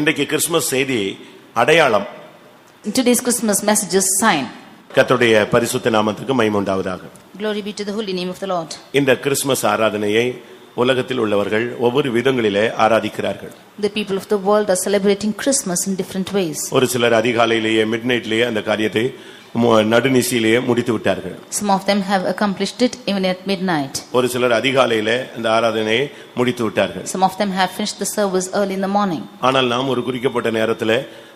இன்றைக்கு கிறிஸ்துமஸ் செய்தி அடையாளம் Today's Christmas message is sign. கர்த்தருடைய பரிசுத்த நாமத்துக்கு மைமுண்டாவதாக Glory be to the holy name of the Lord. இந்த கிறிஸ்துமஸ் ஆராதனையை உலகத்தில் உள்ளவர்கள் ஒவ்வொரு விதங்களிலே ஆராதிக்கிறார்கள் The people of the world are celebrating Christmas in different ways. ஒரு சிலர் அதிகாலையிலேயே மிட் நைட்லேயே அந்த காரியத்தை நடுநிசியிலேயே முடித்து விட்டார்கள் Some of them have accomplished it even at midnight. ஒரு சிலர் அதிகாலையிலே அந்த ஆராதனையை முடித்து விட்டார்கள் Some of them have finished the service early in the morning. ஆனால் நாம் ஒரு குறிக்கப்பட்ட நேரத்தில்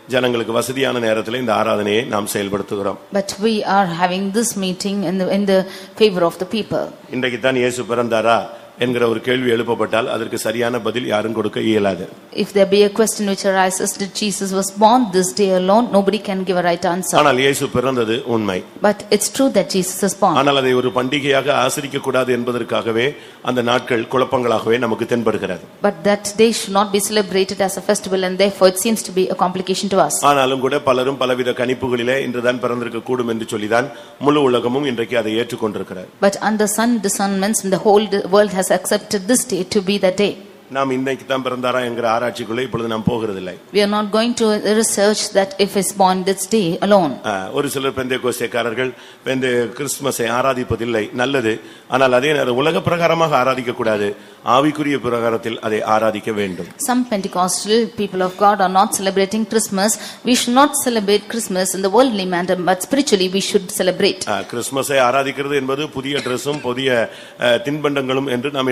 ஜனங்களுக்கு வசதியான நேரத்தில் இந்த ஆராதனையை நாம் செயல்படுத்துகிறோம் But we are having this meeting in the, in the favor of the people. இன்றைக்கு தான் இயேசு பிறந்தாரா என்கிற ஒரு கேள்வி எழுப்பப்பட்டால் அதற்கு சரியான பதில் யாரும் கொடுக்க இயலாது If there be a question which arises that Jesus was born this day alone, nobody can give a right answer. ஆனால் இயேசு பிறந்தது உண்மை But it's true that Jesus was born. ஆனால் அதை ஒரு பண்டிகையாக ஆசரிக்க கூடாது என்பதற்காகவே அந்த நாட்கள் குழப்பங்களாகவே நமக்கு தென்படுகிறது But that day should not be celebrated as a festival and therefore it seems to be a complication to us. ஆனாலும் கூட பலரும் பலவித கணிப்புகளிலே இன்றுதான் பிறந்திருக்க கூடும் என்று சொல்லிதான் முழு உலகமும் இன்றைக்கு அதை ஏற்றுக்கொண்டிருக்கிறார் But under sun discernments, the whole world has accepted this day to be the day. நாம் இன்னைக்கு தான் பிறந்தாரா என்கிற ஆராய்ச்சிக்குள்ளே இப்பொழுது நாம் போகிறதில்லை We are not going to research that if it's born this day alone. ஒரு சிலர் பெந்தைய கோஸ்தேக்காரர்கள் பெந்தை கிறிஸ்துமஸை ஆராதிப்பதில்லை நல்லது ஆனால் அதே நேரம் உலக பிரகாரமாக ஆராதிக்க கூடாது ஆவிக்குரிய பிரகாரத்தில் அதை ஆராதிக்க வேண்டும் Some Pentecostal people of God are not celebrating Christmas. We should not celebrate Christmas in the worldly manner, but spiritually we should celebrate. ஆஹ், கிறிஸ்துமஸை ஆராதிக்கிறது என்பது புதிய ட்ரெஸ்ஸும் புதிய தின்பண்டங்களும் என்று நாம்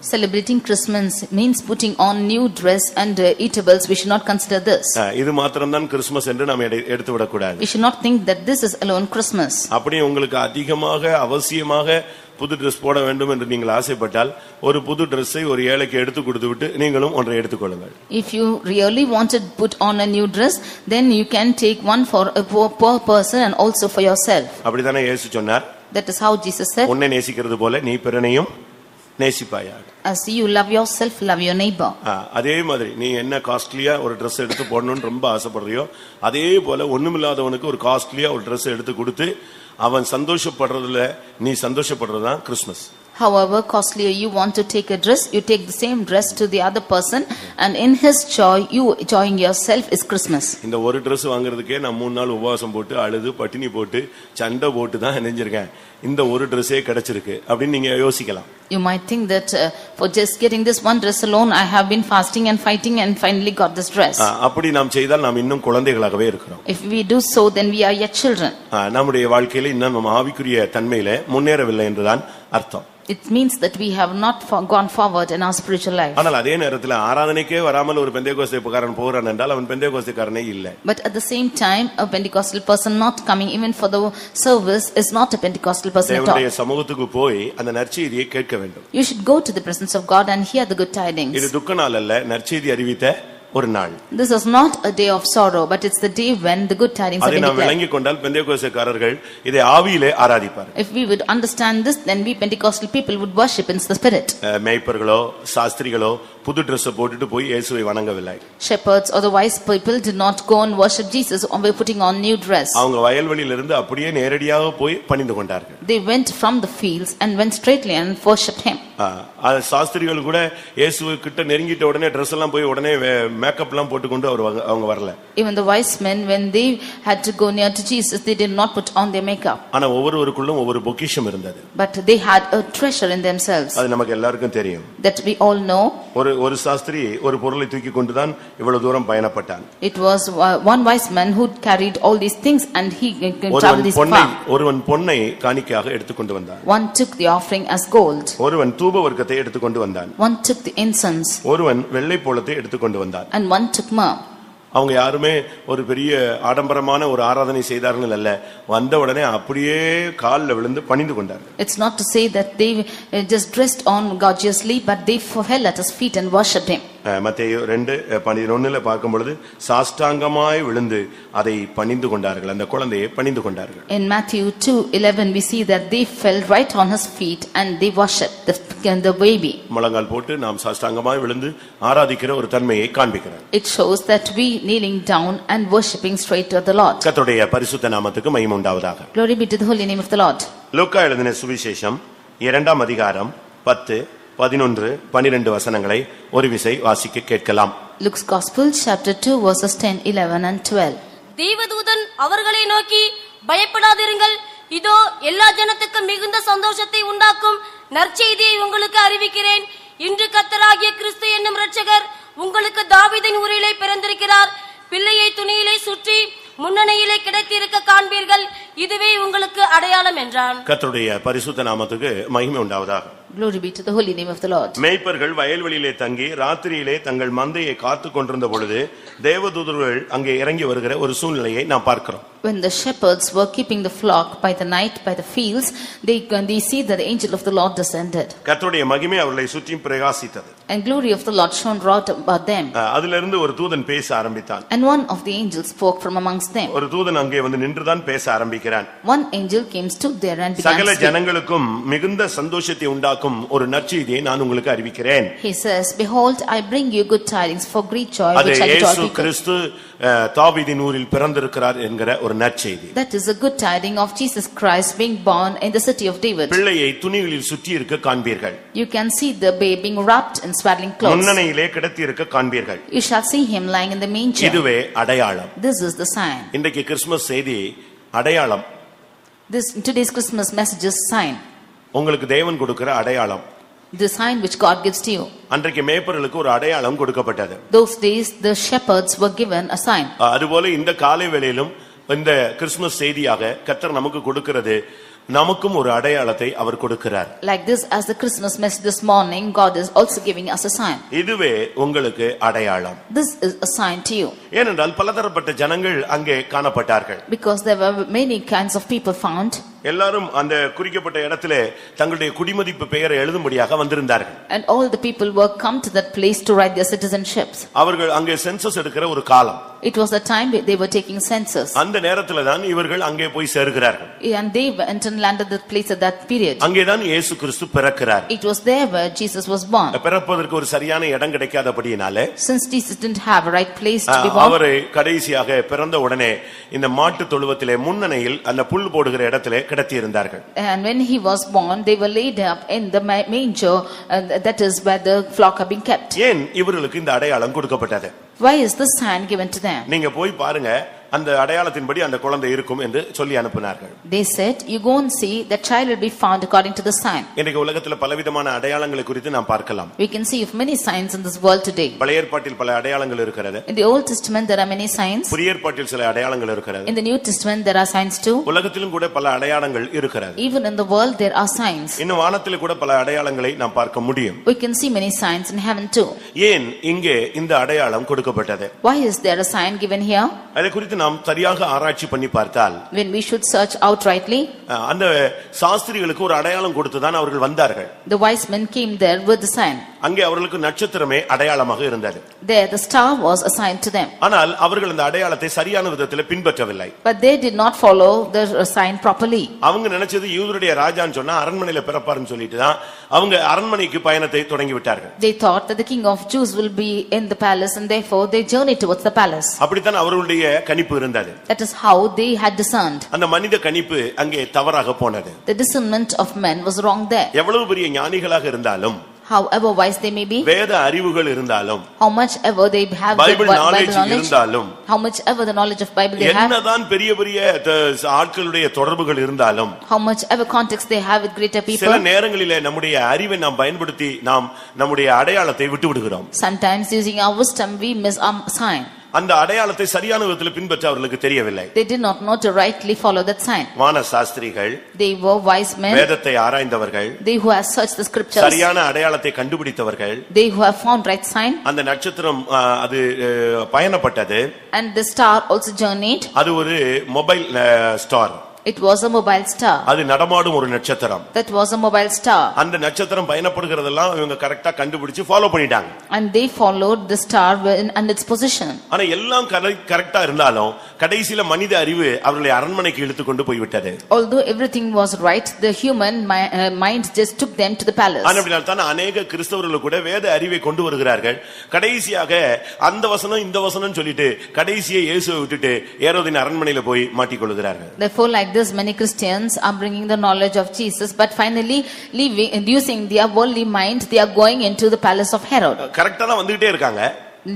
Celebrating Christmas means putting on new dress and uh, eatables. We should not consider this. ஆஹ், இது மாத்திரம்தான் Christmas என்று நாம் எடை- எடுத்துவிடக்கூடாது We should not think that this is alone Christmas. அப்படி உங்களுக்கு அதிகமாக அவசியமாக புது ட்ரெஸ் போட வேண்டும் என்று நீங்கள் ஆசைப்பட்டால் ஒரு புது ட்ரெஸ்ஸை ஒரு ஏழைக்கு எடுத்து கொடுத்து விட்டு நீங்களும் ஒன்றை எடுத்துக்கொள்ளுங்கள் If you really want to put on a new dress, then you can take one for a poor, poor person and also for yourself. அப்படித்தானே இயேசு சொன்னார் That is how Jesus said, உன்னை நேசிக்கிறது போல நீ பிறனையும் நேசிப்பாயாக as you love yourself, love your neighbor. ஆ, அதே மாதிரி நீ என்ன காஸ்ட்லியா ஒரு Dress எடுத்து போடணும்னு ரொம்ப ஆசைப்படுறியோ அதே போல ஒண்ணுமில்லாதவனுக்கு ஒரு காஸ்ட்லியா ஒரு Dress எடுத்து கொடுத்து அவன் சந்தோஷப்படுறதுல நீ சந்தோஷப்படுறதுதான் Christmas. However costly you want to take a dress, you take the same dress to the other person and in his joy, you enjoying yourself is Christmas. இந்த ஒரு Dress வாங்குறதுக்கே நான் மூணு நாள் உபவாசம் போட்டு அழுது பட்டினி போட்டு சண்டை போட்டு தான் நினைஞ்சிருக்கேன் இந்த ஒரு Dressே கிடைச்சிருக்கு அப்படின்னு நீங்க யோசிக்கலாம் You might think that uh, for just getting this one dress alone, I have been fasting and fighting and finally got this dress. ஆ, அப்படி நாம் செய்தால் நாம் இன்னும் குழந்தைகளாகவே இருக்கிறோம் If we do so, then we are yet children. ஆ, நம்முடைய வாழ்க்கையில இன்னும் நம்ம ஆவிக்குரிய தன்மையில முன்னேறவில்லை என்றுதான் அர்த்தம் means that we have not for- gone forward in our spiritual life. ஆனால் அதே நேரத்தில் ஆராதனைக்கே வராமல் ஒரு பெந்தேகோஸ்தைக்காரன் போகிறான் என்றால் அவன் பெந்தேகோஸ்தைக்காரனே இல்லை But at the same time, a Pentecostal person not coming even for the service is not a Pentecostal person at தேவனுடைய all. சமூகத்துக்கு போய் அந்த நற்செய்தியை கேட்க வேண்டும் You should go to the presence of God and hear the good இது tidings. துக்க நாள் அல்ல நற்செய்தி அறிவித்த ஒரு நாள் This is not a day of sorrow, but it's the day when the good tidings are அதை being நாம் declared. விளங்கிக் கொண்டால் பெந்தேகோஸ்தைக்காரர்கள் இதை ஆவியிலே ஆராதிப்பார் If we would understand this, then we Pentecostal people would worship in the spirit. மேய்ப்பர்களோ சாஸ்திரிகளோ புது Dress போட்டுட்டு போய் இயேசுவை வணங்கவில்லை Shepherds or the wise people did not go and worship Jesus were putting on new dress. அவங்க வயல்வெளியிலிருந்து அப்படியே நேரடியாக போய் பணிந்து கொண்டார்கள் They went from the fields and went straightly and worshipped him. அது சாஸ்திரிகள் கூட இயேசு கிட்ட நெருங்கிட்ட உடனே Dress எல்லாம் போய் உடனே மேக்கப் எல்லாம் போட்டுக்கொண்டு அவர் வங்க- அவங்க வரல Even the wise men, when they had to go near to Jesus, they did not put on their makeup. ஆனா ஒவ்வொருவருக்குள்ளும் ஒவ்வொரு பொக்கிஷம் இருந்தது But they had a treasure in themselves அது நமக்கு எல்லாருக்கும் தெரியும் that we all know. ஒரு ஒரு சாஸ்திரி ஒரு பொருளை தூக்கி கொண்டுதான் இவ்வளவு தூரம் பயணப்பட்டான் It was uh, one wise man who carried all these things and he uh, ஒருவன் traveled this பொன்னை far. ஒருவன் பொன்னை காணிக்கையாக எடுத்துக்கொண்டு வந்தான் One took the offering as gold. ஒருவன் தூப வர்க்கத்தை எடுத்துக்கொண்டு வந்தான் One took the incense ஒருவன் வெள்ளை போலத்தை எடுத்துக்கொண்டு வந்தான் and one took myrrh. அவங்க யாருமே ஒரு பெரிய ஆடம்பரமான ஒரு ஆராதனை செய்தார்கள் அல்ல வந்த உடனே அப்படியே காலில் விழுந்து பணிந்து கொண்டார்கள் it's not to say that they just dressed on gorgeously but they fell at his feet and wash at him மத்திய ரெண்டு பதினொன்னுல பார்க்கும் பொழுது சாஷ்டாங்கமாய் விழுந்து அதை பணிந்து கொண்டார்கள் அந்த குழந்தையை பணிந்து கொண்டார்கள் In Matthew 2:11 we see that they fell right on his feet and they worshipped the, the baby. முழங்கால் போட்டு நாம் சாஷ்டாங்கமாய் விழுந்து ஆராதிக்கிற ஒரு தன்மையை காண்பிக்கிறார் It shows that we kneeling down and worshipping straight to the Lord. கர்த்தருடைய பரிசுத்த நாமத்துக்கு மகிமை உண்டாவதாக Glory be to the holy name of the Lord. லூக்கா எழுதின சுவிசேஷம் இரண்டாம் அதிகாரம் பத்து பதினொன்று பனிரெண்டு வசனங்களை ஒரு விசை வாசிக்க கேட்கலாம். Luke's Gospel, chapter 2, verses 10, 11, and 12. தேவதூதன் அவர்களை நோக்கி பயப்படாதிருங்கள். இதோ எல்லா ஜனத்துக்கும் மிகுந்த சந்தோஷத்தை உண்டாக்கும் நற்செய்தியை உங்களுக்கு அறிவிக்கிறேன். இன்று கத்தராகிய கிறிஸ்து என்னும் இரட்சகர் உங்களுக்கு தாவீதின் ஊரிலே பிறந்திருக்கிறார். பிள்ளையை துணியிலே சுற்றி முன்னணியிலே கிடைத்திருக்க காண்பீர்கள். இதுவே உங்களுக்கு அடையாளம் என்றான். கர்த்தருடைய பரிசுத்த நாமத்துக்கு மகிமை உண்டாவதாக. Glory be to the holy name of the Lord. மேய்ப்பர்கள் வயல்வெளியிலே தங்கி ராத்திரியிலே தங்கள் மந்தையை காத்து கொண்டிருந்த பொழுது தேவதூதர்கள் அங்கே இறங்கி வருகிற ஒரு சூழ்நிலையை நாம் பார்க்கிறோம் When the shepherds were keeping the flock by the night by the fields, they, they see that the angel of the Lord descended. கர்த்தருடைய மகிமை அவர்களை சுற்றி பிரகாசித்தது And glory of the Lord shone wrought about them. அஹ், அதிலிருந்து ஒரு தூதன் பேச ஆரம்பித்தான் And one of the angels spoke from amongst them. ஒரு தூதன் அங்கே வந்து நின்றுதான் பேச ஆரம்பிக்கிறான் One angel came stood there and began சகல to speak. ஜனங்களுக்கும் மிகுந்த சந்தோஷத்தை உண்டாக்கும் ஒரு நற்செய்தியை நான் உங்களுக்கு அறிவிக்கிறேன் He says, Behold, I bring you good tidings for great joy, அது which shall be to all இயேசு people. கிறிஸ்து அஹ், தாவீதின் ஊரில் பிறந்திருக்கிறார் என்கிற ஒரு நற்செய்தி That is a good tiding of Jesus Christ being born in the city of David. பிள்ளையை துணிகளில் சுற்றி இருக்க காண்பீர்கள் You can see the babe being wrapped in swaddling clothes. முன்னணியிலே கிடத்தி இருக்க காண்பீர்கள் You shall see him lying in the manger. இதுவே அடையாளம் This is the sign. இன்றைக்கு Christmas செய்தி அடையாளம் This today's Christmas message is sign. உங்களுக்கு தேவன் கொடுக்கிற அடையாளம் The sign which God gives to you. அன்றைக்கு மேய்ப்பர்களுக்கு ஒரு அடையாளம் கொடுக்கப்பட்டது Those days the shepherds were given a sign. அதுபோல இந்த காலை வேளையிலும் இந்த கிறிஸ்துமஸ் செய்தியாக கத்தர் நமக்கு கொடுக்கிறது நமக்கும் ஒரு அடையாளத்தை அவர் கொடுக்கிறார் Like this, as the Christmas message this morning, God is also giving us a sign. இதுவே உங்களுக்கு அடையாளம் This is a sign to you. ஏனென்றால் பலதரப்பட்ட ஜனங்கள் அங்கே காணப்பட்டார்கள் Because there were many kinds of people found, எல்லாரும் அந்த குறிக்கப்பட்ட இடத்திலே தங்களுடைய குடிமதிப்பு பெயரை எழுதும்படியாக வந்திருந்தார்கள் and all the people were come to that place to write their citizenships. அவர்கள் அங்கே சென்சஸ் எடுக்கிற ஒரு காலம் It was the time they were taking census. அந்த நேரத்துல தான் இவர்கள் அங்கே போய் சேருகிறார்கள் And they went and landed that place at that period. அங்கேதான் இயேசு கிறிஸ்து பிறக்கிறார் It was there where Jesus was born. பிறப்பதற்கு ஒரு சரியான இடம் கிடைக்காதபடியினாலே Since Jesus didn't have a right place to be born, அவரை கடைசியாக பிறந்த உடனே இந்த மாட்டு தொழுவத்திலே முன்னணையில் அந்த புல் போடுகிற இடத்திலே கிடத்தி இருந்தார்கள் and when he was born, they were laid up in the ma- manger, and that is where the flock are being kept. ஏன் இவர்களுக்கு இந்த அடையாளம் கொடுக்கப்பட்டது Why is this sign given to them? நீங்க போய் பாருங்க அந்த அடையாளத்தின்படி அந்த குழந்தை இருக்கும் என்று சொல்லி அனுப்பினார்கள் They said, You go and see, the child will be found according to the sign. இன்றைக்கு உலகத்துல பலவிதமான அடையாளங்களை குறித்து நாம் பார்க்கலாம் We can see of many signs in this world today. பழைய ஏற்பாட்டில் பல அடையாளங்கள் இருக்கிறது In the Old Testament, there are many signs. புதிய ஏற்பாட்டில் சில அடையாளங்கள் இருக்கிறது In the New Testament, there are signs too. உலகத்திலும் கூட பல அடையாளங்கள் இருக்கிறது Even in the world, there are signs. இன்னும் வானத்தில் கூட பல அடையாளங்களை நாம் பார்க்க முடியும் We can see many signs in heaven too. ஏன் இங்கே இந்த அடையாளம் கொடுக்கப்பட்டது Why is there a sign given here? அதை குறித்து நாம் சரியாக ஆராய்ச்சி பண்ணி பார்த்தால் When we should search outrightly, அஹ், அந்த சாஸ்திரிகளுக்கு ஒரு அடையாளம் கொடுத்துதான் அவர்கள் வந்தார்கள் the wise men came there with the sign. அங்கே அவர்களுக்கு நட்சத்திரமே அடையாளமாக இருந்தது There, the star was assigned to them. ஆனால் அவர்கள் அந்த அடையாளத்தை சரியான விதத்தில் பின்பற்றவில்லை But they did not follow the uh, sign properly. அவங்க நினைச்சது யூதருடைய ராஜான்னு சொன்னா அரண்மனையில பிறப்பாருன்னு சொல்லிட்டு தான் அவங்க அரண்மனைக்கு பயணத்தை தொடங்கி விட்டார்கள் They thought that the king of Jews will be in the palace and therefore they journeyed towards the palace. அப்படித்தான் அவர்களுடைய கணிப்பு இருந்தது That is how they had discerned. அந்த மனித கணிப்பு அங்கே தவறாக போனது The discernment of men was wrong there. எவ்வளவு பெரிய ஞானிகளாக இருந்தாலும் However wise they may be, வேத அறிவுகள் இருந்தாலும் how much ever they have the Bible Bi- Bible knowledge knowledge, இருந்தாலும் how much ever the knowledge of Bible they have, என்னதான் பெரிய பெரிய த- ஆட்களுடைய தொடர்புகள் இருந்தாலும் how much ever context they have with greater சில people, நேரங்களிலே நம்முடைய அறிவை நாம் பயன்படுத்தி நாம் நம்முடைய அடையாளத்தை விட்டு விடுகிறோம் sometimes using our wisdom we miss our sign. அந்த அடையாளத்தை சரியான விதத்தில் பின்பற்ற அவர்களுக்கு தெரியவில்லை They did not know to rightly follow that sign. வான சாஸ்திரிகள் They were wise men, வேதத்தை ஆராய்ந்தவர்கள் they who have searched the scriptures, சரியான அடையாளத்தை கண்டுபிடித்தவர்கள் they who have found right sign, அந்த நட்சத்திரம் ஆ, அது அ, பயணப்பட்டது and the star also journeyed. அது ஒரு mobile star It was a mobile star. அது நடமாடும் ஒரு நட்சத்திரம் That was a mobile star. அந்த நட்சத்திரம் பயணப்படுகிறதெல்லாம் இவங்க கரெக்டா கண்டுபிடிச்சு ஃபாலோ பண்ணிட்டாங்க And they followed the star in- and its position. ஆனா எல்லாம் கரெக்டா இருந்தாலும் கடைசியில மனித அறிவு அவர்களை அரண்மனைக்கு இழுத்து கொண்டு போய்விட்டது Although everything was right, the human uh, mind just took them to the palace. அப்படினால் தான் அநேக கிறிஸ்தவர்கள் கூட வேத அறிவை கொண்டு வருகிறார்கள் கடைசியாக அந்த வசனம் இந்த வசனம் சொல்லிட்டு கடைசியை இயேசுவை விட்டுட்டு ஏரோதின் அரண்மனையில போய் மாட்டிக்கொள்கிறார்கள் Therefore, like this, many Christians are bringing the knowledge of Jesus, but finally leaving, using their worldly mind, they are going into the palace of Herod. கரெக்டா தான் வந்துகிட்டே இருக்காங்க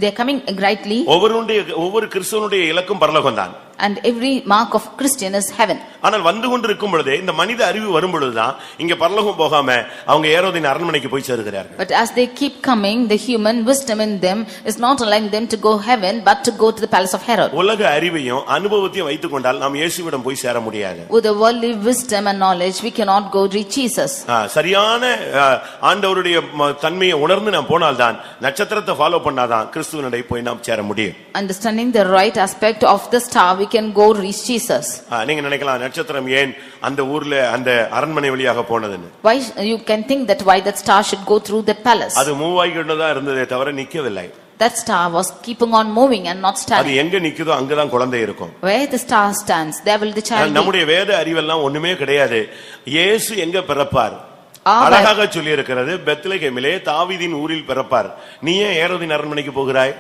They're coming rightly ஒவ்வொருடைய ஒவ்வொரு கிறிஸ்தவனுடைய இலக்கும் பரலோகம் தான் and every mark of Christian is heaven. ஆனால் வந்து கொண்டிருக்கும் பொழுதே இந்த மனித அறிவு வரும் பொழுதுதான் இங்க பரலோகம் போகாம அவங்க ஏரோதின் அரண்மனைக்கு போய் சேருகிறார்கள் But as they keep coming, the human wisdom in them is not allowing them to go heaven, but to go to the palace of Herod. உலக அறிவையும் அனுபவத்தையும் வைத்துக் கொண்டால் நாம் இயேசுவிடம் போய் சேர முடியாது With the worldly wisdom and knowledge, we cannot go reach Jesus. ஆ, சரியான ஆ, ஆண்டவருடைய ம- தன்மையை உணர்ந்து நாம் போனால்தான் நட்சத்திரத்தை ஃபாலோ பண்ணாதான் கிறிஸ்துவனுடைய போய் நாம் சேர முடியும் Understanding the right aspect of the star, we can go reach Jesus. நீங்க நினைக்கலாம் நட்சத்திரம் ஏன் அந்த ஊர்ல அந்த அரண்மனை வழியாக போனதுன்னு Why, you can think that why that star should go through that palace. அது மூவாய்கிட்டு தான் இருந்ததே தவிர நிக்கவில்லை That star was keeping on moving and not அது standing. எங்க நிக்குதோ அங்கதான் குழந்தை இருக்கும் Where the star stands, there will the child. நம்முடைய வேத அறிவெல்லாம் ஒண்ணுமே கிடையாது இயேசு எங்க பிறப்பார் அழகாக சொல்லி இருக்கிறது பெத்லகேமிலே தாவீதின் ஊரில் பிறப்பார் நீ ஏன் ஏரோதின் அரண்மனைக்கு போகிறாய்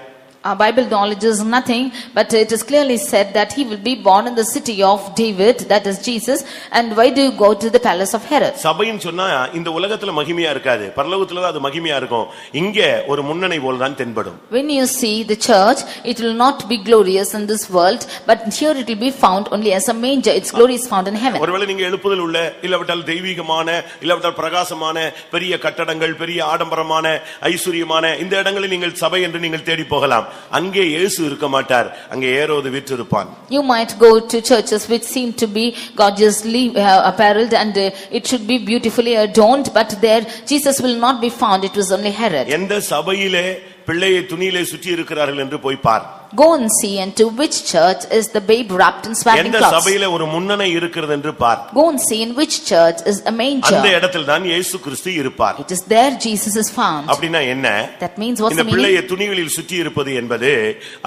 Our Bible knowledge is nothing, but it is clearly said that he will be born in the city of David, that is Jesus. And why do you go to the palace of Herod? சபைன்னு சொன்னா இந்த உலகத்துல மகிமையா இருக்காது பரலோகத்துல தான் அது மகிமையா இருக்கும் இங்க ஒரு முன்னணி போல் தான் தென்படும் When you see the church, it will not be glorious in this world, but here it will be found only as a manger. Its glory is found in heaven. ஒருவேளை நீங்க எழுப்புதல் உள்ள இல்லாவிட்டால் தெய்வீகமான இல்லாவிட்டால் பிரகாசமான பெரிய கட்டடங்கள் பெரிய ஆடம்பரமான ஐஸ்வர்யமான இந்த இடங்களில் நீங்கள் சபை என்று நீங்கள் தேடி போகலாம் அங்கே இயேசு இருக்க மாட்டார் அங்கே ஏரோது விற்றிருப்பான் You might go to churches which seem to be gorgeously uh, apparelled and uh, it should be beautifully adorned, but there Jesus will not be found. It was only Herod. எந்த சபையிலே பிள்ளையை துணியிலே சுற்றி இருக்கிறார்கள் என்று போய் பார் Go and see into which church is the babe wrapped in swaddling எந்த cloths. சபையில ஒரு முன்னணை இருக்கிறது என்று பார் Go and see in which church is a அந்த manger. இடத்தில் தான் இயேசு கிறிஸ்து இருப்பார் It is there Jesus is found. அப்படின்னா என்ன That means what's இந்த the meaning? பிள்ளையை துணிகளில் சுற்றி இருப்பது என்பது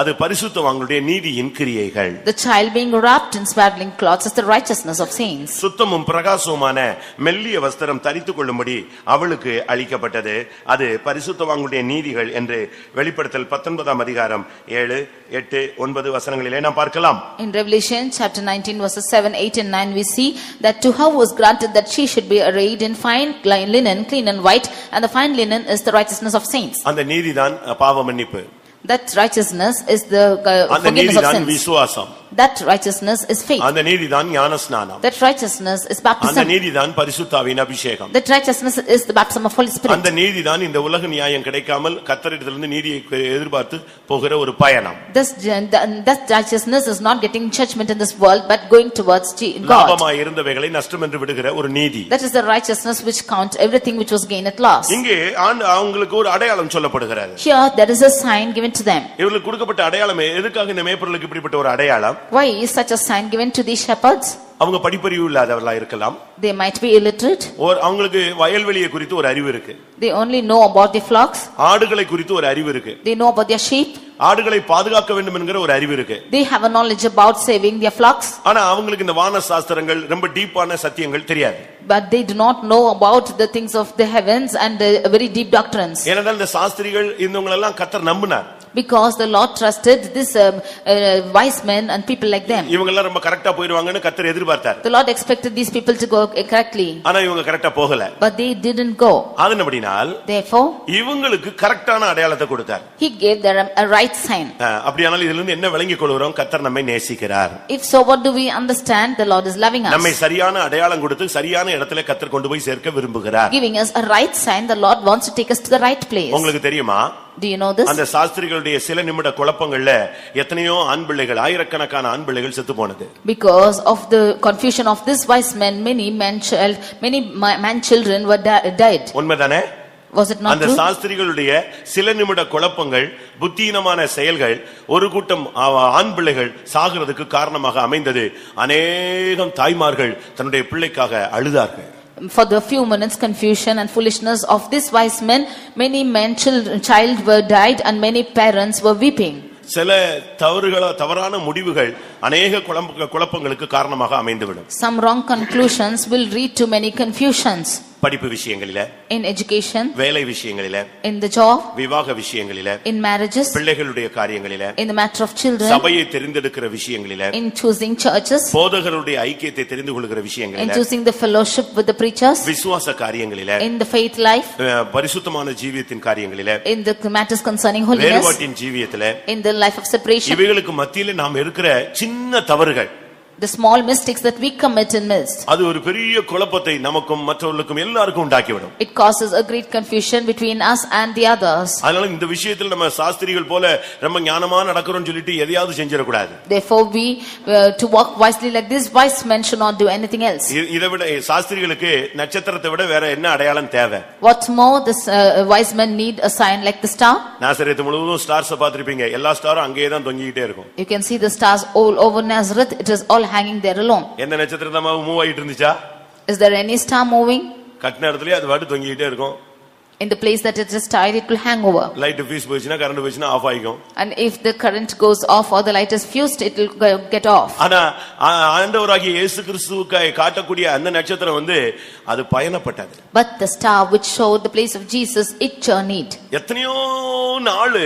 அது பரிசுத்தவாங்களுடைய நீதியின் கிரியைகள் The child being wrapped in swaddling cloths is the righteousness of saints. சுத்தமும் பிரகாசமுமான மெல்லிய வஸ்திரம் தரித்துக் கொள்ளும்படி அவளுக்கு அளிக்கப்பட்டது அது பரிசுத்தவாங்களுடைய நீதிகள் என்று வெளிப்படுத்தல் பத்தொன்பதாம் அதிகாரம் ஏழு எட்டு ஒன்பது வசனங்களிலே நாம் பார்க்கலாம் In Revelation chapter 19 verses 7, 8 and 9 we see that to her was granted that she should be arrayed in fine linen, clean and white, and the fine linen is the righteousness of saints. அந்த நீதிதான் பாவ மன்னிப்பு That righteousness is the uh, அந்த forgiveness of நீதிதான் sins. விசுவாசம் That righteousness is faith. அந்த நீதிதான் ஞானஸ்நானம் That righteousness is அந்த baptism. நீதிதான் பரிசுத்தாவின் அபிஷேகம் That righteousness is the baptism of Holy Spirit. அந்த நீதிதான் இந்த உலக நியாயம் கிடைக்காமல் கத்தரிடத்திலிருந்து நீதியை எதிர்பார்த்து போகிற ஒரு பயணம் This, that righteousness is not getting judgment in this world, but going towards God. லாபமாய் இருந்தவைகளை நஷ்டம் என்று விடுகிற ஒரு நீதி That is the righteousness which count everything which was gained at last. இங்கே அவங்களுக்கு ஒரு அடையாளம் சொல்லப்படுகிறது Here, there is a sign given to them. இவர்களுக்கு கொடுக்கப்பட்ட அடையாளம் எதுக்காக இந்த மேய்ப்பொருளுக்கு இப்படிப்பட்ட ஒரு அடையாளம் Why is such a sign given to these shepherds? அவங்க படிப்பறிவு இல்லாதவர்களா இருக்கலாம் They might be illiterate. ஒரு அவங்களுக்கு வயல்வெளியை குறித்து ஒரு அறிவு இருக்கு They only know about their flocks. ஆடுகளை குறித்து ஒரு அறிவு இருக்கு They know about their sheep. ஆடுகளை பாதுகாக்க வேண்டும் என்கிற ஒரு அறிவு இருக்கு They have a knowledge about saving their flocks. ஆனா அவங்களுக்கு இந்த வான சாஸ்திரங்கள் ரொம்ப டீப்பான சத்தியங்கள் தெரியாது But they do not know about the things of the heavens and the very deep doctrines. ஏனென்றால் இந்த சாஸ்திரிகள் இவங்களெல்லாம் கத்தர் நம்பினார் Because the Lord trusted this um, uh, wise men and people like them. இவங்கெல்லாம் ரொம்ப கரெக்டா போயிருவாங்கன்னு கத்தர் எதிர்பார்த்தார் The Lord expected these people to go correctly. ஆனா இவங்க கரெக்டா போகல But they didn't go. அதனபடினால் Therefore, இவங்களுக்கு கரெக்டான அடையாளத்தை கொடுத்தார் He gave them a right sign. அப்படியானால் இதுல இருந்து என்ன விளங்கிக் கொள்கிறோம் கத்தர் நம்மை நேசிக்கிறார் If so, what do we understand? The Lord is loving நம்மை us. சரியான அடையாளம் கொடுத்து சரியான இடத்துல கத்தர் கொண்டு போய் சேர்க்க விரும்புகிறார் Giving us a right sign, the Lord wants to take us to the right place. உங்களுக்கு தெரியுமா Do you know this? அந்த சாஸ்திரிகளுடைய சில நிமிட குழப்பங்கள்ல எத்தனையோ ஆண் பிள்ளைகள் ஆயிரக்கணக்கான ஆண் பிள்ளைகள் செத்து போனது Because of the confusion of this wise men, many man child, many ma- man children were di- died. உண்மைதானே Was it not அந்த true? சாஸ்திரிகளுடைய சில நிமிட குழப்பங்கள் புத்தீனமான செயல்கள் ஒரு கூட்டம் ஆ- ஆண் பிள்ளைகள் சாகிறதுக்கு காரணமாக அமைந்தது அநேகம் தாய்மார்கள் தன்னுடைய பிள்ளைக்காக அழுதார்கள் For the few minutes confusion and foolishness of this wise men, many men children, child were died and many parents were weeping. சில தவறுகள தவறான முடிவுகள் அநேக குழப்ப குழப்பங்களுக்கு காரணமாக அமைந்துவிடும் Some wrong conclusions will lead to many confusions. படிப்பு விஷயங்களில in education, வேலை விஷயங்களில in the job, Vivah விஷயங்களில in marriages, பிள்ளைகளுடைய காரியங்களில in the matter of children, சபையை தெரிந்தெடுக்கிற விஷயங்களில in choosing churches, போதகருடைய ஐக்கியத்தை தெரிந்து கொள்கிற in விஷயங்களில choosing the fellowship with the preachers, விசுவாச காரியங்களில in the faith life, அஹ், பரிசுத்தமான ஜீவியத்தின் காரியங்களில in the matters concerning holiness, வேறுபாட்டின் ஜீவியத்தில in the life of separation, இவைகளுக்கு மத்தியில நாம் இருக்கிற சின்ன தவறுகள் the small mistakes that we commit in midst. அது ஒரு பெரிய குழப்பத்தை நமக்கும் மற்றவர்களுக்கும் எல்லாருக்கும் உண்டாக்கிவிடும் It causes a great confusion between us and the others. அதனால இந்த விஷயத்தில் நம்ம சாஸ்திரிகள் போல ரொம்ப ஞானமா நடக்கிறோம்னு சொல்லிட்டு எதையாவது செஞ்சிடக்கூடாது Therefore, we, uh, to walk wisely like this, wise men should not do anything else. இ- இதை விட சாஸ்திரிகளுக்கு நட்சத்திரத்தை விட வேற என்ன அடையாளம் தேவை What more, this uh, wise men need a sign like the star. நாசரியத்து முழுவதும் ஸ்டார்ஸ் பார்த்திருப்பீங்க எல்லா ஸ்டாரும் அங்கேயே தான் தொங்கிக்கிட்டே இருக்கும் You can see the stars all over Nazareth. It is all hanging there alone. எந்த நட்சத்திரம் தான் மூவ் ஆகிட்டு இருந்துச்சா Is there any star moving? கட்டின இடத்துலயே அது பாட்டு தொங்கிக்கிட்டே இருக்கும் In the place that it is tied, it will hang over. Light fuse போயிடுச்சுன்னா கரண்ட் போயிடுச்சுன்னா ஆஃப் ஆகிக்கும் And if the current goes off or the light is fused, it will go- get off. ஆனா ஆ- ஆண்டவராகிய இயேசு கிறிஸ்துவுக்கு காட்டக்கூடிய அந்த நட்சத்திரம் வந்து அது பயணப்பட்டது But the star which showed the place of Jesus, it journeyed. எத்தனையோ நாள்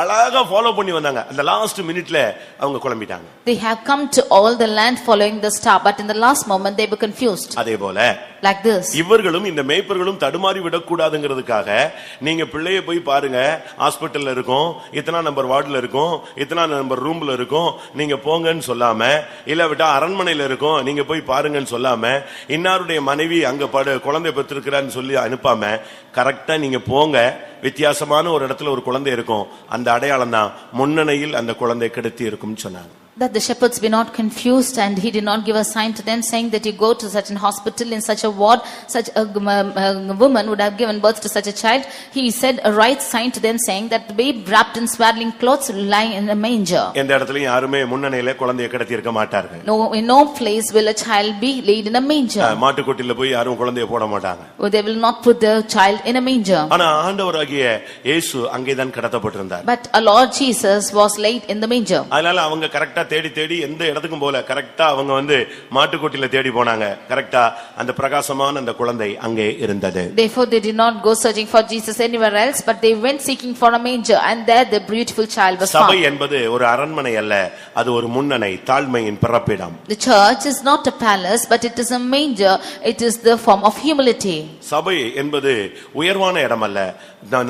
அழகா ஃபாலோ பண்ணி வந்தாங்க அந்த லாஸ்ட் மினிட்ல அவங்க குழம்பிட்டாங்க They have come to all the land following the star, but in the last moment they were confused. அதே போல Like this. இவர்களும் இந்த மேய்ப்பர்களும் தடுமாறி விடக்கூடாதுங்கிறதுக்காக நீங்க பிள்ளைய போய் பாருங்க. ஹாஸ்பிட்டல்ல இருக்கும். இத்தனா நம்பர் வார்டுல இருக்கும். இத்தனா நம்பர் ரூம்ல இருக்கும். நீங்க போங்கன்னு சொல்லாம இல்லாவிட்டா அரண்மனையில இருக்கும். நீங்க போய் பாருங்கன்னு சொல்லாம இன்னாருடைய மனைவி அங்க படு குழந்தை பெற்றிருக்கிறான்னு சொல்லி அனுப்பாம கரெக்டா நீங்க போங்க. வித்தியாசமான ஒரு இடத்துல ஒரு குழந்தை இருக்கும். அந்த அடையாளம் தான் முன்னணியில் அந்த குழந்தை கெடுத்தி இருக்கும்னு சொன்னாங்க. That the shepherds be not confused and he did not give a sign to them saying that you go to such an hospital in such a ward, such a, um, a woman would have given birth to such a child. He said a right sign to them saying that the babe wrapped in swaddling clothes lying in a manger. எந்த இடத்துலயும் யாருமே முன்னணியில குழந்தைய கிடத்தி இருக்க மாட்டார்கள் No, in no place will a child be laid in a manger. மாட்டுக்கொட்டில போய் யாரும் குழந்தைய போட மாட்டாங்க Or They will not put the child in a manger. ஆனா ஆண்டவராகிய இயேசு அங்கேதான் கடத்தப்பட்டிருந்தார் But our Lord Jesus was laid in the manger. அதனால அவங்க கரெக்டா தேடி தேடி எந்த இடத்துக்கும் போல கரெக்டா அவங்க வந்து மாட்டுக்கொட்டில தேடி போனாங்க கரெக்டா அந்த பிரகாசமான அந்த குழந்தை அங்கே இருந்தது Therefore they did not go searching for Jesus anywhere else, but they went seeking for a manger and there the beautiful child was சபை found. என்பது ஒரு அரண்மனை அல்ல அது ஒரு முன்னணை தாழ்மையின் பிறப்பிடம் The church is not a palace, but it is a manger. It is the form of humility. சபை என்பது உயர்வான இடம் அல்ல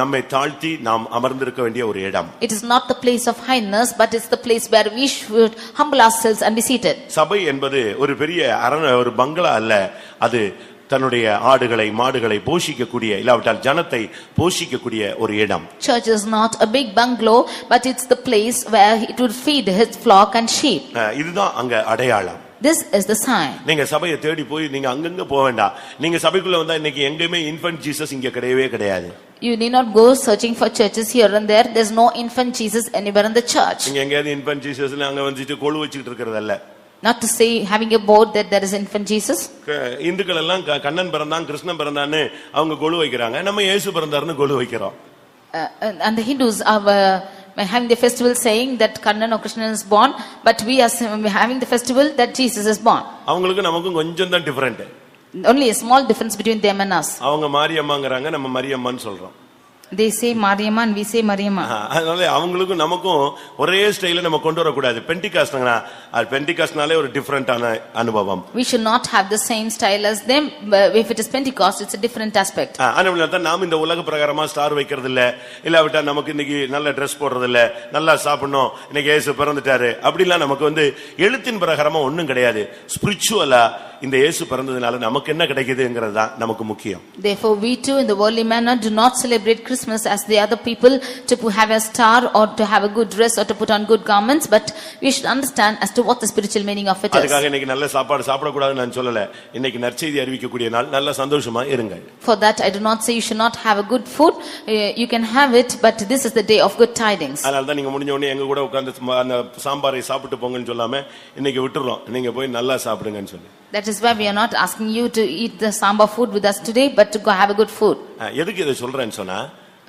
நம்மை தாழ்த்தி நாம் அமர்ந்திருக்க வேண்டிய ஒரு இடம் It is not the place of highness, but it's the place where we should humble ourselves and be seated. சபை என்பது ஒரு பெரிய அரண் ஒரு பங்களா அல்ல அது தன்னுடைய ஆடுகளை மாடுகளை போஷிக்கக்கூடிய இல்லாவிட்டால் ஜனத்தை போஷிக்கக்கூடிய ஒரு இடம் Church is not a big bungalow, but it's the place where it would feed his flock and sheep. அஹ் இதுதான் அங்க அடையாளம் This is the sign. நீங்க சபையை தேடி போய் நீங்க அங்கங்க போக வேண்டாம் நீங்க சபைக்குள்ள வந்தா இன்னைக்கு எங்கேயுமே இன்ஃபன்ட் ஜீசஸ் இங்க கிடையவே கிடையாது You need not go searching for churches here and there. There's no infant Jesus anywhere in the church. நீங்க எங்கேயாவது இன்ஃபன்ட் ஜீசஸ்ல அங்க வந்துட்டு கொழு வச்சுக்கிட்டு இருக்கிறதல்ல Not to say having a board that there is infant Jesus. க- இந்துக்கள் எல்லாம் க- கண்ணன் பிறந்தான் கிருஷ்ணன் பிறந்தான்னு அவங்க கொழு வைக்கிறாங்க நம்ம இயேசு பிறந்தாருன்னு கொழு வைக்கிறோம் Uh, and and the Hindus are uh, having the festival saying that Kannan or Krishna is born, but we are s- having the festival that Jesus is born. அவங்களுக்கு நமக்கும் கொஞ்சம் தான் different Only a small difference between them and us. அவங்க மாரியம்மாங்கிறாங்க நம்ம மரியம்மான்னு சொல்றோம் They say Mariamma and we say Mariamma. ஆஹ், அதனால அவங்களுக்கும் நமக்கும் ஒரே ஸ்டைல நம்ம கொண்டு வரக்கூடாது. பெண்டிகாஸ்ட்னா அது பெண்டிகாஸ்ட்னாலே ஒரு டிஃபரெண்டான அனுபவம். We should not have the same style as them. If it is Pentecost, it's a different aspect. அதனால தான் நாம் இந்த உலக பிரகாரமா ஸ்டார் வைக்கிறது இல்ல இல்லாவிட்டா நமக்கு இன்னைக்கு நல்ல Dress போடுறது இல்ல நல்லா சாப்பிடணும். இன்னைக்கு இயேசு பிறந்துட்டாரு. அப்படிலாம் நமக்கு வந்து எழுத்தின் பிரகாரமா ஒண்ணும் கிடையாது. ஸ்பிரிச்சுவலா இந்த இயேசு பிறந்ததுனால நமக்கு என்ன கிடைக்குதுங்கிறது தான் நமக்கு முக்கியம். Therefore, we too in the worldly manner do not celebrate Christmas as the other people to pu- have a star or to have a good dress or to put on good garments, but we should understand as to what the spiritual meaning of it is. அதுக்காக இன்னைக்கு நல்ல சாப்பாடு சாப்பிடக்கூடாதுன்னு நான் சொல்லல இன்னைக்கு நற்செய்தி அறிவிக்கக்கூடிய நாள் நல்ல சந்தோஷமா இருங்கள் For that, I do not say you should not have a good food. Uh, You can have it, but this is the day of good tidings. அதனால தான் நீங்க முடிஞ்ச உடனே எங்க கூட உட்கார்ந்து சும்மா அந்த சாம்பாரை சாப்பிட்டு போங்கன்னு சொல்லாம இன்னைக்கு விட்டுறோம் நீங்க போய் நல்லா சாப்பிடுங்கன்னு சொல்லி That is why we are not asking you to eat the sambar food with us today, but to go have a good food. அஹ், எதுக்கு இதை சொல்றேன்னு சொன்னா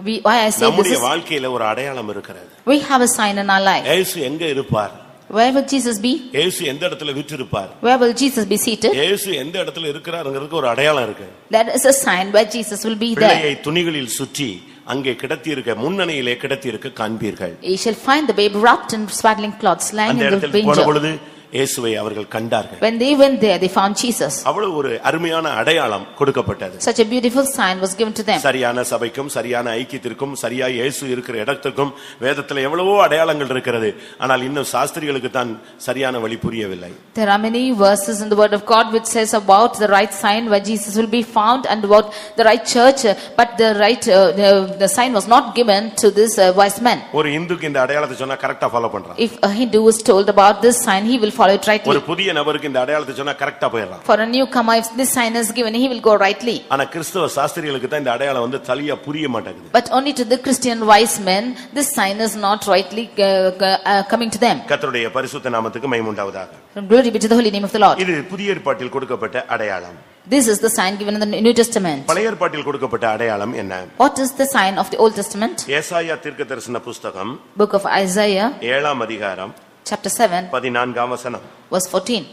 We, why I say this நம்முடைய is, வாழ்க்கையில ஒரு அடையாளம் இருக்கிறது we have a sign in our life. ஏசு எங்க இருப்பார் Where will Jesus be? இயேசு எந்த இடத்துல விற்றிருப்பார் Where will Jesus be seated? இயேசு எந்த இடத்துல இருக்கிறாருங்கிறதுக்கு ஒரு அடையாளம் இருக்கு That is a sign where Jesus will be there. பிள்ளையை துணிகளில் சுற்றி அங்கே கிடத்தி இருக்க முன்னணியிலே கிடத்தி இருக்க காண்பீர்கள் Ye shall find the babe wrapped in swaddling cloths lying அந்த in the இடத்தில் போன manger. பொழுது இயேசுவை அவர்கள் கண்டார்கள் When they went there, they found Jesus. அவ்வளவு ஒரு அருமையான அடையாளம் கொடுக்கப்பட்டது Such a beautiful sign was given to them. சரியான சபைக்கும் சரியான ஐக்கியத்திற்கும் சரியா இயேசு இருக்கிற இடத்திற்கும் வேதத்துல எவ்வளவோ அடையாளங்கள் இருக்கிறது ஆனால் இன்னும் சாஸ்திரிகளுக்கு தான் சரியான வழி புரியவில்லை There are many verses in the word of God which says about the right sign where Jesus will be found and about the right church, uh, but the right, uh, the, the sign was not given to this uh, wise man. ஒரு இந்துக்கு இந்த அடையாளத்தை சொன்னா கரெக்டா follow பண்றான் If a Hindu is told about this sign, he will follow it rightly. ஒரு புதிய நபருக்கு இந்த அடையாளத்தை சொன்னா கரெக்டா போயிடறான் For a newcomer, if this sign is given, he will go rightly. ஆனா கிறிஸ்தவ சாஸ்திரிகளுக்கு தான் இந்த அடையாளம் வந்து தலியா புரிய மாட்டேங்குது But only to the Christian wise men, this sign is not rightly uh, uh, coming to them. கர்த்தருடைய பரிசுத்த நாமத்துக்கு மைமுண்டாவதாக Glory be to the holy name of the Lord. இது புதிய ஏற்பாட்டில் கொடுக்கப்பட்ட அடையாளம் This is the sign given in the New Testament. பழைய ஏற்பாட்டில் கொடுக்கப்பட்ட அடையாளம் என்ன What is the sign of the Old Testament? ஏசாயா தீர்க்க தரிசன புஸ்தகம் Book of Isaiah, ஏழாம் அதிகாரம் chapter 7, பதினான்காம் வசனம். Verse 14.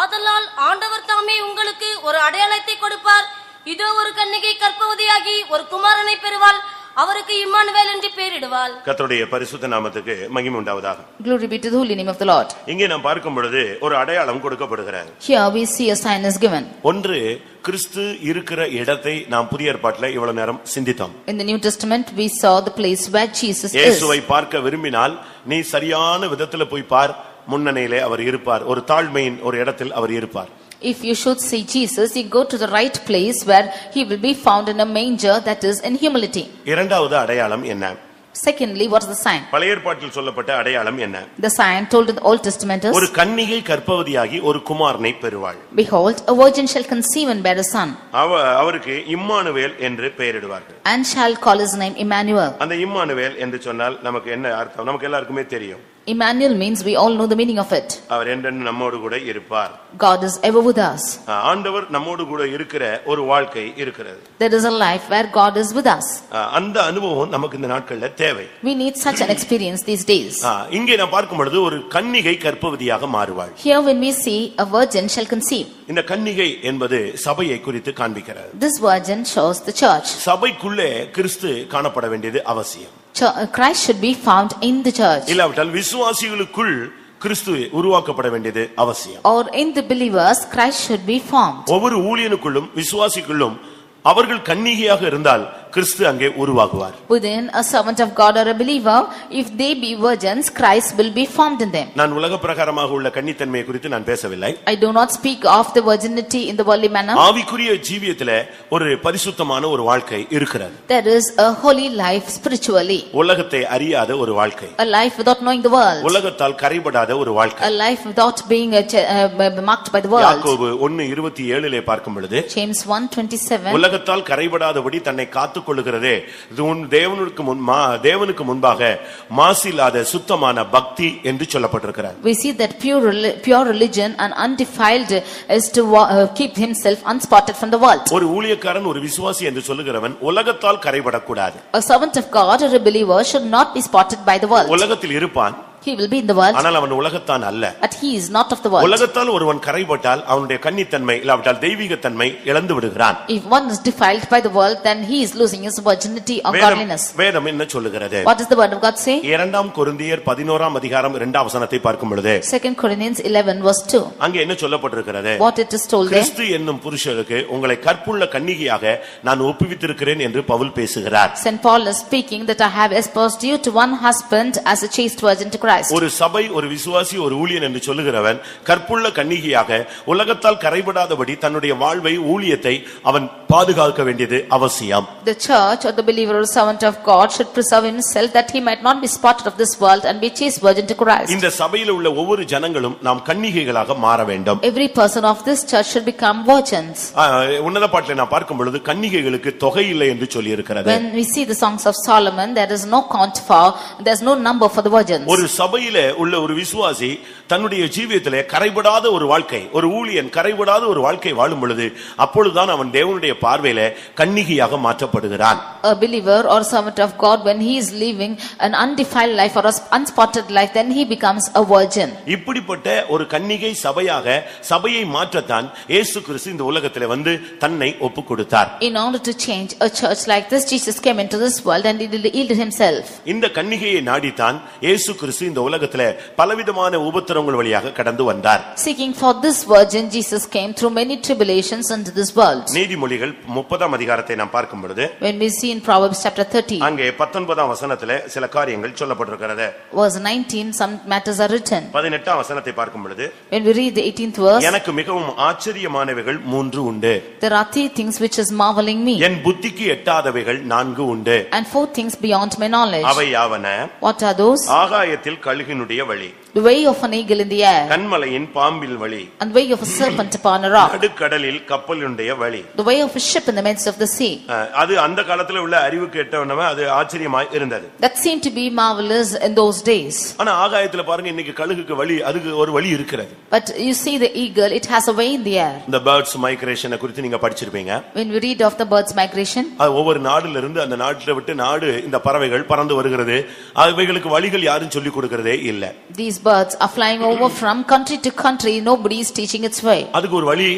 ஆதலால் ஆண்டவர் தாமே உங்களுக்கு ஒரு அடையாளத்தை கொடுப்பார். இதோ ஒரு கன்னிகை கற்பவதியாகி ஒரு குமாரனை பெறுவாள். அவருக்கு இம்மானுவேல் என்று பெயரிடுவாள் கர்த்தருடைய பரிசுத்த நாமத்துக்கு மகிமை உண்டாவதாக Glory be to the holy name of the Lord. இங்கே நாம் பார்க்கும் பொழுது ஒரு அடையாளம் கொடுக்கப்படுகிறது Here we see a sign is given. ஒன்று கிறிஸ்து இருக்கிற இடத்தை நாம் புதிய ஏற்பாட்டில் இவ்வளவு நேரம் சிந்தித்தோம் In the New Testament, we saw the place where Jesus is. இயேசுவை பார்க்க விரும்பினால் நீ சரியான விதத்துல போய் பார் முன்னணியிலே அவர் இருப்பார் ஒரு தாழ்மையின் ஒரு இடத்தில் அவர் இருப்பார் If you should see Jesus, you go to the right place where he will be found in a manger that is in humility. இரண்டாவது அடையாளம் என்ன Secondly, what is the sign? பழைய ஏற்பாட்டில் சொல்லப்பட்ட அடையாளம் என்ன The sign told in the Old Testament ஒரு is, கன்னிகை கற்பவதியாகி ஒரு குமாரனை பெறுவாள் Behold, a virgin shall conceive and bear a son, அவ அவருக்கு இம்மானுவேல் என்று பெயரிடுவார்கள் and shall call his name Emmanuel. அந்த இம்மானுவேல் என்று சொன்னால் நமக்கு என்ன அர்த்தம் நமக்கு எல்லாருக்குமே தெரியும் Emmanuel means we all know the meaning of it. அவர் என்றென்று நம்மோடு கூட இருப்பார் God is ever with us. ஆண்டவர் நம்மோடு கூட இருக்கிற ஒரு வாழ்க்கை இருக்கிறது There is a life where God is with us. அந்த அனுபவம் நமக்கு இந்த நாட்கள்ல தேவை We need such an experience these days. ஆ, இங்கே நான் பார்க்கும் பொழுது ஒரு கன்னிகை கற்பவதியாக மாறுவாள் Here when we see a virgin shall conceive, இந்த கன்னிகை என்பது சபையை குறித்து காண்பிக்கிறது this virgin shows the church. சபைக்குள்ளே கிறிஸ்து காணப்பட வேண்டியது அவசியம் Christ should be found in the church. இல்லாவிட்டால் விசுவாசிகளுக்குள் கிறிஸ்து உருவாக்கப்பட வேண்டியது அவசியம் Or in the believers, Christ should be formed. ஒவ்வொரு ஊழியனுக்குள்ளும் விசுவாசிக்குள்ளும் அவர்கள் கன்னிகையாக இருந்தால் கிறிஸ்து அங்கே உருவாகுவார் Within a servant of God or a believer, if they be virgins, Christ will be formed in them. நான் உலக பிரகாரமாக உள்ள கன்னித்தன்மையை குறித்து நான் பேசவில்லை I do not speak of the virginity in the worldly manner. ஆவிக்குரிய ஜீவியத்திலே ஒரு பரிசுத்தமான ஒரு வாழ்க்கை இருக்கிறது There is a holy life spiritually, உலகத்தை அறியாத ஒரு வாழ்க்கை a life without knowing the world, உலகத்தால் கரைபடாத ஒரு வாழ்க்கை a life without being uh, ch- uh, marked by the world. யாக்கோபு ஒன்னு இருபத்தி ஏழுலே பார்க்கும் பொழுது James 1:27. உலகத்தால் கரைபடாதபடி தன்னை காத்துக் கொள்ளுகிறதே இது உன் தேவனுக்கு முன் தேவனுக்கு முன்பாக மாசில்லாத சுத்தமான பக்தி என்று சொல்லப்பட்டிருக்கிறார் We see that pure, reli- pure religion and undefiled is to wa- uh, keep himself unspotted from the world. ஒரு ஊழியக்காரன் ஒரு விசுவாசி என்று சொல்லுகிறவன் உலகத்தால் கரைபடக்கூடாது A servant of God or a believer should not be spotted by the world. உலகத்தில் இருப்பான் He will be in the world, ஆனால் அவன் உலகத்தான் அல்ல but he is not of the world. உலகத்தால் ஒருவன் கரைபட்டால் அவனுடைய கன்னித்தன்மை இல்லாவிட்டால் தெய்வீகத்தன்மை இழந்து விடுகிறான் If one is defiled by the world, then he is losing his virginity of godliness. வேதம் என்ன சொல்லுகிறது What does the word of God say? இரண்டாம் கொரிந்தியர் பதினோராம் அதிகாரம் இரண்டாம் வசனத்தை பார்க்கும் பொழுது Second Corinthians 11 verse 2. அங்கே என்ன சொல்லப்பட்டிருக்கிறது What it is told there? கிறிஸ்து என்னும் புருஷருக்கு உங்களை கற்புள்ள கன்னிகையாக நான் ஒப்புவித்திருக்கிறேன் என்று பவுல் பேசுகிறார் St. Paul is speaking that I have espoused you to one husband as a chaste virgin to Christ. ஒரு சபை ஒரு விசுவாசி ஒரு ஊழியன் என்று சொல்லுகிறவன் கற்புள்ள கன்னிகையாக உலகத்தால் கரைபடாதபடி தன்னுடைய வாழ்வை ஊழியத்தை அவன் பாதுகாக்க வேண்டியது அவசியம் The church or the believer or servant of God should preserve himself that he might not be spotted of this world and be chaste virgin to Christ. இந்த சபையில் உள்ள ஒவ்வொரு ஜனங்களும் நாம் கன்னிகைகளாக மாற வேண்டும் Every person of this church should become virgins. உன்னத பாட்டில் நான் பார்க்கும் பொழுது கன்னிகைகளுக்கு தொகை இல்லை என்று சொல்லி இருக்கிறது When we see the songs of Solomon, there is no count for, there is no number for the virgins. ஒரு சபையில உள்ள ஒரு விசுவாசி தன்னுடைய ஜீவியத்திலே கரைபடாத ஒரு வாழ்க்கை ஒரு ஊழியன் கரைபடாத ஒரு வாழ்க்கை வாழும் பொழுது அப்பொழுதுதான் அவன் தேவனுடைய பார்வையில கன்னிகையாக மாற்றப்படுகிறான் A believer or servant of God, when he is living an undefiled life or unspotted life, then he becomes a virgin. இப்படிப்பட்ட ஒரு கன்னிகை சபையாக சபையை மாற்றத்தான் இயேசு கிறிஸ்து இந்த உலகத்திலே வந்து தன்னை ஒப்பு கொடுத்தார் In order to change a church like this, Jesus came into this world and he yielded himself. இந்த கன்னிகையை நாடித்தான் இயேசு கிறிஸ்து இந்த உலகத்திலே பலவிதமான உபத்திரங்கள் வழியாக கடந்து வந்தார் Seeking for this virgin, Jesus came through many tribulations into this world. நீதிமொழிகள் முப்பதாம் அதிகாரத்தை நாம் பார்க்கும் பொழுது When we see in Proverbs chapter 30, அங்கே பத்தொன்பதாம் வசனத்திலே சில காரியங்கள் சொல்லப்பட்டிருக்கிறது verse 19, some matters are written. பதினெட்டாம் வசனத்தை பார்க்கும் பொழுது When we read the 18th verse, எனக்கு மிகவும் ஆச்சரியமானவைகள் மூன்று உண்டு there are three things which is marveling me, என் புத்திக்கு எட்டாதவைகள் நான்கு உண்டு and four things beyond my knowledge. அவை யாவன What are those? ஆகாயத்தில் கழுகினுடைய வழி The way of an eagle in the air, கண்மலையின் பாம்பில் வழி. And the way of a serpent upon a rock, நடுக்கடலில் கப்பலுடைய வழி. The way of a ship in the midst of the sea. அது அந்த காலத்துல உள்ள அறிவு கேட்டவனவன் அது ஆச்சரியமாய் இருந்தது. That seemed to be marvelous in those days. ஆனா ஆகாயத்துல பாருங்க இன்னைக்கு கழுகுக்கு வழி அதுக்கு ஒரு வழி இருக்கிறது. But you see the eagle, it has a way in the air. இந்த பேர்ட்ஸ் மைக்ரேஷனை குறித்து நீங்க படிச்சிருப்பீங்க. When we read of the bird's migration, அது ஒவ்வொரு நாடுல இருந்து அந்த நாட்டில விட்டு நாடு இந்த பறவைகள் பறந்து வருகிறது. அவைகளுக்கு வழிகள் யாரும் சொல்லிக் கொடுக்கறதே இல்ல. These birds are flying over from country to country, nobody is teaching its way. அதுக்கு ஒரு வழி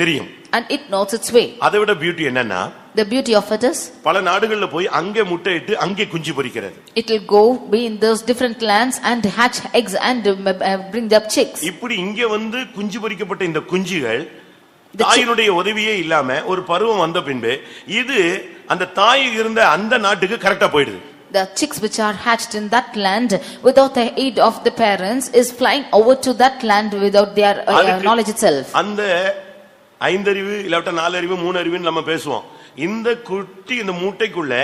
தெரியும் And it knows its way. அதை விட பியூட்டி என்னன்னா The beauty of it is, பல நாடுகள்ல போய் அங்கே முட்டையிட்டு அங்கே குஞ்சு பொரிக்கிறது it will go be in those different lands and hatch eggs and um, uh, bring up chicks. இப்படி இங்க வந்து குஞ்சு பொரிக்கப்பட்ட இந்த குஞ்சுகள் தாயினுடைய உதவியே இல்லாம ஒரு பருவம் வந்த பின்பு இது அந்த தாய் இருந்த அந்த நாட்டுக்கு கரெக்டா போயிடுது The chicks which are hatched in that land without the aid of the parents is flying over to that land without their uh, knowledge itself. அந்த ஐந்தறிவு இல்லாவிட்ட நாலறிவு மூணு அறிவுன்னு நம்ம பேசுவோம் இந்த குட்டி இந்த மூட்டைக்குள்ள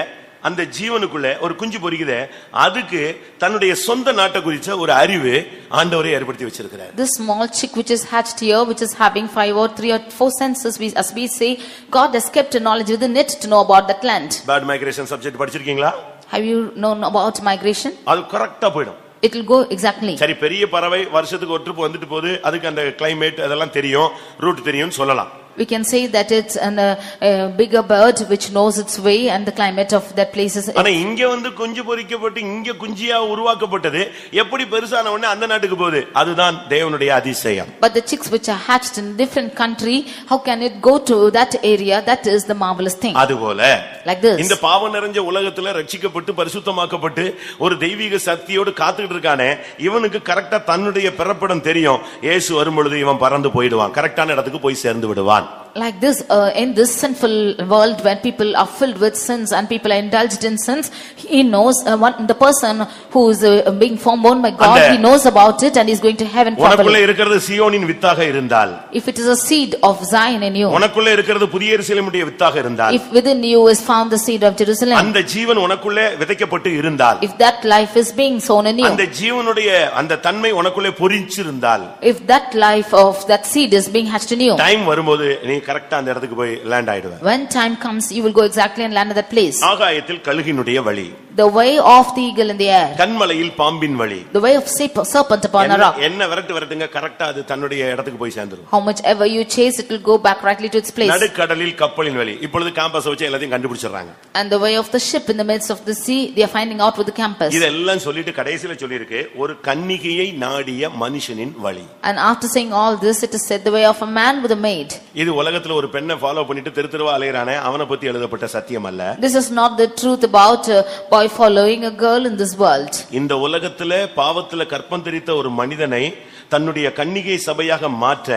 அந்த ஜீவனுக்குள்ள ஒரு குஞ்சு பொரிக்குதே அதுக்கு தன்னுடைய சொந்த நாட்டை குறிச்ச ஒரு அறிவு ஆண்டவரை ஏற்படுத்தி வச்சிருக்கிறார் This small chick which is hatched here, which is having five or three or four senses, we, as we say, God has kept a knowledge within it to know about that land. Bird migration subject படிச்சிருக்கீங்களா Have you known about migration? அது கரெக்டா போயிடும் It will go exactly. சரி பெரிய பறவை வருஷத்துக்கு ஒரு trip வந்துட்டு போகுது அதுக்கு அந்த கிளைமேட் அதெல்லாம் தெரியும் ரூட் தெரியும்னு சொல்லலாம் We can say that it's an, uh, a bigger bird which knows its way and the climate of that place is. ஆனா இங்க வந்து குஞ்சு பொரிக்கப்பட்டு இங்க குஞ்சியா உருவாக்கப்பட்டது எப்படி பெருசான உடனே அந்த நாட்டுக்கு போகுது அதுதான் தேவனுடைய அதிசயம் But the chicks which are hatched in different country, how can it go to that area? That is the marvelous thing. அதுபோல Like this. இந்த பாவம் நிறைஞ்ச உலகத்துல ரட்சிக்கப்பட்டு பரிசுத்தமாக்கப்பட்டு ஒரு தெய்வீக சக்தியோடு காத்துக்கிட்டு இருக்கானே இவனுக்கு கரெக்டா தன்னுடைய பிறப்பிடம் தெரியும் இயேசு வரும்பொழுது இவன் பறந்து போயிடுவான் கரெக்டான இடத்துக்கு போய் சேர்ந்து விடுவான் John Like this, uh, in this sinful world when people are filled with sins and people are indulged in sins, he knows, uh, one, the person who is uh, being formed born by God, அந்த- he knows about it and is going to heaven உனக்குள்ள properly. இருக்கிறது சியோனின் வித்தாக இருந்தால் If it is a seed of Zion in you, உனக்குள்ள இருக்கிறது புதிய எருசலேமுடைய வித்தாக இருந்தால் if within you is found the seed of Jerusalem, அந்த ஜீவன் உனக்குள்ளே விதைக்கப்பட்டு இருந்தால் if that life is being sown in அந்த you, ஜீவனுடைய அந்த தன்மை உனக்குள்ளே பொறிச்சிருந்தால் if that life of that seed is being hatched in you, time வரும்போது நீ கரெக்டா அந்த இடத்துக்கு போய் land ஆயிடுவ when time comes, you will go exactly and land at that place. ஆகாயத்தில் கழுகினுடைய வழி The way of the eagle in the air, கண்மலையில் பாம்பின் வழி the way of serp- serpent upon a என்ன- rock. என்ன விரட்டு விரட்டுங்க கரெக்டா அது தன்னுடைய இடத்துக்கு போய் சேர்ந்துரும் How much ever you chase, it will go back rightly to its place. நடுக்கடலில் கப்பலின் வழி இப்பொழுது கேம்பஸ் வச்சு எல்லாத்தையும் கண்டுபிடிச்சிடுறாங்க And the way of the ship in the midst of the sea, they are finding out with the campus. இதெல்லாம் சொல்லிட்டு கடைசியில சொல்லியிருக்கு ஒரு கன்னிகையை நாடிய மனுஷனின் வழி And after saying all this, it is said the way of a man with a maid. இது உலகத்துல ஒரு பெண்ணை ஃபாலோ பண்ணிட்டு தெரு தெருவா அலையறானே அவனை பத்தி எழுதப்பட்ட சத்தியம் அல்ல This is not the truth about a enjoy following a girl in this world. இந்த உலகத்துல பாவத்துல கற்பம் தெரித்த ஒரு மனிதனை தன்னுடைய கன்னிகை சபையாக மாற்ற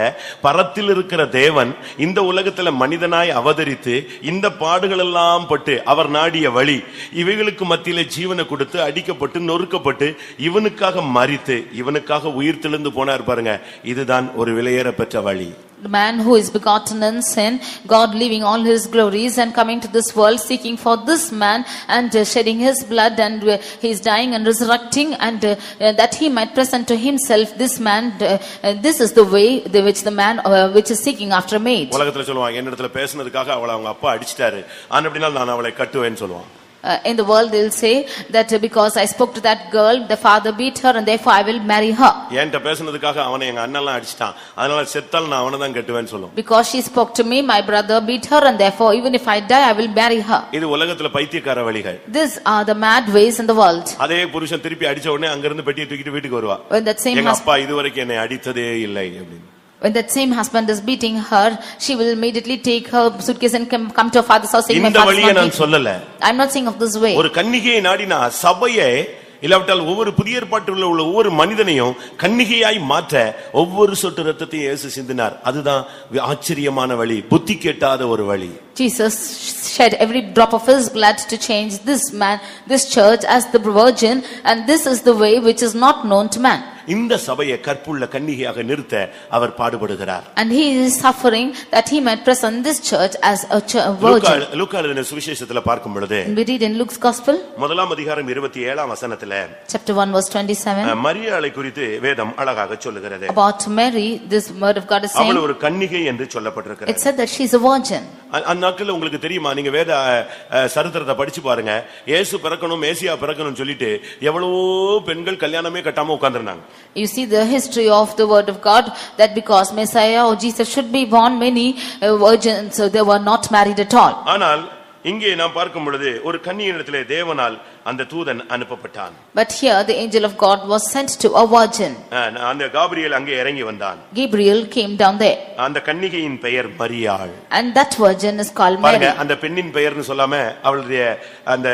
பரத்தில் இருக்கிற தேவன் இந்த உலகத்துல மனிதனாய் அவதரித்து இந்த பாடுகள் எல்லாம் பட்டு அவர் நாடிய வழி இவைகளுக்கு மத்தியில ஜீவனை கொடுத்து அடிக்கப்பட்டு நொறுக்கப்பட்டு இவனுக்காக மறித்து இவனுக்காக உயிர் தெளிந்து போனார் பாருங்க இதுதான் ஒரு விலையேற பெற்ற வழி The man who is begotten in sin, God leaving all his glories and coming to this world seeking for this man and uh, shedding his blood and uh, he is dying and resurrecting and uh, uh, that he might present to himself this man, uh, uh, this is the way the, which the man uh, which is seeking after a maid. உலகத்துல சொல்லுவாங்க என்னிடத்துல பேசுனதுக்காக அவளை அவங்க அப்பா அடிச்சிட்டாரு ஆனா அப்படின்னா நான் அவளை கட்டுவேன்னு சொல்லுவான் Uh, in the world, they'll say that uh, because I spoke to that girl, the father beat her and therefore I will marry her. என்கிட்ட பேசுனதுக்காக அவனை எங்க அண்ணன்லாம் அடிச்சிட்டான் அதனால செத்தால் நான் அவனை தான் கட்டுவேன்னு சொல்லும் Because she spoke to me, my brother beat her and therefore even if I die, I will marry her. இது உலகத்துல பைத்தியக்கார வழிகள் These are the mad ways in the world. அதே புருஷன் திருப்பி அடிச்ச உடனே அங்கிருந்து பெட்டியை தூக்கிட்டு வீட்டுக்கு வருவா When that same எங்க husband அப்பா இதுவரைக்கும் என்னை அடித்ததே இல்லை அப்படின்னு When that same husband is beating her, she will immediately take her suitcase and come, come to her father's house saying, my இந்த father's வழியை not நான் beating." சொல்லல I'm not saying of this way. ஒரு கன்னிகையை நாடினா சபையை இல்லாவிட்டால் ஒவ்வொரு புதிய ஏற்பாட்டில் உள்ள ஒவ்வொரு மனிதனையும் கன்னிகையாய் மாற்ற ஒவ்வொரு சொட்டு ரத்தத்தையும் இயேசு சிந்தினார் அதுதான் ஆச்சரியமான வழி புத்தி கேட்டாத ஒரு வழி Jesus shed every drop of his blood to change this man, this church as the virgin and this is the way which is not known to man. இந்த சபையை கற்புள்ள கன்னிகையாக நிறுத்த அவர் பாடுபடுகிறார். And he is suffering that he might present this church as a virgin. லூக்கா எழுதின சுவிசேஷத்துல பார்க்கும் பொழுது we read in Luke's gospel, முதலாம் அதிகாரம் இருபத்தி ஏழாம் வசனத்துல chapter 1 verse 27, அஹ், மரியாளை குறித்து வேதம் அழகாக சொல்லுகிறது. About Mary, this word of God is அவள் saying, ஒரு கன்னிகை என்று it சொல்லப்பட்டிருக்கிறது said that she is a virgin. அ- அந்நாட்கள்ல உங்களுக்கு தெரியுமா? நீங்க வேத சரித்திரத்தை படிச்சு பாருங்க. இயேசு பிறக்கணும் மேசியா பிறக்கணும் சொல்லிட்டு எவ்வளவோ பெண்கள் கல்யாணமே கட்டாம உட்கார்ந்திருந்தாங்க. You see the history of the word of God that because Messiah or Jesus should be born, many uh, virgins, so they were not married at all. ஆனால் இங்கே நாம் பார்க்கும் பொழுது ஒரு கன்னியிடத்திலே தேவனால் அந்த தூதன் அனுப்பப்பட்டான் But here the angel of God was sent to a virgin. அஹ், அந்த காபிரியல் அங்கே இறங்கி வந்தான் Gabriel came down there. அந்த கன்னிகையின் பெயர் மரியாள் And that virgin is called பாருங்க Mary. அந்த பெண்ணின் பெயர்னு சொல்லாம அவளுடைய அந்த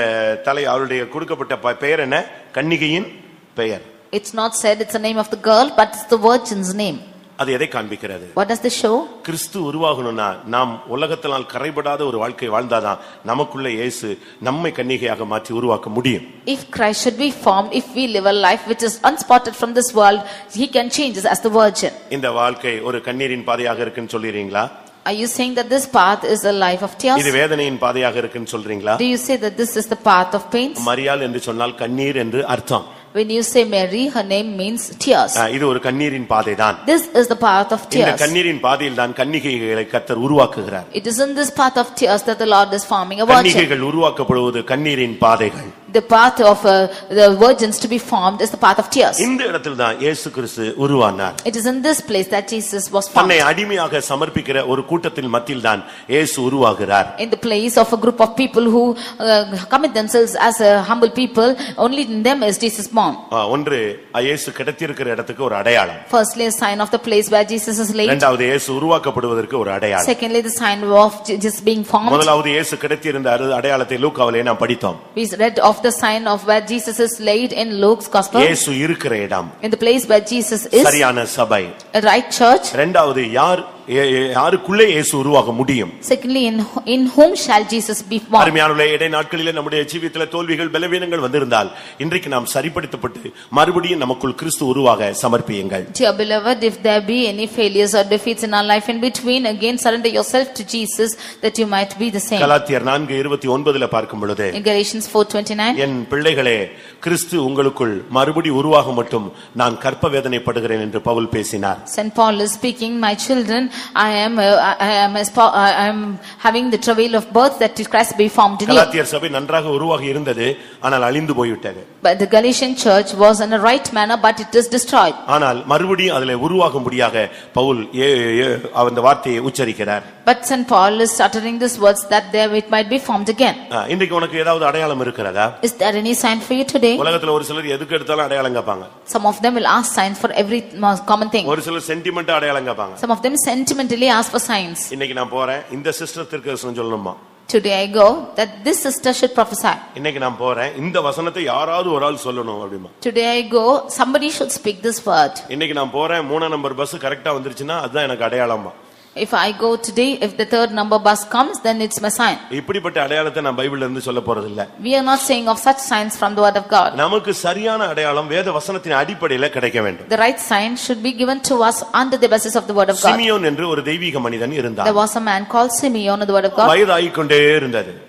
தலை அவளுடைய கொடுக்கப்பட்ட ப- பெயர் என்ன கன்னிகையின் பெயர் It's not said it's the name of the girl, but it's the virgin's name. அது எதை காண்பிக்கிறது What does this show? கிறிஸ்து உருவாகணும்னா நாம் உலகத்தினால் கரைபடாத ஒரு வாழ்க்கை வாழ்ந்தாதான் நமக்குள்ள இயேசு நம்மை கன்னிகையாக மாற்றி உருவாக்க முடியும் If Christ should be formed, if we live a life which is unspotted from this world, he can change us as the virgin. இந்த வாழ்க்கை ஒரு கண்ணீரின் பாதையாக இருக்குன்னு சொல்லிடுறீங்களா Are you saying that this path is a life of tears? இது வேதனையின் பாதையாக இருக்குன்னு சொல்றீங்களா Do you say that this is the path of pains? மரியாள் என்று சொன்னால் கண்ணீர் என்று அர்த்தம் When you say Mary, her name means tears. இது ஒரு கண்ணீரின் பாதை தான் This is the path of இந்த tears. கண்ணீரின் பாதையில் தான் கன்னிகைகளை கத்தர் உருவாக்குகிறார் It is in this path of tears that the Lord is forming a virgin. கன்னிகைகள் உருவாக்கப்படுவது கண்ணீரின் பாதைகள் The path of uh, the virgins to be formed is the path of tears. இந்த இடத்தில் தான் இயேசு கிறிஸ்து உருவானார் It is in this place that Jesus was தன்னை formed. அடிமையாக சமர்ப்பிக்கிற ஒரு கூட்டத்தின் மத்தியில் தான் இயேசு உருவாகிறார் In the place of a group of people who uh, commit themselves as a humble people, only in them is Jesus born. ஒன்று இயேசு கிடத்திருக்கிற இடத்துக்கு ஒரு அடையாளம் Firstly, a sign of the place where Jesus is laid. இரண்டாவது இயேசு உருவாக்கப்படுவதற்கு ஒரு அடையாளம் Secondly, the sign of Jesus being formed. முதலாவது இயேசு கிடத்தியிருந்த அரு- அடையாளத்தை லூக்காவிலே நாம் படித்தோம் We read of the sign of where Jesus is laid in Luke's gospel. இயேசு இருக்கிற இடம் In the place where Jesus is, சரியான சபை a right church. இரண்டாவது யார் ஏ- ஏ- யாருக்குள்ளே இயேசு உருவாக முடியும் Secondly, in, in whom shall Jesus be born? அருமையான இடை நாட்களிலே நம்முடைய ஜீவியத்தில் தோல்விகள் பலவீனங்கள் வந்திருந்தால் இன்றைக்கு நாம் சரிப்படுத்தப்பட்டு மறுபடியும் நமக்குள் கிறிஸ்து உருவாக சமர்ப்பியுங்கள் Dear beloved, if there be any failures or defeats in our life in between, again surrender yourself to Jesus that you might be the same. கலாத்தியர் நான்கு இருபத்தி ஒன்பதுல பார்க்கும் பொழுது In Galatians 4:29, என் பிள்ளைகளே கிறிஸ்து உங்களுக்குள் மறுபடி உருவாக மட்டும் நான் கற்ப வேதனைப்படுகிறேன் என்று பவுல் பேசினார் St. Paul is speaking, my children, I am, uh, I I am, a spo- I am having the travail of birth that Christ be formed in you. கலாத்தியர் சபை நன்றாக உருவாகி இருந்தது ஆனால் அழிந்து போய்விட்டது But the Galatian church was in a right manner, but it is destroyed. ஆனால் மறுபடியும் அதிலே உருவாகும்படியாக பவுல் ஏ- ஏ- அந்த வார்த்தையை உச்சரிக்கிறார் But St. Paul is uttering these words that there it might be formed again. ஆ, இன்றைக்கு உனக்கு ஏதாவது அடையாளம் இருக்கிறதா Is there any sign for you today? உலகத்துல ஒரு சிலர் எதுக்கு எடுத்தாலும் அடையாளம் கேட்பாங்க Some of them will ask signs for every uh, common thing. ஒரு சிலர் சென்டிமெண்ட் அடையாளம் கேட்பாங்க Some of them sentimentally ask for signs. இன்னைக்கு நான் போறேன் இந்த சிஸ்டத்திற்கு சொல்லணுமா Today I go that this sister should prophesy. இன்னைக்கு நான் போறேன் இந்த வசனத்தை யாராவது ஒரு ஆள் சொல்லணும் அப்படிமா Today I go, somebody should speak this word. இன்னைக்கு நான் போறேன் மூணாம் நம்பர் பஸ் கரெக்டா வந்துருச்சுன்னா அதுதான் எனக்கு அடையாளமா If I go today, if the third number bus comes, then it's my sign. இப்படிப்பட்ட அடையாளத்தை நான் பைபிள்ல இருந்து சொல்ல போறது இல்ல We are not saying of such signs from the word of God. நமக்கு சரியான அடையாளம் வேத வசனத்தின் அடிப்படையில கிடைக்க வேண்டும் The right sign should be given to us under the basis of the word of God. Simeon என்று ஒரு தெய்வீக மனிதன் There இருந்தான் was a man called Simeon in the word of God. வயதாகிக் கொண்டே இருந்தது He-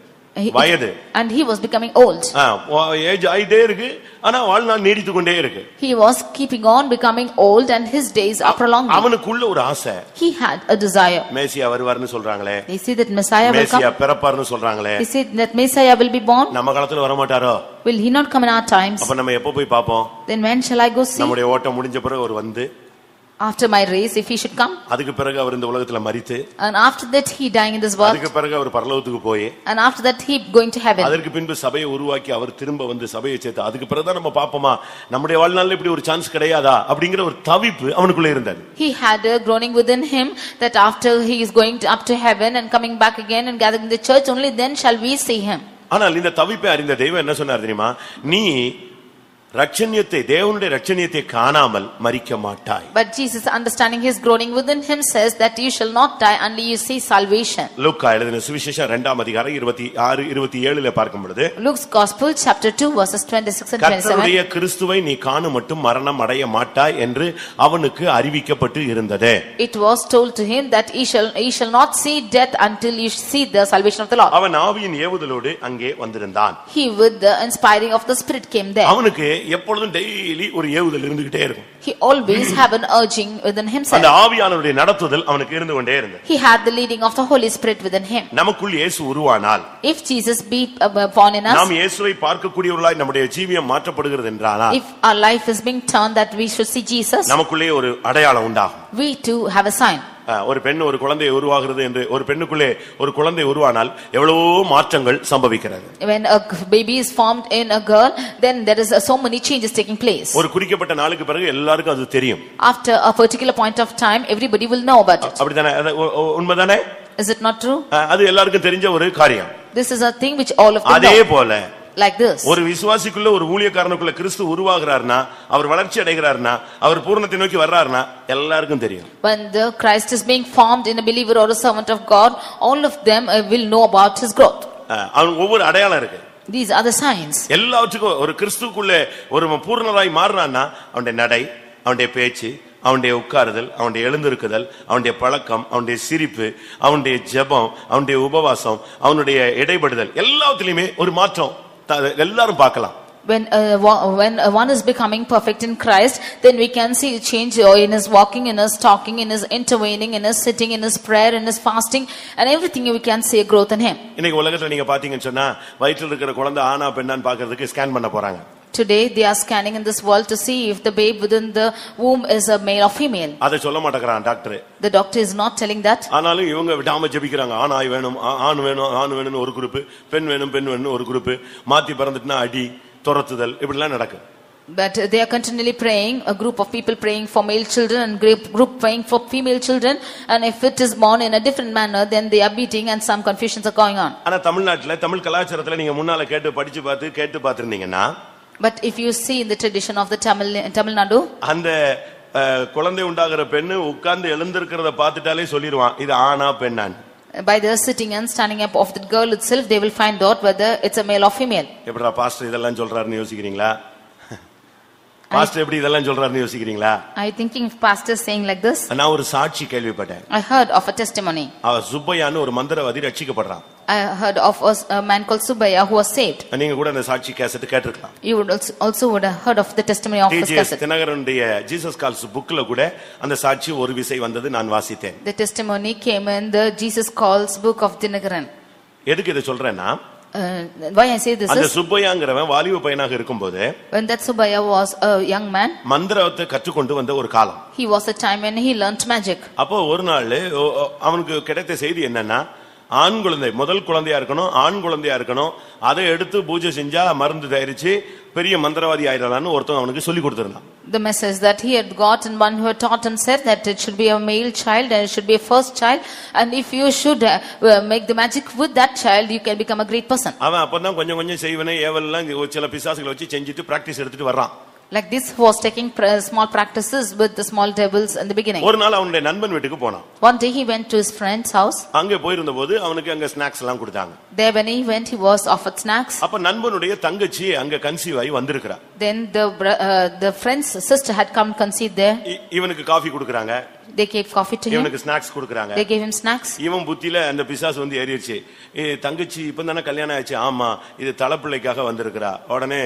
வயது And he was becoming old. Age ஆயிட்டே இருக்கு ஆனா வாழ்நாள் நீடித்து கொண்டே இருக்கு He was keeping on becoming old and his days are prolonging. அவனுக்குள்ள ஒரு ஆசை He had a desire. மேசியா வருவார்னு சொல்றாங்களே They say that Messiah will Messiah come. பிறப்பார்னு சொல்றாங்களே They say that Messiah will be born. நம்ம காலத்துல வரமாட்டாரோ Will he not come in our times? அப்ப நம்ம எப்ப போய் பாப்போம் Then when shall I go see? நம்முடைய ஓட்டம் முடிஞ்ச பிறகு அவர் வந்து After my race, if he should come. அதுக்கு பிறகு அவர் இந்த உலகத்துல மரித்து And after that, he dying in this world. அதுக்கு பிறகு அவர் பரலோகத்துக்கு போய் And after that, he going to heaven. அதற்கு பின்பு சபையை உருவாக்கி அவர் திரும்ப வந்து சபையை சேர்த்து அதுக்கு பிறகுதான் நம்ம பாப்போமா நம்முடைய வாழ்நாள்ல இப்படி ஒரு சான்ஸ் கிடையாதா அப்படிங்கிற ஒரு தவிப்பு அவனுக்குள்ள இருந்தது He had a groaning within him that after he is going to, up to heaven and coming back again and gathering the church, only then shall we see him. ஆனால் இந்த தவிப்பை அறிந்த தெய்வம் என்ன சொன்னார் தெரியுமா நீ ரட்சணியத்தை தேவனுடைய ரட்சணியத்தை காணாமல் மரிக்க மாட்டாய் But Jesus, understanding his groaning within him, says that you shall not die until you see salvation. லூக்கா எழுதின சுவிசேஷம் இரண்டாம் அதிகாரம் இருபத்தி ஆறு இருபத்தி ஏழுல பார்க்கும் பொழுது Luke's Gospel, chapter 2, verses 26 and 27. கர்த்தருடைய கிறிஸ்துவை நீ காணும் மட்டும் மரணம் அடைய மாட்டாய் என்று அவனுக்கு அறிவிக்கப்பட்டு இருந்தது It was told to him that he shall, he shall not see death until you see the salvation of the Lord. அவன் ஆவியின் ஏவுதலோடு அங்கே வந்திருந்தான் He with the inspiring of the Spirit came there. அவனுக்கு எப்பொழுதும் டெய்லி ஒரு ஏவுதல் இருந்துகிட்டே இருக்கும் He always have an urging within அந்த himself. ஆவியானவருடைய நடத்துதல் அவனுக்கு இருந்து கொண்டே இருந்தது He had the leading of the Holy Spirit within him. நமக்குள் இயேசு உருவானால் If Jesus be uh, born in us, நாம் இயேசுவை பார்க்கக்கூடியவர்களாய் நம்முடைய ஜீவியம் மாற்றப்படுகிறது என்றானால் if our life is being turned that we should see Jesus, நமக்குள்ளே ஒரு அடையாளம் உண்டாகும் we too have a sign. ஒரு பெண் ஒரு குழந்தை உருவாகிறது என்று ஒரு பெண்ணுக்குள்ளே ஒரு குழந்தை உருவானால் எவ்வளவோ மாற்றங்கள் சம்பவிக்கிறது When a g- baby is formed in a girl, then there is uh, so many changes taking place. ஒரு குறிக்கப்பட்ட நாளுக்கு பிறகு எல்லாருக்கும் அது தெரியும் After a particular point of time, everybody will know about it. அப்படித்தானே அது உ- உ- உண்மைதானே Is it not true? அஹ், அது எல்லாருக்கும் தெரிஞ்ச ஒரு காரியம் This is a thing which all of them அதே. போல Like this. ஒரு விசுவாசிக்குள்ள ஒரு ஊழியக்காரனுக்குள்ள கிறிஸ்து உருவாகிறார்னா அவர் வளர்ச்சி அடைகிறார்னா அவர் பூர்ணத்தை நோக்கி வர்றாருன்னா எல்லாருக்கும் தெரியும் When the Christ is being formed in a believer or a servant of God, all of them uh, will know about his growth. அவன் ஒவ்வொரு அடையாளம் இருக்கு These are the signs. எல்லாவற்றுக்கும் ஒரு கிறிஸ்துக்குள்ள ஒரு பூர்ணராய் மாறினான்னா அவனுடைய நடை அவனுடைய பேச்சு அவனுடைய உட்காருதல் அவனுடைய எழுந்திருக்குதல் அவனுடைய பழக்கம் அவனுடைய சிரிப்பு அவனுடைய ஜெபம் அவனுடைய உபவாசம் அவனுடைய இடைபடுதல் எல்லாத்துலயுமே ஒரு மாற்றம் எல்லாரும் பார்க்கலாம் When, uh, when uh, one is becoming perfect in Christ, then we can see change uh, in his walking, in his talking, in his intervening, in his sitting, in his prayer, in his fasting, and everything we can see a growth in him. இன்னைக்கு உலகத்துல நீங்க பாத்தீங்கன்னு சொன்னா வயிற்றில் இருக்கிற குழந்தை ஆனா பெண்ணான்னு பாக்குறதுக்கு ஸ்கேன் பண்ண போறாங்க Today, they are scanning in this world to see if the babe within the womb is a male or female. அதை சொல்ல மாட்டேங்கிறான் doctor The doctor is not telling that. ஆனாலும் இவங்க விடாம ஜெபிக்கிறாங்க ஆண் ஆய் வேணும் ஆ- ஆண் வேணும் ஆண் வேணும்னு ஒரு குரூப் பெண் வேணும் பெண் வேணும்னு ஒரு குரூப் மாத்தி பிறந்துட்டுனா அடி துரத்துதல் இப்படிலாம் நடக்கும் But they are continually praying, a group of people praying for male children and group, group praying for female children. And if it is born in a different manner, then they are beating and some confusions are going on. ஆனா தமிழ்நாட்டுல தமிழ் கலாச்சாரத்துல நீங்க முன்னால கேட்டு படிச்சு பார்த்து கேட்டு பார்த்திருந்தீங்கன்னா But if you see in the tradition of the Tamil, Tamil Nadu, அந்த அஹ், குழந்தை உண்டாகிற பெண்ணு உட்கார்ந்து எழுந்திருக்கிறத பார்த்துட்டாலே சொல்லிடுவான் இது ஆணா பெண்ணான் by the sitting and standing up of the girl itself, they will find out whether it's a male or female. எப்படிடா pastor இதெல்லாம் சொல்றாருன்னு யோசிக்கிறீங்களா பாஸ்டர் எப்படி இதெல்லாம் சொல்றாருன்னு யோசிக்கிறீங்களா you thinking of pastors saying like this? நான் ஒரு சாட்சி கேள்விப்பட்டேன் I heard of a testimony. அவ சுப்பையான்னு ஒரு மந்திரவாதி ரட்சிக்கப்படுறான் I heard of a, man called Subaya who was saved. நீங்க கூட அந்த சாட்சி கேசட் கேட்டிருக்கலாம் You would also, also would have heard of the testimony of his DGS cassette. தினகரனுடைய ஜீசஸ் கால்ஸ் புக்ல கூட அந்த சாட்சி ஒரு விசை வந்தது நான் வாசித்தேன் The testimony came in the Jesus Calls book of Dinagaran. எதுக்கு இதை சொல்றேன்னா Uh, why I say this அந்த is, சுப்பையாங்கிறவன் வாலிப பையனாக இருக்கும்போது when that Subaya was a young man, மந்திரத்தை கற்றுக்கொண்டு வந்த ஒரு காலம் he was a time when he learnt magic. அப்போ ஒரு நாள் அவனுக்கு கிடைத்த செய்தி என்னன்னா ஆண் குழந்தை முதல் குழந்தையா இருக்கணும் ஆண் குழந்தையா இருக்கணும் அதை எடுத்து பூஜை செஞ்சா மருந்து தயாரிச்சு பெரிய மந்திரவாதி ஆயிடலாம்னு ஒருத்தன் அவனுக்கு சொல்லி கொடுத்திருந்தான் The message that he had got and one who had taught him said that it should be a male child and it should be a first child and if you should uh, uh, make the magic with that child you can become a great person. அவன் அப்பதான் கொஞ்சம் கொஞ்சம் செய்வனே ஏவல்லாம் இங்க ஒரு சில பிசாசுகளை வச்சு செஞ்சுட்டு பிராக்டிஸ் எடுத்துட்டு வர்றான் Like this, he was taking pra- small practices with the small devils in the beginning. ஒரு நாள் அவனுடைய நண்பன் வீட்டுக்கு போனான் One day he went to his friend's house. அங்கே போயிருந்த போது அவனுக்கு அங்க ஸ்நாக்ஸ் எல்லாம் கொடுத்தாங்க There when he went, he was offered snacks. அப்ப நண்பனுடைய தங்கச்சி அங்க கன்சீவ் ஆகி வந்திருக்கிறா Then the, uh, the friend's sister had come conceived there. இவனுக்கு காஃபி கொடுக்கறாங்க They gave coffee to him. இவனுக்கு ஸ்நாக்ஸ் கொடுக்கறாங்க They gave him snacks. இவன் புத்தியில அந்த பிசாசு வந்து ஏறிடுச்சு தங்கச்சி இப்ப தானே கல்யாணம் ஆயிடுச்சு ஆமா இது தலைப்பிள்ளைக்காக வந்திருக்கிறா உடனே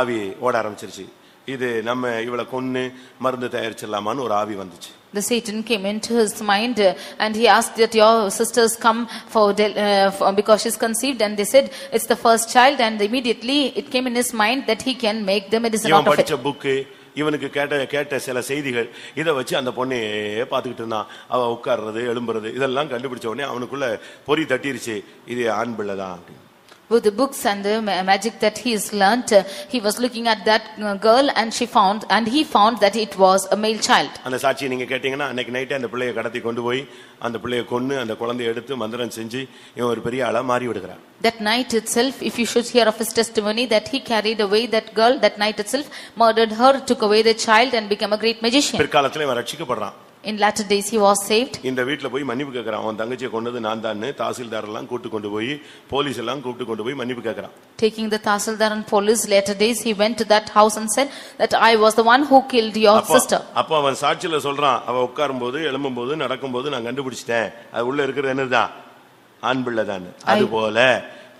ஆவி ஓட ஆரம்பிச்சிருச்சு இது நம்ம இவளை கொன்னு மருந்து தயாரிச்சிடலாமான்னு ஒரு ஆவி வந்துச்சு The Satan came into his mind uh, and he asked that your sisters come for, uh, for because she's conceived and they said it's the first child and immediately it came in his mind that he can make the medicine out of it. Book இவனுக்கு கேட்ட கேட்ட சில செய்திகள் இதை வச்சு அந்த பொண்ணையே பார்த்துக்கிட்டு இருந்தான் அவ உட்கார்றது எழும்புறது இதெல்லாம் கண்டுபிடிச்ச உடனே அவனுக்குள்ள பொறி தட்டிருச்சு இது ஆண் பிள்ளை தான் அப்படின்னு With the books and the ma- magic that he has learnt, uh, he was looking at that uh, girl and she found, and he found that it was a male child. அந்த சாட்சியை நீங்க கேட்டீங்கன்னா அன்னைக்கு நைட்டே அந்த பிள்ளையை கடத்தி கொண்டு போய் அந்த பிள்ளையை கொன்னு அந்த குழந்தையை எடுத்து மந்திரம் செஞ்சு இவன் ஒரு பெரிய ஆளா மாறி விடுகிறான் That night itself, if you should hear of his testimony, that he carried away that girl, that night itself, murdered her, took away the child and became a great magician. பிற்காலத்துல இவன் ரட்சிக்கப்படுறான் In latter days, he was saved. இந்த வீட்டுல போய் மன்னிப்பு கேட்கறான் அவன் தங்கச்சியை கொண்டது நான் தான் தாசில்தார் எல்லாம் கூட்டு கொண்டு போய் போலீஸ் எல்லாம் கூப்பிட்டு கொண்டு போய் மன்னிப்பு கேட்கறான் Taking the Tahsildar and police, later days, he went to that house and said that I was the one who killed your அப்போ sister. அப்போ அவன் சாட்சியில சொல்றான் அவ உட்காரும் போது எழும்பும் போது நடக்கும் போது நான் கண்டுபிடிச்சிட்டேன். அது உள்ள இருக்கிறது என்னதுதான் ஆண் பிள்ளை தான் அது போல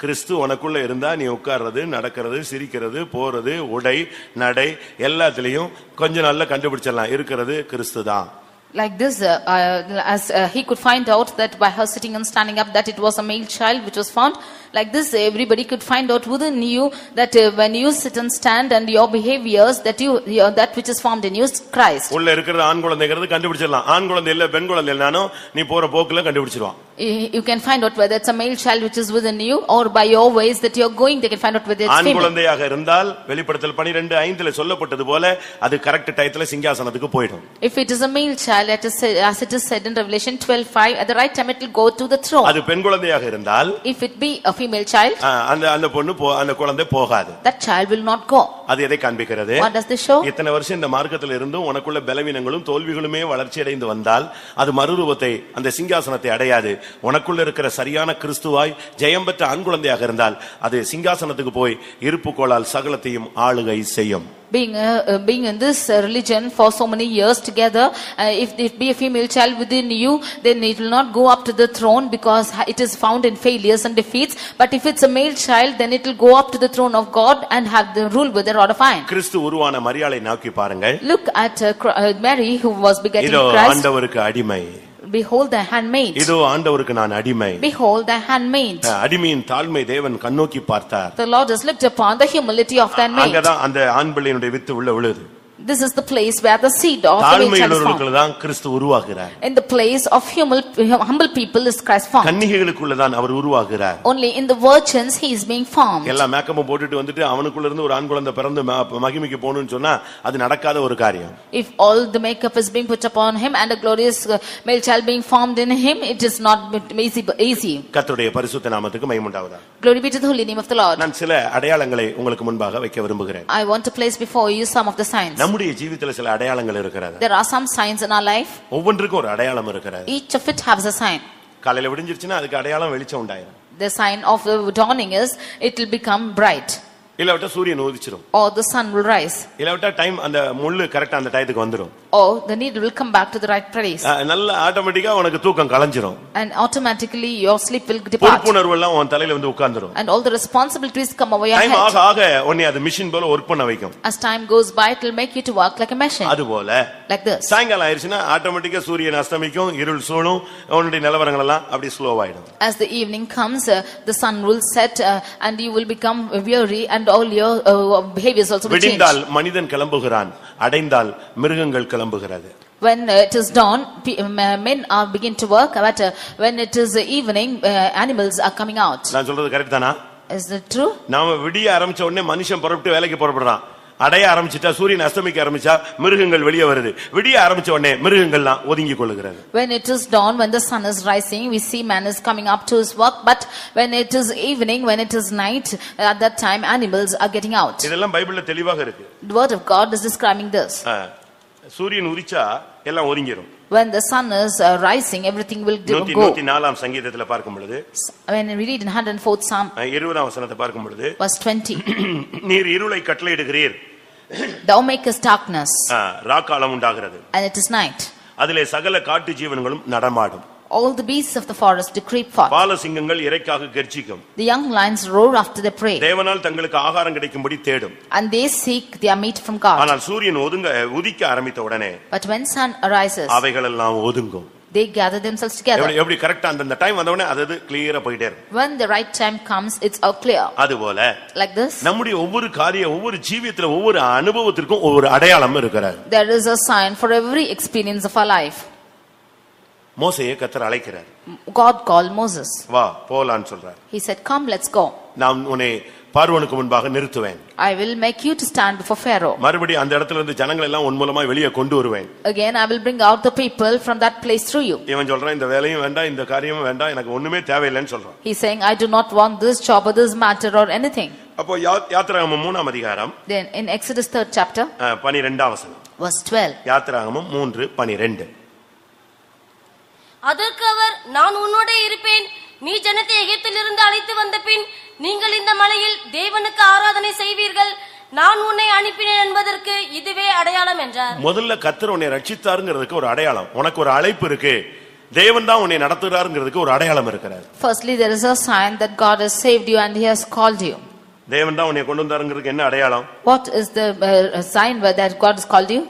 கிறிஸ்து உனக்குள்ள இருந்தா நீ உட்கார்றது நடக்கிறது சிரிக்கிறது போறது உடை நடை எல்லாத்துலயும் கொஞ்ச நாள்ல கண்டுபிடிச்சிடலாம். இருக்கிறது கிறிஸ்து தான் Like this, uh, uh, as uh, he could find out that by her sitting and standing up, that it was a male child which was found. Like this, everybody could find out within you that uh, when you sit and stand and your behaviors, that you, your, that which is formed in you is Christ. உள்ள இருக்கிறது ஆண் குழந்தைங்கிறது கண்டுபிடிச்சிடலாம் ஆண் குழந்தை இல்ல பெண் குழந்தை இல்லனாலும் நீ போற போக்குல கண்டுபிடிச்சிருவான் You you can find out whether it's a male child which is within you or by your ways that you're going, they can find out whether it's ஆண் female. குழந்தையாக இருந்தால் வெளிப்படுத்தல் பனிரெண்டு ஐந்துல சொல்லப்பட்டது போல அது கரெக்ட் டயத்துல சிங்காசனத்துக்கு போயிடும் If it is a male child, let us say, as it is said in Revelation 12:5, at the right time it will go to the throne. அது பெண் குழந்தையாக இருந்தால் If it be a female child, அந்த அந்த பொண்ணு அந்த குழந்தை போகாது. That child will not go. அது எதை காண்பிக்கிறது? What does this show? இத்தனை வருஷம் இந்த மார்க்கத்தில் இருந்தும் உனக்குள்ள பலவீனங்களும் தோல்விகளுமே வளர்ச்சி அடைந்து வந்தால் அது மறுரூபத்தை அந்த சிங்காசனத்தை அடையாது. உனக்குள்ள இருக்கிற சரியான கிறிஸ்துவாய் ஜெயம் பெற்ற ஆண் குழந்தையாக இருந்தால் அது சிங்காசனத்துக்கு போய் இருப்பு கோளால் சகலத்தையும் ஆளுகை செய்யும். Being, uh, uh, being in this uh, religion for so many years together, uh, if it be a female child within you, then it will not go up to the throne because it is found in failures and defeats. But if it's a male child, then it will go up to the throne of God and have the rule with the rod of iron. கிறிஸ்து உருவான மரியாதை நோக்கி பாருங்கள் Look at uh, uh, Mary who was begetting இதோ Christ. ஆண்டவருக்கு அடிமை Behold thy handmaid. இதோ ஆண்டவருக்கு நான் அடிமை Behold thy handmaid. அடிமையின் தாழ்மை தேவன் கண்ணோக்கி பார்த்தார் The Lord has looked upon the humility of thy maid. அங்கதான் அந்த ஆண் பிள்ளையினுடைய வித்து உள்ள விழுது This is the place where the seed of the male child is found. தாழ்மையுள்ளவர்களுக்கு தான் கிறிஸ்து உருவாகிறார் In the place of humble, humble people is Christ found. கன்னிகைகளுக்குள்ளதான் our உருவாகிறார் Only in the virgins he is being formed. எல்லா மேக்கப்பும் போட்டுட்டு வந்துட்டு அவனுக்குள்ள இருந்து ஒரு ஆண் குழந்தை பிறந்து ம- மகிமைக்கு போகணும்னு சொன்னா அது நடக்காத ஒரு காரியம் If all the makeup is being put upon him and a glorious uh, male child being formed in him, it is not easy. easy. கர்த்தருடைய பரிசுத்த நாமத்துக்கு மைமுண்டாவதா Glory be to the holy name of the Lord. நான் சில அடையாளங்களை உங்களுக்கு முன்பாக வைக்க விரும்புகிறேன் I want to place before you some of the signs. நம்முடைய ஜீவித்துல சில அடையாளங்கள் இருக்கிறது There are some signs in our life. ஒவ்வொன்றுக்கும் ஒரு அடையாளம் இருக்கிறது Each of it has a sign. காலையில விடிஞ்சிருச்சுன்னா அதுக்கு அடையாளம் வெளிச்சம் உண்டாயிரும் The sign of the dawning is it will become bright இல்லாவிட்டா சூரியன் உதிச்சிரும் or the sun will rise இல்லாவிட்டா டைம் அந்த முள்ளு கரெக்டா அந்த டயத்துக்கு வந்துரும் or the needle will come back to the right place அஹ், நல்ல ஆட்டோமேட்டிக்கா உனக்கு தூக்கம் கலைஞ்சிரும் and automatically your sleep will depart பொறுப்புணர்வு எல்லாம் உன் தலையில வந்து உட்கார்ந்துரும் and all the responsibilities come over your time head. ஆக ஆக உன்னை அது மிஷின் போல ஒர்க் பண்ண வைக்கும் As time goes by, it will make you to work like a machine, அது போல like this. சாயங்காலம் ஆயிருச்சுன்னா ஆட்டோமேட்டிக்கா சூரியன் அஸ்தமிக்கும் இருள் சூழும் உன்னுடைய நிலவரங்கள் எல்லாம் அப்படி ஸ்லோவாயிடும் As the evening comes, uh, the sun will set uh, and you will become weary and all your uh, behaviors also will change. விடிந்தால் மனிதன் கிளம்புகிறான் அடைந்தால் மிருகங்கள் கிளம்புகிறது When uh, it is dawn, pe- um, uh, men are begin to work, but uh, when it is uh, evening, uh, animals are coming out. நான் சொல்றது correct தானா Is it true? நாம விடிய ஆரம்பிச்ச உடனே மனுஷன் புறப்பட்டு வேலைக்கு புறப்படுறான் அடைய ஆரம்பிச்சிட்டா சூரியன் அஸ்தமிக்க ஆரம்பிச்சா மிருகங்கள் வெளியே வருது விடிய ஆரம்பிச்ச உடனே மிருகங்கள்லாம் ஒதுங்கி கொள்ளுகிறது When it is dawn, when the sun is rising, we see man is coming up to his work. But when it is evening, when it is night, at that time animals are getting out. இதெல்லாம் பைபிள்ல தெளிவாக இருக்கு The word of God is describing this. சூரியன் உரிச்சா எல்லாம் ஒதுங்கிரும் When the sun is uh, rising, everything will go. நூத்தி நாலாம் சங்கீதத்துல பார்க்கும் பொழுது When we read in 104th Psalm, ஆ, இருபதாம் வசனத்தை பார்க்கும் பொழுது verse 20, நீர் இருளை கட்டளையிடுகிறீர் Thou makest darkness, ராக்காலம் உண்டாகிறது and it is night. அதிலே சகல காட்டு ஜீவன்களும் நடமாடும் All the beasts of the forest do creep forth. பாலசிங்கங்கள் இறைக்காக கெர்ச்சிக்கும் The young lions roar after their prey, தேவனால் தங்களுக்கு ஆகாரம் கிடைக்கும்படி தேடும் and they seek their meat from God. ஆனால் சூரியன் ஒதுங்க உதிக்க ஆரம்பித்த உடனே But when sun arises, அவைகள் எல்லாம் ஒதுங்கும் they gather themselves together. எப்படி எப்படி கரெக்டா அந்த டைம் வந்த உடனே அது கிளியரா போயிட்டே இருக்கும் When the right time comes, it's all clear. அதுபோல Like this, நம்முடைய ஒவ்வொரு காரிய ஒவ்வொரு ஜீவியத்துல ஒவ்வொரு அனுபவத்திற்கும் ஒவ்வொரு அடையாளம் இருக்கிறார் there is a sign for every experience of our life. மோசையை கத்தர் அழைக்கிறார் God called Moses. வா போலான்னு சொல்றார் He said, Come, let's go. நான் உன்னை பார்வனுக்கு முன்பாக நிறுத்துவேன் I will make you to stand before Pharaoh. மறுபடியும் அந்த இடத்துல இருந்து ஜனங்கள் எல்லாம் உன் மூலமா வெளியே கொண்டு வருவேன் Again, I will bring out the people from that place through you. இவன் சொல்றான் இந்த வேலையும் வேண்டாம் இந்த காரியமும் வேண்டாம் எனக்கு ஒண்ணுமே தேவையில்லைன்னு சொல்றான் He's saying, I do not want this job or this matter or anything. அப்போ யா- யாத்திராகமம் மூணாம் அதிகாரம் Then in Exodus 3rd chapter, அஹ், பனிரெண்டாம் வசனம் verse 12, யாத்திராகமம் மூன்று பனிரெண்டு அதற்கு அவர் நான் உன்னோட இருப்பேன் நீ ஜனத்தை எகிப்திலிருந்து அழைத்து வந்த பின் நீங்கள் இந்த மலையில் தேவனுக்கு ஆராதனை செய்வீர்கள். நான் உன்னை அனுப்பினேன் என்பதற்கு இதுவே அடையாளம் என்றார். முதல்ல கத்தர் உன்னை ரட்சித்தாருங்கிறதுக்கு ஒரு அடையாளம். உனக்கு ஒரு அழைப்பு இருக்கு. தேவன் தான் உன்னை நடத்துறாருங்கிறதுக்கு ஒரு அடையாளம் இருக்கிறார். Firstly, there is a sign that God has saved you and He has called you. தேவன் தான் உன்னை கொண்டு வந்தாருங்கிறதுக்கு என்ன அடையாளம்? What is the uh, sign where that God has called you?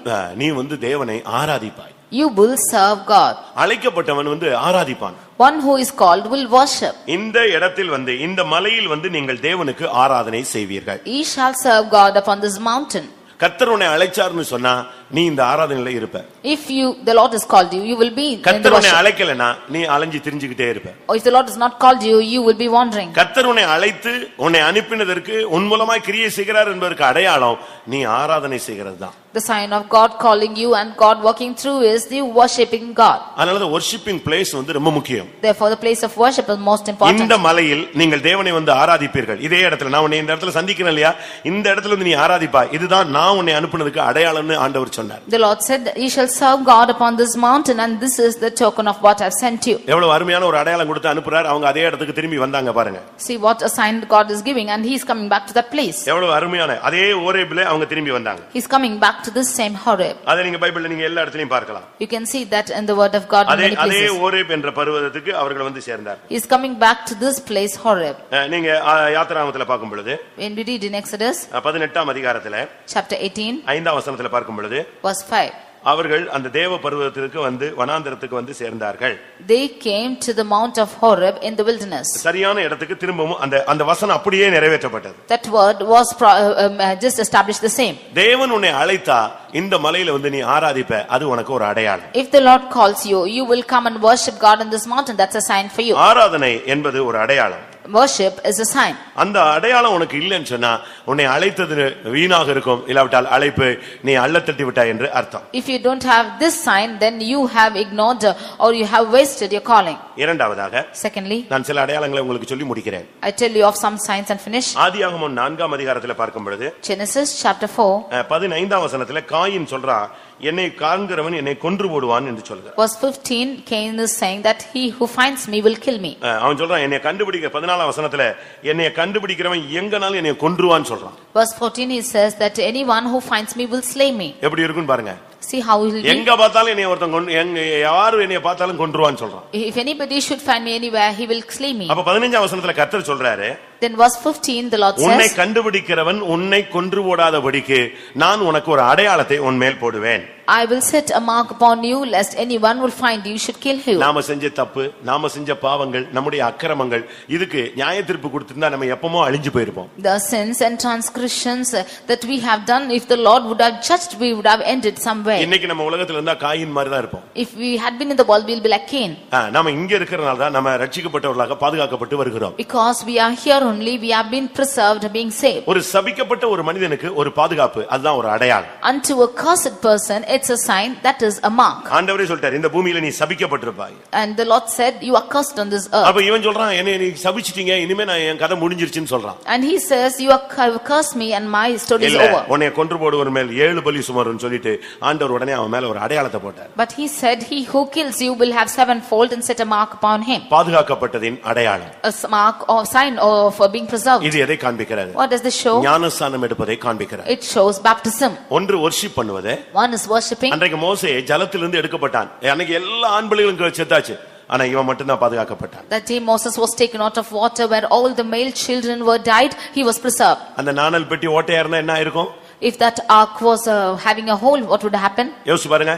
நீ வந்து தேவனை ஆராதிப்பாய். You will serve God. அழைக்கப்பட்டவன் வந்து ஆராதிப்பான் One who is called will worship. இந்த இடத்தில் வந்து இந்த மலையில் வந்து நீங்கள் தேவனுக்கு ஆராதனை செய்வீர்கள் Ye shall serve God upon this mountain. கத்தர் உன்னை அழைச்சாருன்னு சொன்னா நீ இந்த ஆராதனையில இருப்ப If you, the Lord has called you, you will be கத்தர் உன்னை. அழைக்கலனா நீ அலைஞ்சு திரிஞ்சுக்கிட்டே இருப்ப Or if the Lord has not called you, you will be wandering. கத்தர் உன்னை அழைத்து உன்னை அனுப்பினதற்கு உன் மூலமாய் கிரியை செய்கிறார் என்பதற்கு அடையாளம் நீ ஆராதனை செய்கிறது தான் The sign of God calling you and God working through is the worshipping God. அதனால ஒர்ஷிப்பிங் பிளேஸ் வந்து ரொம்ப முக்கியம் Therefore, the place of worship is most important. இந்த மலையில் நீங்கள் தேவனை வந்து ஆராதிப்பீர்கள் இதே இடத்துல நான் உன்னை இந்த இடத்துல சந்திக்கிறேன் இல்லையா இந்த இடத்துல வந்து நீ ஆராதிப்பா இதுதான் நான் உன்னை அனுப்புனதுக்கு அடையாளம்னு ஆண்டவர் சொன்னார் The Lord said, Ye shall serve God upon this mountain, and this is the token of what I have sent you. எவ்வளவு அருமையான ஒரு அடையாளம் கொடுத்து அனுப்புறார் அவங்க அதே இடத்துக்கு திரும்பி வந்தாங்க பாருங்க See what a sign God is giving, and He is coming back to that place. எவ்வளவு அருமையான அதே ஓரேபில அவங்க திரும்பி வந்தாங்க He's coming back to this same Horeb. அதை நீங்க பைபிள்ல நீங்க எல்லா இடத்துலயும் பார்க்கலாம் You can see that in the word of God in அதே many அதே places. ஓரேப் என்ற பருவதத்துக்கு அவர்கள் வந்து சேர்ந்தார் He's coming back to this place, Horeb. அஹ், நீங்க அஹ், யாத்திராகமத்துல பார்க்கும் பொழுது When we read in Exodus அஹ், பதினெட்டாம் அதிகாரத்துல chapter 18, ஐந்தாம் வசனத்துல பார்க்கும் பொழுது verse 5, அவர்கள் அந்த தேவ பருவத்திற்கு வந்து வனாந்தரத்துக்கு வந்து சேர்ந்தார்கள் they came to the mount of Horeb in the wilderness. சரியான இடத்துக்கு திரும்பவும் அந்த அந்த வசனம் அப்படியே நிறைவேற்றப்பட்டது That word was uh, um, uh, just established the same. தேவன் உன்னை அழைத்தா இந்த மலையில வந்து நீ ஆராதிப்ப அது உனக்கு ஒரு அடையாளம் If the Lord calls you, you will come and worship God on this mountain. That's a sign for you. ஆராதனை என்பது ஒரு அடையாளம் Worship is a sign. அந்த அடையாளம் உனக்கு இல்லைன்னு சொன்னா உன்னை அழைத்தது வீணாக இருக்கும் இல்லாவிட்டால் அழைப்பு நீ அள்ளத்தட்டி விட்டாய் என்று அர்த்தம் If you don't have this sign, then you have ignored or you have wasted your calling. இரண்டாவதாக Secondly, நான் சில அடையாளங்களை உங்களுக்கு சொல்லி முடிக்கிறேன் I tell you of some signs and finish. ஆதியாகமம் நான்காம் அதிகாரத்துல பார்க்கும் பொழுது Genesis chapter 4, அஹ், பதினைந்தாம் வசனத்துல காயின் சொல்றான் என்னை காண்கிறவன் என்னை கொன்று போடுவான் என்று சொல்கிறார் verse 15, Cain is saying that he who finds me will kill me. அவன் சொல்றான் என்னை கண்டுபிடிக்க பதினாலாம் வசனத்துல என்னை கண்டுபிடிக்கிறவன் எங்கனாலும் என்னை கொன்றுவான்னு சொல்றான் Verse 14, he says that anyone who finds me will slay me. எப்படி இருக்குன்னு பாருங்க See how he. எங்க பார்த்தாலும் என்னை ஒருத்தன் கொண்டு எங்க யாரு என்னைய பார்த்தாலும் கொன்றுவான்னு சொல்றான் If anybody should find me anywhere, he will slay me. அப்ப பதினஞ்சாம் வசனத்துல கர்த்தர் சொல்றாரு Then verse 15, the Lord உன்னை says, கண்டுபிடிக்கிறவன் உன்னை கொன்று போடாதபடிக்கு நான் உனக்கு ஒரு அடையாளத்தை உன் மேல் போடுவேன் I will set a mark upon you, lest anyone will find you should kill you. நாம செஞ்ச தப்பு நாம செஞ்ச பாவங்கள் நம்முடைய அக்கிரமங்கள் இதுக்கு நியாய தீர்ப்பு கொடுத்திருந்தா நம்ம எப்பமோ அழிஞ்சு போயிருப்போம் The sins and transgressions uh, that we have done, if the Lord would have judged, we would have ended somewhere. இன்னைக்கு நம்ம உலகத்துல இருந்தா காயின் மாதிரி தான் இருப்போம் If we had been in the world, we'll be like Cain. நாம இங்க இருக்கிறனால தான் நம்ம ரட்சிக்கப்பட்டவர்களாக பாதுகாக்கப்பட்டு வருகிறோம் Because we are here only we have been preserved being saved. ஒரு சபிக்கப்பட்ட ஒரு மனிதனுக்கு ஒரு பாதுகாப்பு அதுதான் ஒரு அடையாளம் Unto a cursed person, it's a sign, that is a mark. ஆண்டவரே சொல்லிட்டாரு இந்த பூமியில நீ சபிக்கப்பட்டிருப்பாய் And the Lord said, you are cursed on this earth. அப்ப இவன் சொல்றான் என்ன நீ சபிச்சிட்டீங்க இனிமே நான் என் கதை முடிஞ்சிருச்சுன்னு சொல்றான் And he says, you are cu- cursed me and my story is இல்ல over. உன்னை கொன்று போடுவர் மேல் ஏழு பலி சுமருன்னு சொல்லிட்டு ஆண்டவர் உடனே அவன் மேல ஒரு அடையாளத்தை போட்டார் But he said, he who kills you will have sevenfold and set a mark upon him. பாதுகாக்கப்பட்டதின் அடையாளம் A mark or sign of uh, being preserved. இது எதை காண்பிக்கிறது What does this show? ஞானஸ்தானம் எடுப்பதை காண்பிக்கிறது It shows baptism. ஒன்று worship பண்ணுவது One is worshipping. அன்றைக்கு மோசே ஜலத்திலிருந்து எடுக்கப்பட்டான் அன்னைக்கு எல்லா ஆண் பிள்ளைகளும் செத்தாச்சு ஆனா இவன் மட்டும்தான் பாதுகாக்கப்பட்டான் That day Moses was taken out of water where all the male children were died, he was preserved. அந்த நாணல் பெட்டி ஓட்டையா இருந்தா என்ன இருக்கும் If that ark was uh, having a hole, what would happen? யோசிச்சு பாருங்க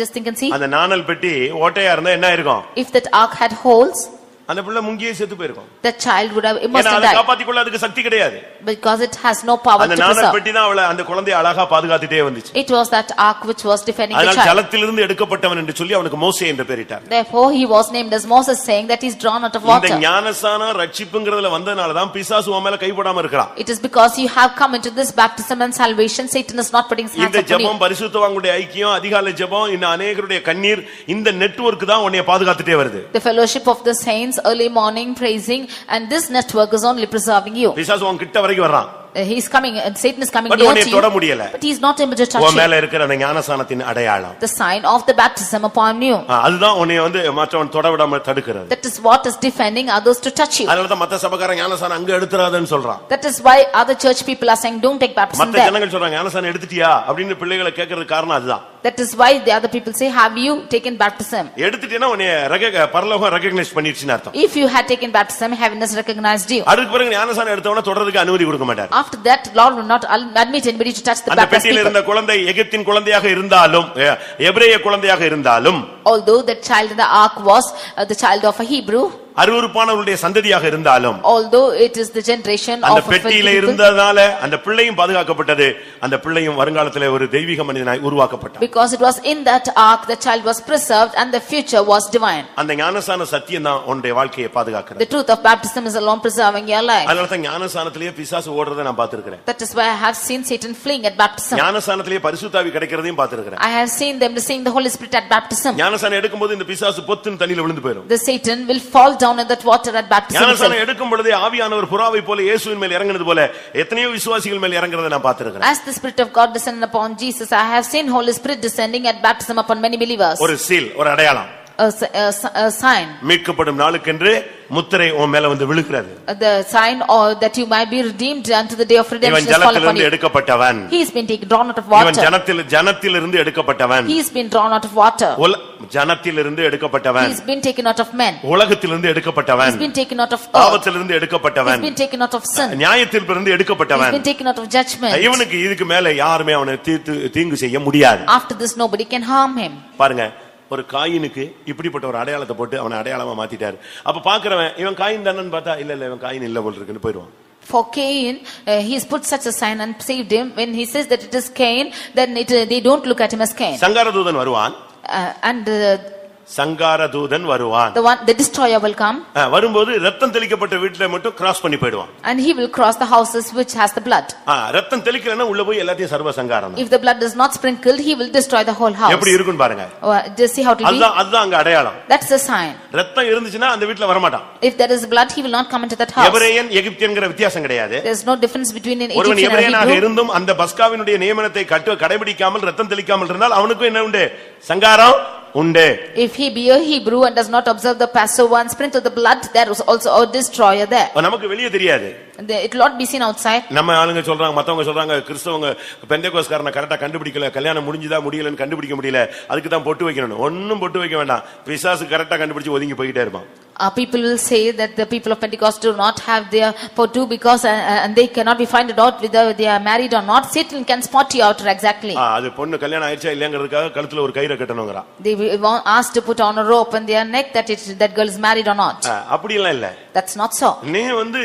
Just think and see. அந்த நாணல் பெட்டி ஓட்டையா இருந்தா என்ன இருக்கும் If that ark had holes, அந்த பிள்ளை முங்கியே செத்து போயிருக்கும் the child would have and அதை died. காப்பாத்திக்கொள்ள அதுக்கு சக்தி கிடையாது Because it has no power அந்த to preserve. பெட்டி தான் அவளை அந்த குழந்தையை அழகா பாதுகாத்துட்டே வந்துச்சு It was that ark which was defending the அதனால் child. ஜலத்திலிருந்து எடுக்கப்பட்டவன் என்று சொல்லி அவனுக்கு மோசே என்று பெயரிட்டார் Therefore he was named as Moses saying that he's drawn out of இந்த water. ஞானசானம் ரட்சிப்புங்கிறதுல வந்ததுனாலதான் பிசாசு உன் மேல கைப்படாம இருக்கிறான் It is because you have come into this baptism and salvation, Satan is not putting his hands இந்த. ஜெபம் பரிசுத்தவாங்களுடைய ஐக்கியம் அதிகாலை ஜெபம் இன்னும் அநேகருடைய கண்ணீர் இந்த நெட்வொர்க் தான் உன்னைய பாதுகாத்துட்டே வருது The fellowship of the saints, early morning praising, and this network is only preserving you. பிசாசு உன் கிட்ட வரைக்கும் வர்றான் Uh, He's coming, and Satan is coming but near உன்னை to தொட you, முடியல but he's not able to touch உன் you. மேல இருக்கிற அந்த ஞானசானத்தின் அடையாளம் The sign of the baptism upon you. ஆ, அதுதான் உன்னை வந்து மற்றவன் தொட விடாம தடுக்கிறது That is what is defending others to touch you. அதனாலதான் மத்த சபக்காரன் ஞானசானம் அங்க எடுத்துறாதன்னு சொல்றான் That is why other church people are saying, don't take baptism மத்த there. ஜனங்கள் சொல்றாங்க ஞானசானம் எடுத்துட்டியா அப்படின்னு பிள்ளைகளை கேட்கறதுக்கு காரணம் அதுதான் That is why the other people say, have you taken baptism? எடுத்துட்டேன்னா உன்னை ரெக- பரலோகம் ரெகக்னைஸ் பண்ணிடுச்சுன்னு அர்த்தம் If you had taken baptism, heaven has recognized you. அதுக்கு பிறகு ஞானசானம் எடுத்தவன தொடர்றதுக்கு அனுமதி கொடுக்க மாட்டார் After that, Lord will not admit anybody to touch the அந்த baptized பெட்டியில் people. இருந்த குழந்தை எகிப்தின் குழந்தையாக இருந்தாலும் எ- எபிரேய குழந்தையாக இருந்தாலும் Although the child in the ark was uh, the child of a Hebrew, அருவருப்பானவருடைய சந்ததியாக இருந்தாலும் although it is the generation அந்த of பெட்டியில இருந்ததால அந்த பிள்ளையும் பாதுகாக்கப்பட்டது அந்த பிள்ளையும் வருங்காலத்திலே ஒரு தெய்வீக மனிதனாய் உருவாக்கப்பட்டான் because it was in that ark the child was preserved and the future was divine. அந்த ஞானசான சத்தியம் தான் உன்னுடைய வாழ்க்கையை பாதுகாக்கிறது The truth of baptism is alone preserving your life. அதனால தான் ஞானசானத்திலேயே பிசாசு ஓடுறதை நான் பார்த்திருக்கிறேன் That is why I have seen Satan fleeing at baptism. ஞானசானத்திலேயே பரிசுத்தாவி கிடைக்கிறதையும் பார்த்திருக்கிறேன் I have seen them receiving the Holy Spirit at baptism. ஞானசானம் எடுக்கும்போது இந்த பிசாசு பொத்துன்னு தண்ணியில விழுந்து போயிடும் The Satan will fall down in that water at baptism. ஞானசானம் எடுக்கும் பொழுதே ஆவியானவர் புறாவை போல இயேசுவின் மேல் இறங்குனது போல எத்தனையோ விசுவாசிகள் மேல் இறங்குறதை நான் பார்த்திருக்கிறேன் As the Spirit of God descended upon Jesus, I have seen Holy Spirit descending at baptism upon many believers. ஒரு சீல் ஒரு அடையாளம் A, a a sign, மீட்கப்படும் நாளுக்கென்று முத்திரை உன் மேல வந்து விழுகிறது the sign or that you might be redeemed unto the day of இவன் redemption is fall upon you. எடுக்கப்பட்டவன் He's been taken, drawn out of இவன் water. ஜனத்தில் ஜனத்திலிருந்து எடுக்கப்பட்டவன் He's been drawn out of water. ஜனத்திலிருந்து எடுக்கப்பட்டவன் He's been taken out of men. உலகத்திலிருந்து எடுக்கப்பட்டவன் He's been taken out of earth. பாவத்திலிருந்து He's எடுக்கப்பட்டவன் been taken out of sin. நியாயத்திலிருந்து He's எடுக்கப்பட்டவன் been taken out of judgment. இவனுக்கு இதுக்கு மேல யாருமே அவனை தீங்கு செய்ய முடியாது After this, nobody can harm him. பாருங்க ஒரு காயினுக்கு இப்படிப்பட்ட ஒரு அடையாளத்தை போட்டு அவனை அடையாளமா மாத்திட்டாரு அப்ப பாக்குறவன் இவன் காயின் தானன்னு பார்த்தா இல்ல இல்ல இவன் காயின் இல்ல போல் இருக்குன்னு போயிடுவான் For Cain, uh, he's put such a sign and saved him. When he says that it is Cain, then it, uh, they don't look at him as Cain. சங்காரதூதன் வருவான் Uh, and uh, சங்காரதூதன் வருவான் the one, the destroyer will come வரும்போது ரத்தம் தெளிக்கப்பட்ட வீட்டுல மட்டும் cross பண்ணி போயிடுவான் and he will cross the houses which has the blood. ரத்தம் தெளிக்கலன்னா உள்ள போய் எல்லாத்தையும் சர்வ சங்காரம் If the blood is not sprinkled, he will destroy the whole house. எப்படி இருக்குன்னு பாருங்க Just see how it will be. அதுதான் அங்க அடையாளம் That's the sign. ரத்தம் இருந்துச்சுன்னா அந்த வீட்டுல வரமாட்டான் If there is blood, he will not come into that house. எபிரேயன் எகிப்தியன்கிற வித்தியாசம் கிடையாது There's no difference between an Egyptian and a எபிரேயனாக. இருந்தும் அந்த பஸ்காவினுடைய நியமனத்தை கட்டு கடைபிடிக்காமல் ரத்தம் தெளிக்காமல் இருந்தால் அவனுக்கும் என்ன உண்டு சங்காரம் உண்டு If he be a Hebrew and does not observe the Passover and sprinkle the blood, there is also a destroyer there. நமக்கு வெளியே தெரியாது It will not be seen outside. நம்ம ஆளுங்க சொல்றாங்க மத்தவங்க சொல்றாங்க கிறிஸ்தவங்க பெந்தேகோஸ்காரனை கரெக்டா கண்டுபிடிக்கல கல்யாணம் முடிஞ்சுதா முடியலன்னு கண்டுபிடிக்க முடியல அதுக்கு தான் பொட்டு வைக்கணும் ஒன்னும் பொட்டு வைக்க வேண்டாம் பிசாசு கரெக்டா கண்டுபிடிச்சு ஒதுங்கி போயிட்டே இருப்பான் Uh, people will say that the people of Pentecost do not have their potu because uh, uh, and they cannot be finded out whether they are married or not. Satan can spot you out exactly. ஆ, அது பொண்ணு கல்யாணம் ஆயிடுச்சா இல்லையாங்கிறதுக்காக கழுத்துல ஒரு கயிறை கட்டணுங்கிறான் They will want asked to put on a rope on their neck that it, that girl is married or not. ஆ, அப்படியெல்லாம் இல்ல That's not so. நீ வந்து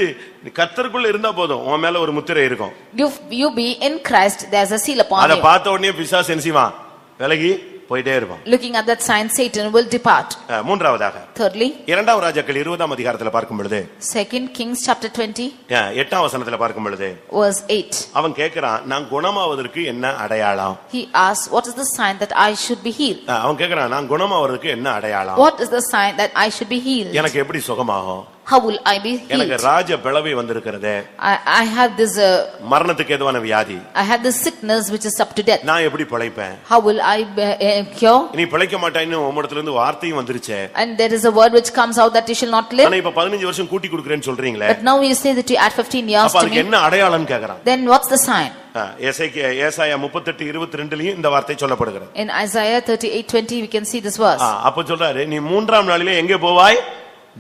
கத்தருக்குள்ள இருந்தா போதும் உன் மேல ஒரு முத்திரை இருக்கும் You you be in Christ. There's a seal upon அதை you. பார்த்த உடனே பிசாசு என்ன செய்வான் விலகி போயிட்டே இருப்பான் Looking at that sign, Satan will depart. மூன்றாவதாக Thirdly, இரண்டாம் ராஜாக்கள் இருபதாம் அதிகாரத்துல பார்க்கும் பொழுது Second Kings chapter 20, அஹ், எட்டாம் வசனத்துல பார்க்கும் பொழுது verse 8. அவன் கேக்குறான் நான் குணமாவதற்கு என்ன அடையாளம் He asks, What is the sign that I should be healed? அவன் கேக்குறான் நான் குணமாவதற்கு என்ன அடையாளம் What is the sign that I should be healed? எனக்கு எப்படி சுகமாகும் How will I be எனக்கு healed? ராஜ பிளவை வந்திருக்கிறது I, I have this, uh, மரணத்துக்கு ஏதுவான வியாதி I have this sickness which is up to death. நான் எப்படி பிழைப்பேன் How will I be, uh, cure? நீ பிழைக்க மாட்டான்னு உம்மிடத்துல இருந்து வார்த்தையும் வந்துருச்சே And there is a word which comes out that you shall not live. ஆனா இப்ப பதினஞ்சு வருஷம் கூட்டி கொடுக்குறேன்னு சொல்றீங்களே But now you say that you add 15 years அப்ப அதுக்கு. என்ன அடையாளம்னு கேக்குறான் Then what's the sign? ஏசாயா முப்பத்தெட்டு இருபத்தி ரெண்டுலயும் இந்த வார்த்தை சொல்லப்படுகிறது In Isaiah 38:20 we can see this verse. அப்ப சொல்றாரு நீ மூன்றாம் நாளிலே எங்கே போவாய்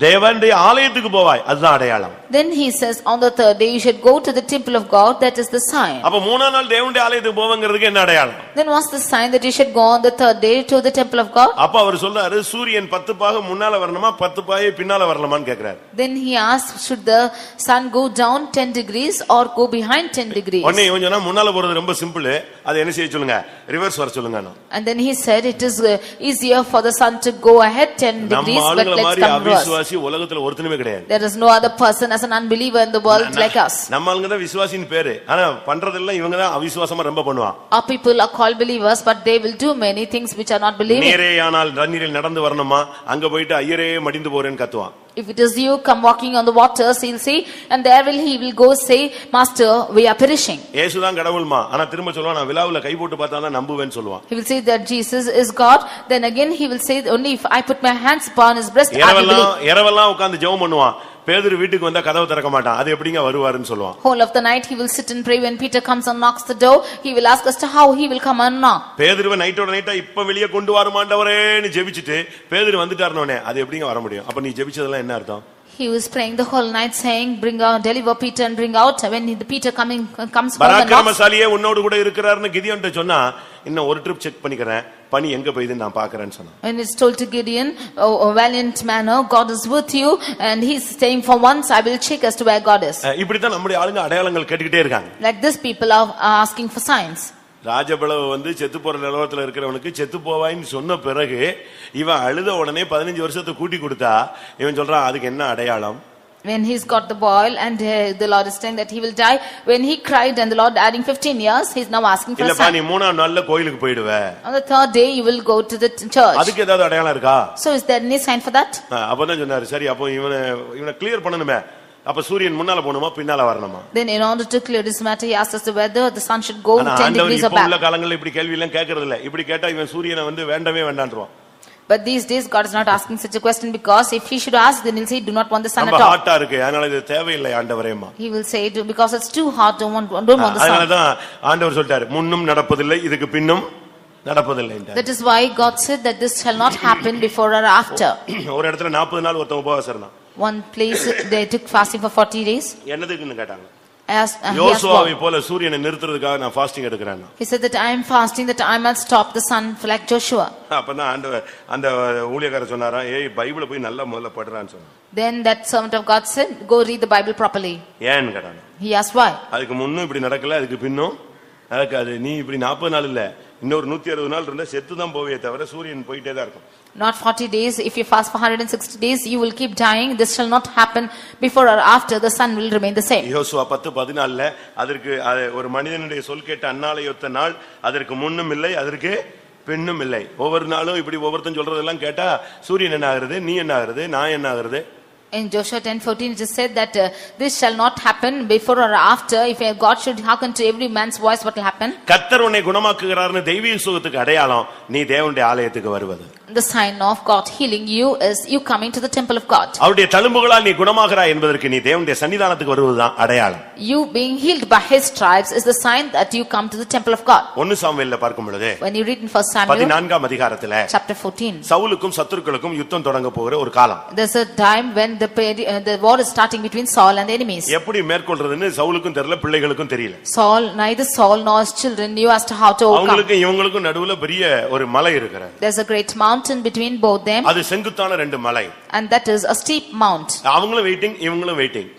தேவனுடைய ஆலயத்துக்கு போவாய் அதுதான் அடையாளம் Then he says, on the third day you should go to the temple of God, that is the sign. அப்ப மூணாம் நாள் தேவனுடைய ஆலயத்துக்கு போவங்கிறதுக்கு என்ன அடையாளம் Then what's the sign that you should go on the third day to the temple of God? அப்ப அவர் சொல்றாரு சூரியன் பத்து பாக முன்னால வரணுமா பத்து பாகை பின்னால வரலாமான்னு கேக்குறாரு Then he asks, should the sun go down 10 degrees or go behind 10 degrees? உடனே இவன் சொன்னா முன்னால போறது ரொம்ப சிம்பிள் அதை என்ன செய்ய சொல்லுங்க ரிவர்ஸ் வர சொல்லுங்க And then he said, it is uh, easier for the sun to go ahead 10 நம்ம degrees, but let's come reverse. அவிசுவாசி உலகத்துல ஒருத்தனுமே கிடையாது There is no other person as an unbeliever in the world like us. நம்ம ஆளுங்க தான் விசுவாசின்னு பேரு ஆனா பண்றதெல்லாம் இவங்க தான் அவிசுவாசமா ரொம்ப பண்ணுவான் Our people are called believers, but they will do many things which are not believing. நீரே ஆனால் தண்ணீரில் நடந்து வரணுமா அங்க போயிட்டு ஐயரே மடிந்து போறேன்னு கத்துவான் If it is you, come walking on the waters, he'll say, and there will he will go say, Master, we are perishing. ஏசுதான் கடவுள்மா ஆனா திரும்ப சொல்லுவான் நான் விழாவுல கை போட்டு பார்த்தா தான் நம்புவேன்னு சொல்லுவான் He will say that Jesus is God. Then again he will say, only if I put my hands upon his breast, I will believe. இரவெல்லாம் உட்கார்ந்து ஜெபம் பண்ணுவான் பேதுரு வீட்டுக்கு வந்தா கதவை திறக்க மாட்டான் அது எப்படிங்க வருவாருன்னு சொல்லுவான் Whole of the night he will sit and pray. When Peter comes and knocks the door, he will ask as to how he will come and knock. பேதுருவை நைட்டோட நைட்டா இப்ப வெளியே கொண்டு வருமாண்டவரேன்னு ஜெபிச்சுட்டு பேதுரு வந்துட்டாருனோனே அது எப்படிங்க வர முடியும் அப்ப நீ ஜெபிச்சதெல்லாம் என்ன அர்த்தம் He was praying the whole night saying, bring out, deliver Peter and bring out. When the Peter coming, comes பராக்கிரமசாலியே உன்னோடு கூட இருக்கிறாருன்னு கிதியோன்ட்ட சொன்னா இன்னும் ஒரு ட்ரிப் செக் பண்ணிக்கிறேன் பனி எங்க போயுதுன்னு நான் பாக்குறேன்னு சொன்னான் when it's told to Gideon, oh, oh, valiant manner, God is with you. And he's saying, for once I will check as to where God is. அஹ் இப்படித்தான் நம்முடைய ஆளுங்க அடையாளங்கள் கேட்டுக்கிட்டே இருக்காங்க Like this people are asking for signs. ராஜபிளவு வந்து செத்து போற நிலவரத்துல இருக்கிறவனுக்கு செத்து போவாயின்னு சொன்ன பிறகு இவன் அழுத உடனே பதினஞ்சு வருஷத்தை கூட்டி கொடுத்தா இவன் சொல்றான் அதுக்கு என்ன அடையாளம் When he's got the boil and uh, the Lord is saying that he will die. When he cried and the Lord adding 15 years, he's now asking for a இல்லப்பா sign. நீ மூணாம் நாள்ல கோயிலுக்கு போயிடுவ On the third day, you will go to the t- church. அதுக்கு ஏதாவது அடையாளம் இருக்கா So is there any sign for that? அஹ் அப்பதான் சொன்னாரு சரி அப்போ இவனை இவனை கிளியர் பண்ணணுமே அப்ப சூரியன் முன்னால போகணுமா பின்னால வரணுமா Then in order to clear this matter, he asked us whether the sun should go ஆனா 10 ஆண்டவர் degrees or இப்ப உள்ள back. காலங்கள்ல இப்படி கேள்வி எல்லாம் கேட்கறது இல்ல இப்படி கேட்டா இவன் சூரியனை வந்து வேண்டவே வேண்டான்றான் But these days, God is not asking such a question because if he should ask, then he'll say, do not want the sun ரொம்ப at all. ஹாட்டா இருக்கு அதனால இது தேவையில்லை ஆண்டவரேமா He will say, "Do- because it's too hot, don't want, don't want the sun. அதனாலதான் ஆண்டவர் சொல்லிட்டாரு முன்னும் நடப்பதில்லை இதுக்கு பின்னும் நடப்பதில்லை That is why God said that this shall not happen before or after. ஒரு இடத்துல நாற்பது நாள் ஒருத்தன் உபவாசம் இருந்தான் One place, they took fasting for 40 days. என்னதுக்குன்னு கேட்டாங்க Uh, யோசுவாவை what? போல சூரியனை நிறுத்துறதுக்காக நான் ஃபாஸ்டிங் எடுக்கிறேன் He said that I am fasting that I might stop the sun for like Joshua. அப்பதான் ஆண்டவர் அந்த ஊழியக்காரர் சொன்னாராம் ஏய் பைபிளை போய் நல்லா முதல்ல படுறான்னு சொன்னான் Then that servant of God said, go read the Bible properly. ஏன்னு கேட்டாங்க He asked why. அதுக்கு முன்னும் இப்படி நடக்கல அதுக்கு பின்னும் நடக்காது நீ இப்படி நாற்பது நாள் இல்ல இன்னொரு நூத்தி அறுபது நாள் இருந்தா செத்து தான் போவே தவிர சூரியன் போயிட்டே தான் இருக்கும் Not 40 days. If you fast for 160 days, you will keep dying. This shall not happen before or after. The sun will remain the same. யோசுவா பத்து பதினாலுல அதற்கு அது ஒரு மனிதனுடைய சொல் கேட்ட அந்நாளையொத்த நாள் அதற்கு முன்னும் இல்லை அதற்கு பின்னும் இல்லை ஒவ்வொரு நாளும் இப்படி ஒவ்வொருத்தன் சொல்றதெல்லாம் கேட்டா சூரியன் என்ன ஆகுறது நீ என்ன ஆகுறது நான் என்ன ஆகுறது In Joshua 10:14 it is said that uh, this shall not happen before or after. If uh, God should hearken to every man's voice, what will happen? கத்தர் உன்னை குணமாக்குகிறார்னு தெய்வீக சுகத்துக்கு அடையாளம் நீ தேவனுடைய ஆலயத்துக்கு வருவது The sign of God healing you is you coming to the temple of God. அவருடைய தழும்புகளால் நீ குணமாகிறாய் என்பதற்கு நீ தேவனுடைய சன்னிதானத்துக்கு வருவதுதான் அடையாளம் You being healed by his stripes is the sign that you come to the temple of God. ஒன்னு சாமுவேல்ல பார்க்கும் பொழுது When you read in 1 Samuel பதினான்காம் அதிகாரத்துல chapter 14, சவுலுக்கும் சத்துருக்களுக்கும் யுத்தம் தொடங்க போகிற ஒரு காலம் there's a time when the, peri- uh, the war is starting between Saul and the enemies. எப்படி மேற்கொள்றதுன்னு சவுலுக்கும் தெரியல பிள்ளைகளுக்கும் தெரியல Saul, neither Saul nor his children knew as to how to overcome. அவங்களுக்கும் இவங்களுக்கும் நடுவுல பெரிய ஒரு மலை இருக்கிற There's a great mountain between both them அது செங்குத்தான ரெண்டு மலை and that is a steep mount. அவங்களும் வெயிட்டிங் இவங்களும் waiting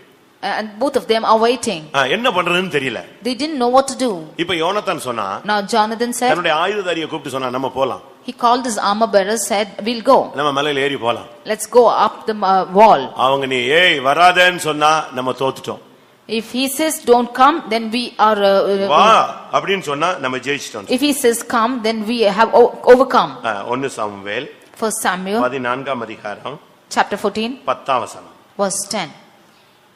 and both of them are waiting. ஆ, என்ன பண்றதுன்னு தெரியல They didn't know what to do. இப்ப யோனத்தான் சொன்னா Now Jonathan said, தன்னுடைய ஆயுததாரியை கூப்பிட்டு சொன்னா நம்ம போலாம் he called his armor bearer, said, we'll go. நம்ம மலையில ஏறி போலாம் Let's go up the uh, wall. அவங்க நீ ஏய் வராதேன்னு சொன்னா நம்ம தோத்துட்டோம் If he says, don't come, then we are, uh, வா uh, அப்படின்னு சொன்னா நம்ம ஜெயிச்சிட்டோம் if he says come, then we have overcome. ஒன்னு சாமுவேல் First Samuel, பதினான்காம் அதிகாரம் chapter 14, பத்தாம் வசனம் verse 10.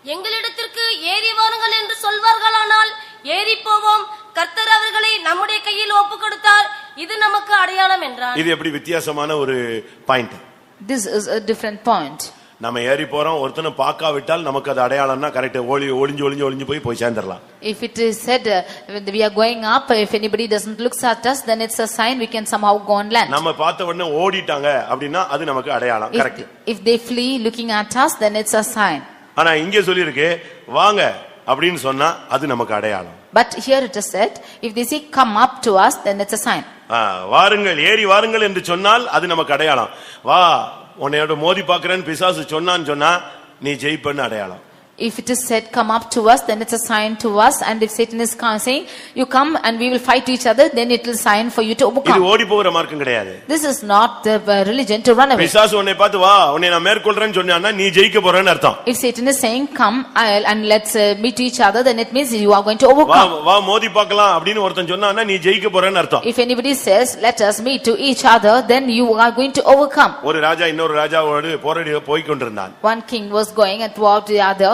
எங்களிடத்திற்கு ஏறி வாருங்கள் என்று சொல்வார்களானால் ஏறி போவோம் கர்த்தர் அவர்களை நம்முடைய கையில் ஒப்பு கொடுத்தார் இது நமக்கு அடையாளம் என்றார் இது எப்படி வித்தியாசமான ஒரு point This is a different point. நம்ம ஏறி போறோம் ஒருத்தனை பார்க்காவிட்டால் நமக்கு அது அடையாளம்னா கரெக்ட் ஒளி ஒளிஞ்சு ஒளிஞ்சு ஒளிஞ்சு போய் போய் சேர்ந்துடலாம் If it is said, uh, when we are going up, if anybody doesn't look at us, then it's a sign we can somehow go on land. நம்ம பார்த்த உடனே ஓடிட்டாங்க அப்படின்னா அது நமக்கு அடையாளம் If, correct if they flee looking at us, then it's a sign. ஆனா இங்கே சொல்லியிருக்கு வாங்க அப்படின்னு சொன்னா அது நமக்கு அடையாளம் But here it is said, if they say come up to us, then it's a sign. ஆ, வாருங்கள் ஏறி வாருங்கள் என்று சொன்னால் அது நமக்கு அடையாளம். வா உன்னையோட மோதி பார்க்கிறேன்னு பிசாசு சொன்னான்னு சொன்னா நீ ஜெயிப்பன்னு அடையாளம். If it is said come up to us, then it's a sign to us. And if Satan is co- saying, you come and we will fight each other, then it will sign for you to இது overcome. ஓடி போகிற மார்க்கம் கிடையாது This is not the uh, religion to run away. பிசாசு உன்னை பார்த்து வா உன்னை நான் மேற்கொள்றேன்னு சொன்னான்னா நீ ஜெயிக்க போறேன்னு அர்த்தம் If Satan is saying come I'll- and let's uh, meet each other, then it means you are going to வா overcome. வா மோதி பார்க்கலாம் அப்படின்னு ஒருத்தன் சொன்னான்னா நீ ஜெயிக்க போறேன்னு அர்த்தம் If anybody says, let us meet to each other, then you are going to overcome. ஒரு ராஜா இன்னொரு ராஜாவோடு போராடி போய் கொண்டிருந்தான் One king was going and toward the other.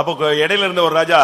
அப்போ கொ- இடையில இருந்த ஒரு ராஜா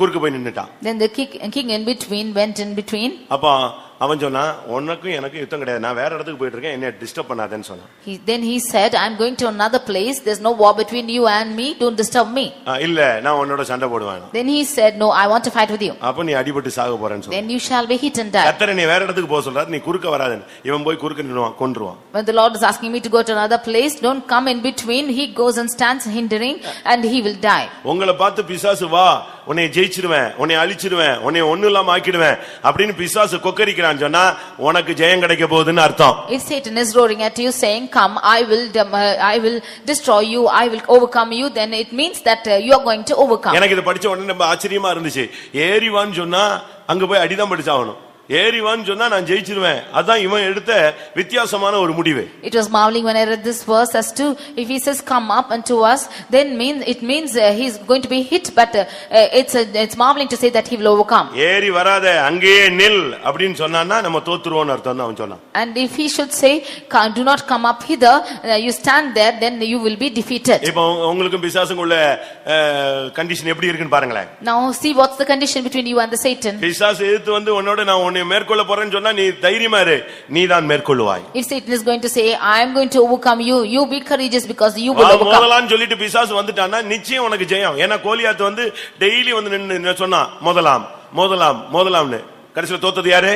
குறுக்கு போய் நின்னுட்டான் Then the king, king in between went in between. அப்போ அவன் சொன்னா உனக்கும் எனக்கும் யுத்தம் கிடையாது நான் வேற இடத்துக்கு போயிட்டு இருக்கேன் என்ன டிஸ்டர்ப் பண்ணாதேன்னு சொன்னான் He, then he said, I'm going to another place. There's no war between you and me. Don't disturb me. ஆ, இல்ல நான் உன்னோட சண்டை போடுவேன் Then he said, no, I want to fight with you. அப்ப நீ அடிபட்டு சாக போறேன்னு சொன்ன Then you shall be hit and die. கத்தரை நீ வேற இடத்துக்கு போக சொல்றாரு நீ குறுக்க வராதன்னு இவன் போய் குறுக்க நின்னுவான் கொன்றுவான் When the Lord is asking me to go to another place, don't come in between. He goes and stands hindering and he will die. உங்களை பார்த்து பிசாசு வா உன்னை ஜெயிச்சிருவேன் உன்னை அழிச்சிருவேன் உன்னை ஒண்ணு இல்லாம ஆக்கிடுவேன் அப்படின்னு பிசாசு கொக்கரிக்கிறான்னு சொன்னா உனக்கு ஜெயம் கிடைக்க போகுதுன்னு அர்த்தம். If Satan is roaring at you saying, come, I will, dem- uh, I will destroy you, I will overcome you, then it means that uh, you are going to overcome. எனக்கு இதை படிச்ச உடனே ரொம்ப ஆச்சரியமா இருந்துச்சு. ஏறிவான்னு சொன்னா அங்க போய் அடிதான் படிச்சாகணும். ஏறிவான்னு சொன்னா நான் ஜெயிச்சிருவேன் அதான் இவன் எடுத்த வித்தியாசமான ஒரு முடிவு It was marveling when I read this verse as to, if he says, come up unto us, then mean, it means uh, he's going to be hit, but uh, uh, it's, uh, it's marveling to say that he will overcome. ஏறி வராத அங்கேயே நில் அப்படின்னு சொன்னான்னா நம்ம தோத்துருவோம்னு அர்த்தம் தான் அவன் சொன்னான் And if he should say, "Come- do not come up hither, uh, you stand there, then you will be defeated. இப்போ உங்க- உங்களுக்கும் பிசாசுக்குள்ள கண்டிஷன் எப்படி இருக்குன்னு பாருங்களேன் Now see what's the condition between you and the Satan. பிசாசு எதிர்த்து வந்து உன்னோட நான் உன்னை மேற்கொள்ள போறேன்னு சொன்னா நீ தைரியமா இரு. நீ தான் மேற்கொள்ளுவாய். If Satan is going to say, I am going to overcome you, you be courageous because you will overcome. மோதலான்னு சொல்லிட்டு பிசாசு வந்துட்டான்னா நிச்சயம் உனக்கு ஜெயம். ஏன்னா கோலியாத்து வந்து டெய்லி வந்து நின்னு சொன்னான் மோதலாம் மோதலாம் மோதலாம்னு. கடைசியில தோத்தது யாரு?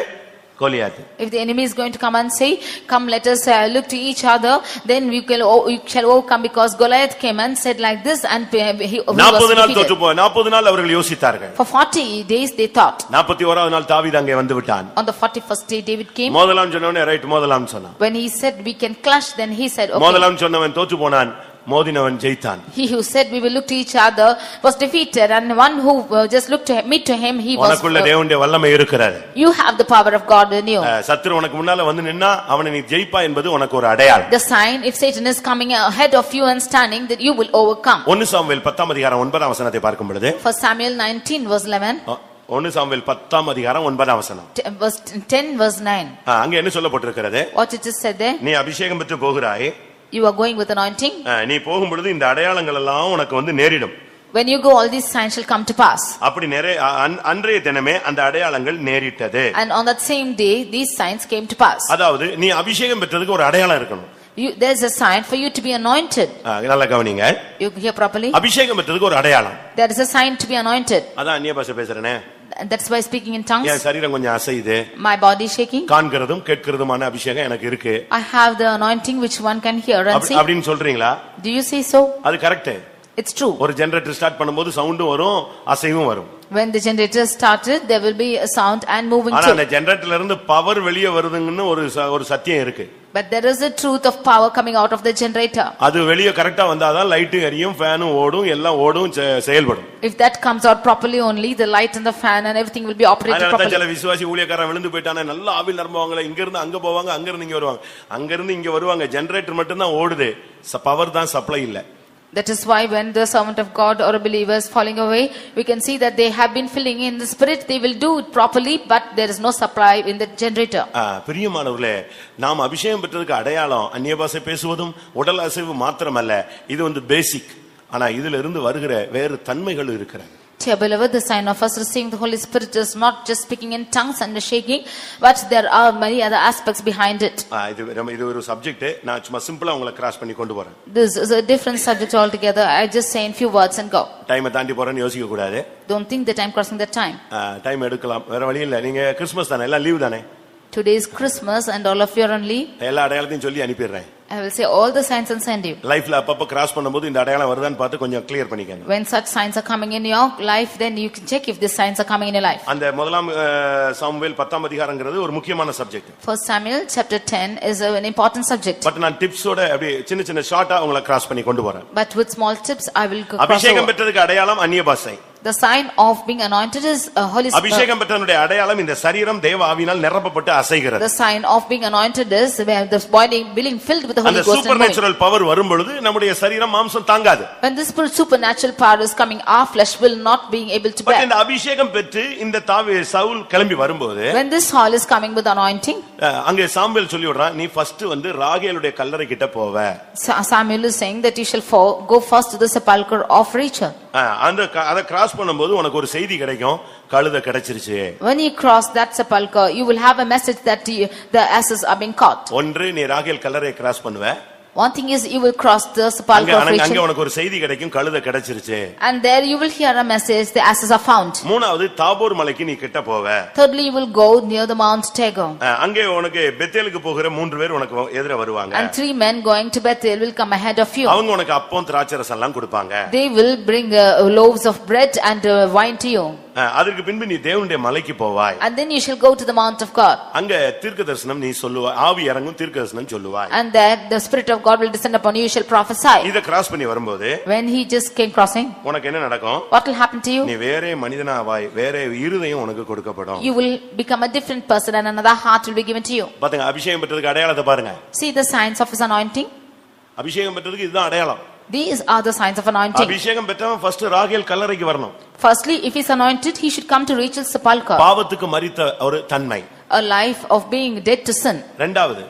Goliath If the enemy is going to come and say, come let us uh, look to each other, then we can, oh, you shall overcome because Goliath came and said like this and uh, he, he நாற்பது was நாள் தோற்று defeated. போ நாற்பது நாள் அவர்கள் யோசித்தார்கள் For 40 days they thought. நாற்பத்தி ஓராவது நாள் தாவீது அங்கே வந்து விட்டான் On the 41st day David came. மோதலாம் சொன்னவனே right மோதலாம் சொன்னான் When he said we can clash, then he said, okay. மோதலாம் சொன்னவன் தோற்று போனான் மோதினவன் ஜெயித்தான் He who said we will look to each other was defeated and one who uh, just looked to him, me to him, he was. உனக்குள்ள uh, தேவனுடைய வல்லமை இருக்கிறது You have the power of God in you. சத்துரு உனக்கு முன்னால வந்து நின்னா அவனை நீ ஜெயிப்பா என்பது உனக்கு ஒரு அடையாளம் The sign, if Satan is coming ahead of you and standing, that you will overcome. ஒன்னு சாமுவேல் பத்தாம் அதிகாரம் ஒன்பதாம் வசனத்தை பார்க்கும் பொழுது For Samuel 19 verse 11, அஹ், ஒன்னு சாமுவேல் பத்தாம் அதிகாரம் ஒன்பதாம் வசனம் 10 9. அங்க என்ன சொல்லப்பட்டிருக்கிறது நீ அபிஷேகம் பெற்று போகிறாய் you are going with anointing. நீ போகும் பொழுது இந்த அடையாளங்கள் எல்லாம் உனக்கு வந்து நேரிடும் When you go, all these signs shall come to pass. அப்படி நிறைய அன்- அன்றைய தினமே அந்த அடையாளங்கள் நேரிட்டது And on that same day, these signs came to pass. அதாவது நீ அபிஷேகம் பெற்றதுக்கு ஒரு அடையாளம் இருக்கணும் You, there's a sign for you to be anointed. அஹ், நல்லா கவனிங்க You hear properly? அபிஷேகம் பெற்றதுக்கு ஒரு அடையாளம் There is a sign to be anointed. அதான் அந்நிய பாஷை பேசுறேனே And that's why speaking in tongues, என் சரீரம் கொஞ்சம் அசையுது my body is shaking. காண்கிறதும் கேட்கிறதுமான அபிஷேகம் எனக்கு இருக்கு I have the anointing which one can hear and see. அப்படின்னு சொல்றீங்களா Do you say so? அது கரெக்ட் It's true. ஒரு ஜெனரேட்டர் ஸ்டார்ட் பண்ணும்போது சவுண்டும் வரும் அசைவும் வரும் When the generator started, there will be a sound and moving ஆனா too. அந்த ஜெனரேட்டர்ல இருந்து பவர் வெளியே வருதுங்கன்னு ஒரு ச- ஒரு சத்தியம் இருக்கு But there is a truth of power coming out of the generator. அது வெளியே கரெக்டா வந்தாதான் லைட்டும் எரியும் ஃபேனும் ஓடும் எல்லாம் ஓடும் செ- செயல்படும் If that comes out properly only, the light and the fan and everything will be operated அதனால தான் properly. விசுவாசி ஊழியக்காரன் விழுந்து போயிட்டானே நல்லா ஆவில் நிரம்புவாங்களே இங்க இருந்து அங்க போவாங்க அங்க இருந்து இங்க வருவாங்க அங்க இருந்து இங்க வருவாங்க ஜெனரேட்டர் மட்டும் தான் ஓடுது பவர் தான் சப்ளை இல்ல That is why when the servant of God or a believer is falling away, we can see that they have been filling in the spirit. They will do it properly, but there is no supply in the generator. பிரியமானவர்களே நாம் அபிஷேகம் பெற்றதுக்கு அடையாளம் அந்நிய பாஷை பேசுவதும் உடல் அசைவு மாத்திரமல்ல இது வந்து பேசிக் ஆனா இதுல இருந்து வருகிற வேறு தன்மைகள் இருக்கிறது Dear beloved, the sign of us receiving the Holy Spirit is not just speaking in tongues and shaking, but there are many other aspects behind it. ஆ, இது நம்ம- இது ஒரு சப்ஜெக்ட் நான் சும்மா சிம்பிளா உங்களை கிராஸ் பண்ணி கொண்டு போறேன் This is a different subject altogether. I just say in few words and go. டைமை தாண்டி போறேன்னு யோசிக்க கூடாது Don't think that I'm crossing the time. Time எடுக்கலாம் வேற வழி இல்ல நீங்க கிறிஸ்மஸ் தானே எல்லாம் லீவ் தானே Today is Christmas and all of you are on leave. எல்லா அடையாளத்தையும் சொல்லி அனுப்பிடுறேன் I will say all the signs and send you. லைஃப்ல அப்பப்ப கிராஸ் பண்ணும்போது இந்த அடையாளம் வருதான்னு பார்த்து கொஞ்சம் கிளியர் பண்ணிக்கங்க When such signs are coming in your life, then you can check if these signs are coming in your life. அந்த முதலாம் அஹ், சாமுவேல் பத்தாம் அதிகாரங்கிறது ஒரு முக்கியமான subject First Samuel chapter 10 is an important subject. But நான் டிப்ஸோட அப்படியே சின்ன சின்ன ஷார்ட்டா உங்களை கிராஸ் பண்ணி கொண்டு போறேன் But with small tips, I will go cross அபிஷேகம் over. பெற்றதுக்கு அடையாளம் அந்நிய பாஷை The sign of being anointed is a Holy Spirit. அபிஷேகம் பெற்றனுடைய அடையாளம் இந்த சரீரம் தேவ ஆவினால் நிரப்பப்பட்டு அசைகிறது The sign of being anointed is where the body being filled with the அந்த Holy Ghost and super moving. Natural power வரும் பொழுது நம்முடைய சரீரம் மாம்சம் தாங்காது When this spirit- supernatural power is coming, our flesh will not be able to but bear. இந்த அபிஷேகம் பெற்று இந்த தாவி சவுல் கிளம்பி வரும்போது When this Saul is coming with anointing, அஹ், அங்கே சாம்பல் சொல்லி விடுறான் நீ ஃபர்ஸ்ட் வந்து ராகேலுடைய கல்லறை கிட்ட போவ Sa- Samuel is saying that you shall fall, go first to the sepulchre of Rachel. அஹ், அந்த க- அதை கிராஸ் பண்ணும்போது உனக்கு ஒரு செய்தி கிடைக்கும் கழுதை கிடைச்சிருச்சு When you cross that sepulchre, you will have a message that you, the asses are being caught. ஒன்று நீ ராகேல் கல்லறை கிராஸ் பண்ணுவ One thing is you will cross the அங்க sepulchre of அங்க- அங்க Rachel உனக்கு ஒரு செய்தி கிடைக்கும் கழுதை கிடைச்சிருச்சு and there you will hear a message, the asses are found. மூணாவது தாபோர் மலைக்கு நீ கிட்ட போவ Thirdly, you will go near the Mount Tabor. அஹ், அங்கே உனக்கு பெத்தேலுக்கு போகிற மூன்று பேர் உனக்கு எதிர வருவாங்க And three men going to Bethel will come ahead of you. அவங்க உனக்கு அப்பம் திராட்சரசம் எல்லாம் கொடுப்பாங்க They will bring uh, loaves of bread and uh, wine to you. அதற்கு பின்பு நீ தேவனுடைய மலைக்கு போவாய் And then you shall go to the Mount of God. அங்க தீர்க்க தரிசனம் நீ சொல்லுவாய் ஆவி இறங்கும் தீர்க்க தரிசனம் சொல்லுவாய் And there the Spirit of God will descend upon you, you shall prophesy. இத கிராஸ் பண்ணி வரும்போது When he just came crossing, உனக்கு என்ன நடக்கும் what will happen to நீ you? வேற மனிதனாவாய் வேற இருதயம் உனக்கு கொடுக்கப்படும் You will become a different person and another heart will be given to you. பாத்துங்க அபிஷேகம் பெற்றதுக்கு அடையாளத்தை பாருங்க See the signs of his anointing? அபிஷேகம் பெற்றதுக்கு இதுதான் அடையாளம் These are the signs of anointing. அபிஷேகம் பெற்றவன் ஃபர்ஸ்ட் ராகேல் கல்லறைக்கு வரணும் Firstly, if he's anointed, he should come to Rachel's sepulchre, பாவத்துக்கு மறித்த ஒரு தன்மை a life of being dead to sin. ரெண்டாவது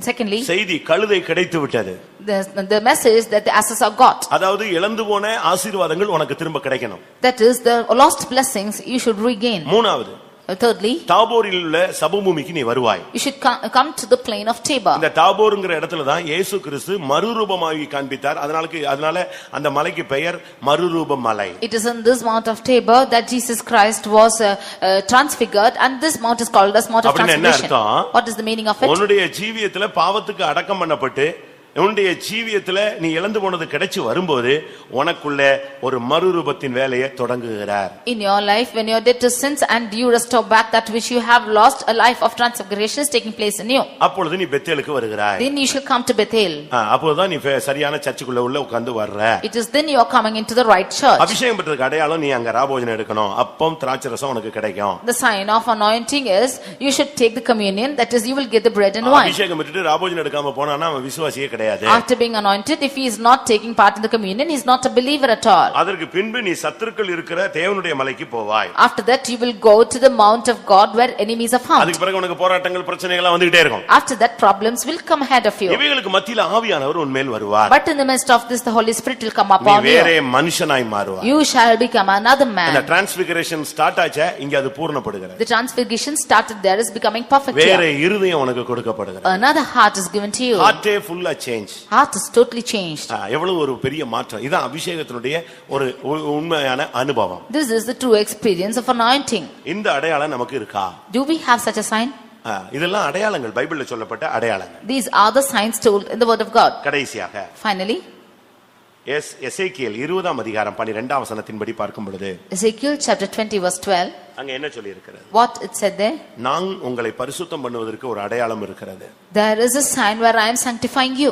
Secondly, செய்தி கழுதை கிடைத்து விட்டது the, the message that the asses are got. அதாவது இழந்து போன ஆசீர்வாதங்கள் உனக்கு திரும்ப கிடைக்கணும் That is, the lost blessings you should regain. மூணாவது Thirdly, தாபோரில் உள்ள சபபூமிக்கு நீ வருவாய் you should come, to the plain of Tabor. இந்த தாபோருங்கிற இடத்துல தான் இயேசு கிறிஸ்து மறுரூபமாகி காண்பித்தார் அதனால அதனால அந்த மலைக்கு பெயர் மறுரூப மலை It is in this mount of Tabor that Jesus Christ was uh, uh, transfigured and this mount is called as mount of transfiguration. What is the meaning of it? உன்னுடைய ஜீவியத்துல பாவத்துக்கு அடக்கம் பண்ணப்பட்டு உன்னுடைய ஜீவியத்துல நீ இழந்து போனது கிடைச்சு வரும்போது உனக்குள்ள ஒரு மறுரூபத்தின் வேலையை தொடங்குகிறார் In your life, when you are dead to sins and you restore back that which you have lost, a life of transfiguration is taking place in you. அப்பொழுது நீ பெத்தேலுக்கு வருகிறாய் Then you shall come to Bethel. ஆ, அப்போதுதான் நீ ஃபே- சரியான சர்ச்சுக்குள்ள உள்ள உட்கார்ந்து வர்ற It is then you are coming into the right church. அபிஷேகம் பெற்றதுக்கு அடையாளம் நீ அங்க ராபோஜனம் எடுக்கணும் அப்பம் திராட்சரசம் உனக்கு கிடைக்கும் The sign of anointing is you should take the communion, that is you will get the bread and wine. அபிஷேகம் பெற்றுட்டு ராபோஜனம் எடுக்காம போனான்னா அவன் விசுவாசியே கிடையாது After being anointed, if he is not taking part in the communion, he is not a believer at all. அதற்கு பின்பு நீ சத்துருக்கள் இருக்கிற தேவனுடைய மலைக்கு போவாய் After that, you will go to the mount of God where enemies are found. அதுக்கு பிறகு உனக்கு போராட்டங்கள் பிரச்சனைகள் எல்லாம் வந்துகிட்டே இருக்கும் After that, problems will come ahead of you. இவைகளுக்கு மத்தியில ஆவியானவர் உன்மேல் வருவார் But in the midst of this, the Holy Spirit will come நீ upon வேற you. மனுஷனாய் மாறுவார் You shall become another அந்த man. டிரான்ஸ்பிகரேஷன் ஸ்டார்ட் ஆச்சே இங்க அது பூர்ணப்படுகிறது The transfiguration started there is becoming perfect வேற here. இருதயம் உனக்கு கொடுக்கப்படுகிறது Another heart is given to you. ஹார்ட்டே ஃபுல்லா change Heart is totally changed. எவ்வளவு ஒரு பெரிய மாற்றம் இதான் அபிஷேகத்தினுடைய ஒரு உண்மையான அனுபவம் This is the true experience of anointing. இந்த அடையாளம் நமக்கு இருக்கா Do we have such a sign? ஆ, இதெல்லாம் அடையாளங்கள் பைபிள்ல சொல்லப்பட்ட அடையாளங்கள் These are the signs told in the word of God. கடைசியாக Finally, எஸ் எசேக்கியேல் இருபதாம் அதிகாரம் பன்னிரெண்டாம் வசனத்தின்படி பார்க்கும் பொழுது Ezekiel chapter 20 verse 12. அங்க என்ன சொல்லி இருக்கிறது What it said there? நான் உங்களை பரிசுத்தம் பண்ணுவதற்கு ஒரு அடையாளம் இருக்கிறது There is a sign where I am sanctifying you.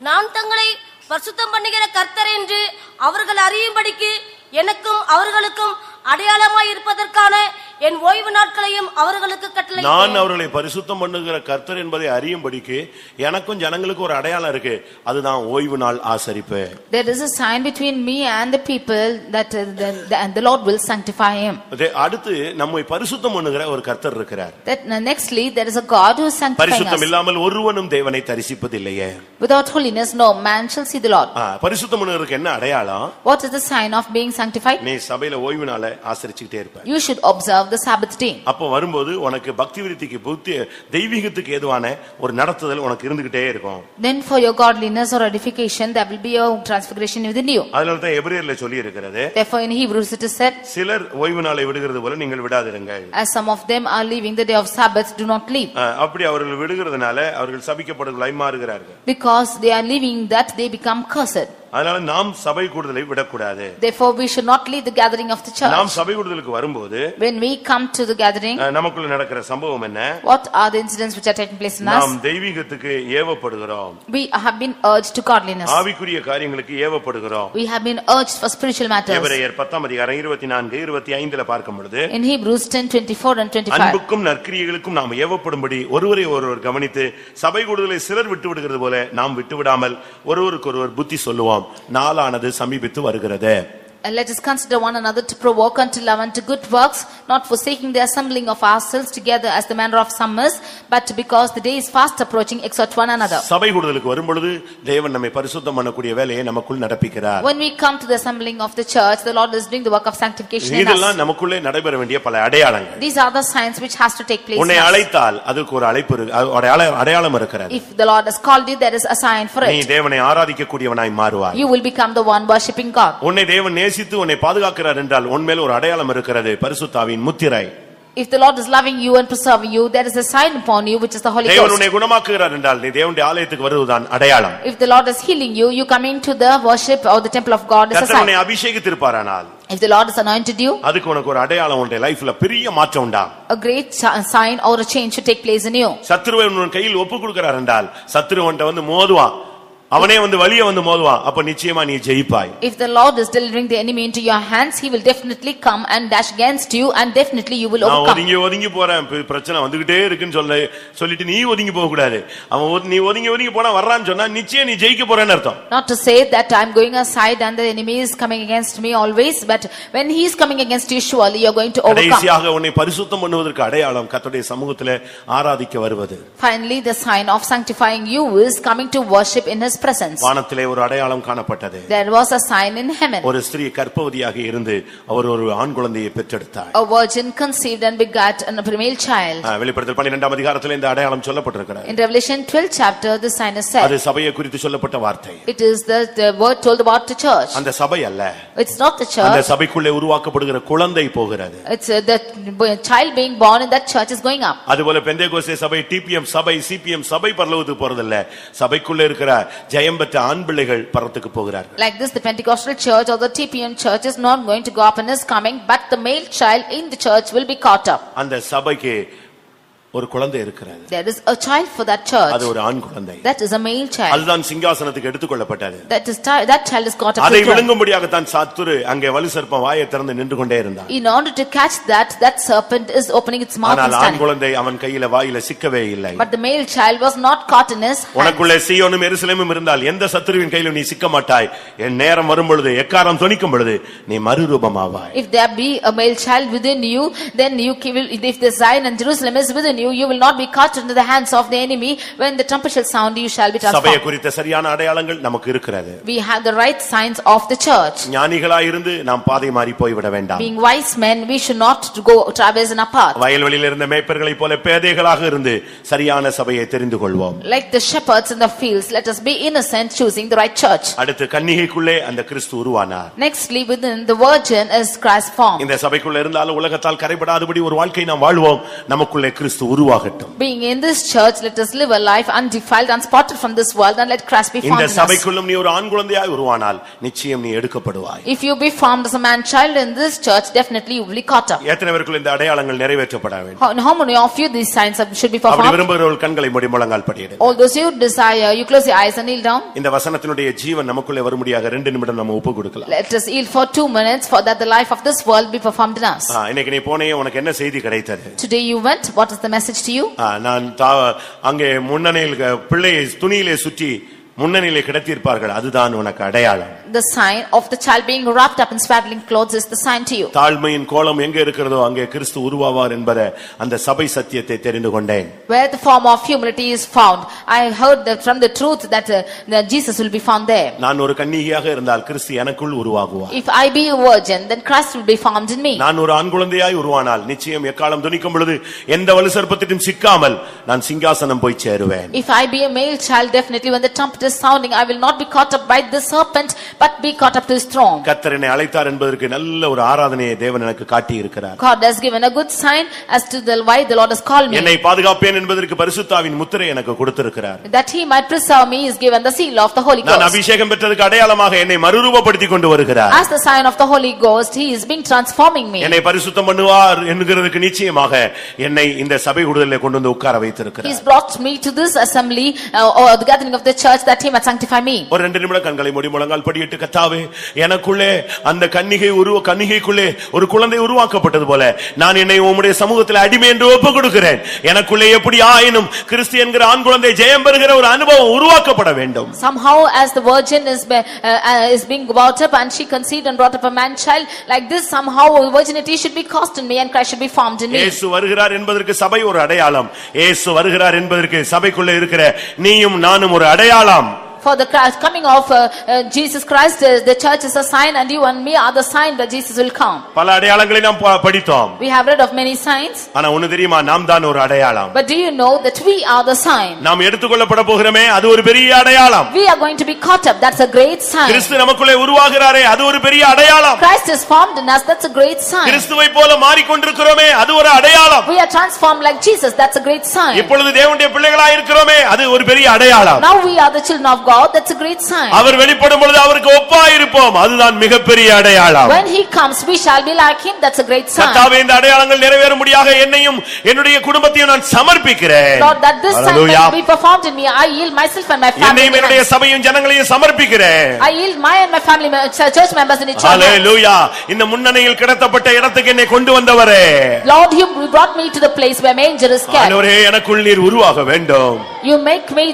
நான் தங்களை பரிசுத்தம் பண்ணுகிற கர்த்தர் என்று அவர்கள் அறியும்படிக்கு எனக்கும் அவர்களுக்கும் அடையாளமாய் இருப்பதற்கான என் ஓய்வு நாட்களையும் அவர்களுக்கு கட்டளை நான் அவர்களை பரிசுத்தம் பண்ணுகிற கர்த்தர் என்பதை அறியும்படிக்கு எனக்கும் ஜனங்களுக்கு ஒரு அடையாளம் இருக்கு அதுதான் ஓய்வு நாள் ஆசரிப்பு There is a sign between me and the people that uh, the, the, and the Lord will sanctify him. அது அடுத்து நம்மை பரிசுத்தம் பண்ணுகிற ஒரு கர்த்தர் இருக்கிறார் That uh, nextly there is a God who is sanctifying பரிசுத்தம். இல்லாமல் ஒருவனும் தேவனை தரிசிப்பதில்லையே Without holiness, no man shall see the Lord. பரிசுத்தம் பண்ணுறதுக்கு என்ன அடையாளம் What is the sign of being sanctified? நீ சபையில ஓய்வு நாளை ஆசரிச்சுக்கிட்டே இருப்ப You should observe the Sabbath day. அப்போ வரும்போது உனக்கு பக்தி விருத்திக்கு புத்தி தெய்வீகத்துக்கு ஏதுவான ஒரு நடத்துதல் உனக்கு இருந்துகிட்டே இருக்கும் Then for your godliness or edification, there will be a transfiguration within you. அதனால தான் எபிரேயர்ல சொல்லி இருக்கிறது Therefore in Hebrews it is said, சிலர் ஓய்வு நாளை விடுகிறது போல நீங்கள் விடாதிருங்கள் as some of them are leaving the day of Sabbath, do not leave. அப்படி அவர்கள் விடுகிறதுனால அவர்கள் சபிக்கப்படுவதாய் மாறுகிறார்கள் Because they are leaving that, they become cursed. அதனால நாம் சபை கூடுதலை விடக்கூடாது Therefore we should not leave the gathering of the நாம் church. சபை கூடுதலுக்கு வரும்போது When we come to the gathering, நமக்குள்ள நடக்கிற சம்பவம் என்ன what are the incidents which are taking place in நாம் us? தெய்வீகத்துக்கு ஏவப்படுகிறோம் We have been urged to godliness. ஆவிக்குரிய காரியங்களுக்கு ஏவப்படுகிறோம் We have been urged for spiritual matters. எபிரேயர் பத்தாம் அதிகாரம் இருபத்தி நான்கு இருபத்தி ஐந்துல பார்க்கும் பொழுது In Hebrews 10, 24 and 25. அன்புக்கும் நற்கிரியைகளுக்கும் நாம் ஏவப்படும்படி ஒருவரை ஒருவர் கவனித்து சபை கூடுதலை சிலர் விட்டு விடுகிறது போல நாம் விட்டு விடாமல் ஒருவருக்கு ஒருவர் புத்தி சொல்லுவோம் நாளானது சமீபித்து வருகிறது. And let us consider one another to provoke unto love and to good works, not forsaking the assembling of ourselves together as the manner of some is, but because the day is fast approaching, exhort one another. சபை கூடுதலுக்கு வரும்பொழுது தேவன் நம்மை பரிசுத்தம் பண்ணக்கூடிய வேலையை நமக்குள் நடப்பிக்கிறார் When we come to the assembling of the church, the Lord is doing the work of sanctification in இதெல்லாம் us. நமக்குள்ளே நடைபெற வேண்டிய பல அடையாளங்கள் These are the signs which has to take place in உன்னை us. அழைத்தால் அதுக்கு ஒரு அழைப்பு இருக்கு அது ஒரு அடைய- அடையாளம் இருக்கிறது If the Lord has called you, there is a sign for நீ it. தேவனை ஆராதிக்கக்கூடியவனாய் மாறுவாய் You will become the one worshipping God. உன்னை தேவன் நேசித்து உன்னை பாதுகாக்கிறார் என்றால் உன்மேல் ஒரு அடையாளம் இருக்கிறது பரிசுத்தாவின் முத்திரை If the Lord is loving you and preserving you, there is a sign upon you, which is the Holy தேவன் Ghost. உன்னை குணமாக்குகிறார் என்றால் நீ தேவனுடைய ஆலயத்துக்கு வருவதுதான் அடையாளம் If the Lord is healing you, you come into the worship or the temple of God is a கர்த்தர் உன்னை sign. அபிஷேகித்திருப்பாரானால் If the Lord has anointed you, அதுக்கு உனக்கு ஒரு அடையாளம் உன்னுடைய லைஃப்ல பெரிய மாற்றம் உண்டா a great si- sign or a change should take place in you. சத்துருவை உன் கையில் ஒப்பு கொடுக்கிறார் என்றால் சத்துரு உன்கிட்ட வந்து மோதுவான் அவனே வந்து வலிய வந்து மோதுவான் அப்ப நிச்சயமா நீ ஜெயிப்பாய் If the Lord is delivering the enemy into your hands, he will definitely come and dash against you and definitely you will நான் overcome. ஒதுங்கி ஒதுங்கி போறேன் பி- பிரச்சனை வந்துகிட்டே இருக்குன்னு சொல்ல சொல்லிட்டு நீ ஒதுங்கி போக கூடாது அவன் ஒது- நீ ஒதுங்கி ஒதுங்கி போனா வர்றான்னு சொன்னா நிச்சயம் நீ ஜெயிக்க போறேன்னு அர்த்தம் Not to say that I'm going aside and the enemy is coming against me always, but when he is coming against you, surely you're going to overcome. கடைசியாக உன்னை பரிசுத்தம் பண்ணுவதற்கு அடையாளம் கர்த்தருடைய சமூகத்திலே ஆராதிக்க வருவது Finally, the sign of sanctifying you is coming to worship in his presence. வானத்திலே ஒரு அடையாளம் காணப்பட்டது There was a sign in heaven. ஒரு ஸ்திரீ கர்ப்பவதியாக இருந்து அவர் ஒரு ஆண் குழந்தையை பெற்றெடுத்தார் A virgin conceived and begat a male child. வெளிப்படுத்தல் பன்னிரெண்டாம் அதிகாரத்தில் இந்த அடையாளம் சொல்லப்பட்டிருக்கிறது In Revelation 12 chapter, the sign is அது said. சபையை குறித்து சொல்லப்பட்ட வார்த்தை It is the, the word told about the church. அந்த சபை அல்ல It's not the அந்த church. சபைக்குள்ளே உருவாக்கப்படுகிற குழந்தை போகிறது It's uh, the child being born in that church is going up. அதுபோல பெந்தேகோஸ்தே சபை டிபிஎம் சபை சிபிஎம் சபை பரலோகத்துக்கு போறதில்ல சபைக்குள்ள இருக்கிற ஜெயம் பெற்ற ஆண் பிள்ளைகள் பரத்துக்கு போகிறார்கள் Like this, the Pentecostal church or the TPM church is not going to go up and is coming, but the male child in the church will be caught up. அந்த சபைக்கு ஒரு குழந்தை இருக்கிறது There is a child for that அது church. ஒரு ஆண் குழந்தை That is a male child. அதுதான் சிங்காசனத்துக்கு எடுத்துக்கொள்ளப்பட்டது That is, that child is caught up. அதை to throne. விழுங்கும்படியாகத்தான் சாத்துரு அங்கே வலு சர்ப்பம் வாயை திறந்து நின்று கொண்டே இருந்தான் In order to catch that, that serpent is opening its mouth ஆனால் ஆண். குழந்தை அவன் கையில வாயில சிக்கவே இல்லை But the male child was not caught in his. உனக்குள்ளே சீயோனும் எருசலேமும் இருந்தால் எந்த சத்துருவின் கையிலும் நீ சிக்க மாட்டாய் என் நேரம் வரும் பொழுது எக்காரம் தொனிக்கும் பொழுது நீ மறுரூபமாவாய் If there be a male child within you, then you will, if the Zion and Jerusalem is within you, you will not be caught into the hands of the enemy. When the trumpet shall sound, you shall be சபையை transformed. குறித்த சரியான அடையாளங்கள் நமக்கு இருக்கிறது We have the right signs of the church. ஞானிகளாய் இருந்து நாம் பாதை மாறி போய்விட வேண்டாம் Being wise men, we should not to go traverse in our path. வயல்வெளியில் இருந்த மேய்ப்பர்களைப் போல பேதைகளாக இருந்து சரியான சபையை தெரிந்து கொள்வோம் Like the shepherds in the fields, let us be innocent, choosing the right church. அடுத்து கன்னிகைக்குள்ளே அந்த கிறிஸ்து உருவானார் Nextly, within the virgin is Christ formed. இந்த சபைக்குள்ள இருந்தாலும் உலகத்தால் கரைபடாதபடி ஒரு வாழ்க்கை நாம் வாழ்வோம் நமக்குள்ளே கிறிஸ்து உருவாகட்டும் Being in this church, let us live a life undefiled, unspotted from this world, and let Christ be found இந்த in us. சபைக்குள்ளும் நீ ஒரு ஆண் குழந்தையாய் உருவானால் நிச்சயம் நீ எடுக்கப்படுவாய் If you be formed as a man child in this church, definitely you will be caught up. எத்தனை பேருக்குள்ள இந்த அடையாளங்கள் நிறைவேற்றப்பட வேண்டும் How, how many of you these signs have- should be அப்படி performed? விரும்புகிறவர்கள் கண்களை மூடி முழங்கால் படியிடு All those you desire, you close your eyes and kneel down. இந்த வசனத்தினுடைய ஜீவன் நமக்குள்ளே வரும்படியாக ரெண்டு நிமிடம் நம்ம ஒப்பு கொடுக்கலாம் Let us yield for two minutes for that the life of this world be performed in us. ஆ, இன்னைக்கு நீ போனே உனக்கு என்ன செய்தி கிடைத்தது Today you went, what is the message to you? நான் தா- அங்கே முன்னணியில் பிள்ளையை துணியிலே சுற்றி முன்னணியிலே கிடத்தியிருப்பார்கள் அதுதான் உனக்கு அடையாளம் The sign of the child being wrapped up in swaddling clothes is the sign to you. தாழ்மையின் கோலம் எங்கே இருக்கிறதோ அங்கே கிறிஸ்து உருவாவார் என்பதை அந்த சபை சத்தியத்தை தெரிந்து கொண்டேன் Where the form of humility is found, I heard that from the truth that, uh, that Jesus will be found there. நான் ஒரு கன்னிகையாக இருந்தால் கிறிஸ்து எனக்குள் உருவாகுவார் If I be a virgin, then Christ will be formed in me. நான் ஒரு ஆண் குழந்தையாய் உருவானால் நிச்சயம் எக்காலம் துணிக்கும் பொழுது எந்த வலு சர்ப்பத்திட்டும் சிக்காமல் நான் சிங்காசனம் போய் சேருவேன் If I be a male child, definitely when the trumpet is sounding, I will not be caught up by the serpent, but be caught up to his throne. கர்த்தர் என்னை அழைத்தார் என்பதற்கு நல்ல ஒரு ஆராதனையை தேவன் எனக்கு காட்டி இருக்கிறார் God has given a good sign as to the why the Lord has called me. என்னை பாதுகாப்பேன் என்பதற்கு பரிசுத்தாவின் முத்திரை எனக்கு கொடுத்திருக்கிறார் That he might preserve me is given the seal of the Holy நான் Ghost. அபிஷேகம் பெற்றதுக்கு அடையாளமாக என்னை மறுரூபப்படுத்தி கொண்டு வருகிறார் As the sign of the Holy Ghost, he is being transforming me. என்னை பரிசுத்தம் பண்ணுவார் என்கிறதுக்கு நிச்சயமாக என்னை இந்த சபை கூடுதலில் கொண்டு வந்து உட்கார He வைத்திருக்கிறார் has brought me to this assembly uh, or the gathering of the church that he might sanctify me. ஒரு ரெண்டு நிமிடம் கண்களை மூடி முழங்கால் படியிட்டு கத்தாவே எனக்குள்ளே அந்த கன்னிகை உருவ கன்னிகைக்குள்ளே ஒரு குழந்தை உருவாக்கப்பட்டது போல நான் என்னை உம்முடைய சமூகத்தில் அடிமை என்று ஒப்பு கொடுக்கிறேன் எனக்குள்ளே எப்படி ஆயினும் கிறிஸ்து என்கிற ஆண் குழந்தை ஜெயம் பெறுகிற ஒரு அனுபவம் உருவாக்கப்பட வேண்டும் Somehow as the virgin is, be, uh, uh, is being brought up and she conceived and brought up a man child, like this somehow virginity should be cast in me and Christ should be formed in me. இயேசு வருகிறார் என்பதற்கு சபை ஒரு அடையாளம் இயேசு வருகிறார் என்பதற்கு சபைக்குள்ளே இருக்கிற நீயும் நானும் ஒரு அடையாளம் For the Christ, coming of uh, uh, Jesus Christ, uh, the church is a sign and you and me are the sign that Jesus will come. பல அடையாளங்களை நாம் ப- படித்தோம் We have read of many signs, ஆனா ஒண்ணு தெரியுமா நாம் தான் ஒரு அடையாளம் but do you know that we are the sign? நாம் எடுத்துக்கொள்ளப்பட போகிறோமே அது ஒரு பெரிய அடையாளம் We are going to be caught up, that's a great sign. கிறிஸ்து நமக்குள்ளே உருவாகிறாரே அது ஒரு பெரிய அடையாளம் Christ is formed in us, that's a great sign. கிறிஸ்துவை போல மாறிக்கொண்டிருக்கிறோமே அது ஒரு அடையாளம் We are transformed like Jesus, that's a great sign. இப்பொழுது தேவனுடைய பிள்ளைகளா இருக்கிறோமே அது ஒரு பெரிய அடையாளம் Now we are the children of God, that's a great sign. அவர் வெளிப்படும் பொழுது அவருக்கு ஒப்பா இருப்போம் அதுதான் மிகப்பெரிய அடையாளம் When he comes, we shall be like him, that's a great sign. கர்த்தாவே இந்த அடையாளங்கள் நிறைவேறும்படியாக என்னையும் என்னுடைய குடும்பத்தையும் நான் சமர்ப்பிக்கிறேன் Lord, that this sign Hallelujah. can be performed in me, I yield myself and my family. என்னையும் என்னுடைய. சபையும் ஜனங்களையும் சமர்ப்பிக்கிறேன் I yield my and my family, church members in each other. ஹalleluya இந்த முன்னணியில் கிடத்தப்பட்ட இடத்துக்கு என்னை கொண்டு வந்தவரே Lord, you brought me to the place where manger is kept. ஆண்டவரே எனக்குள் நீர் உருவாக வேண்டும் You make me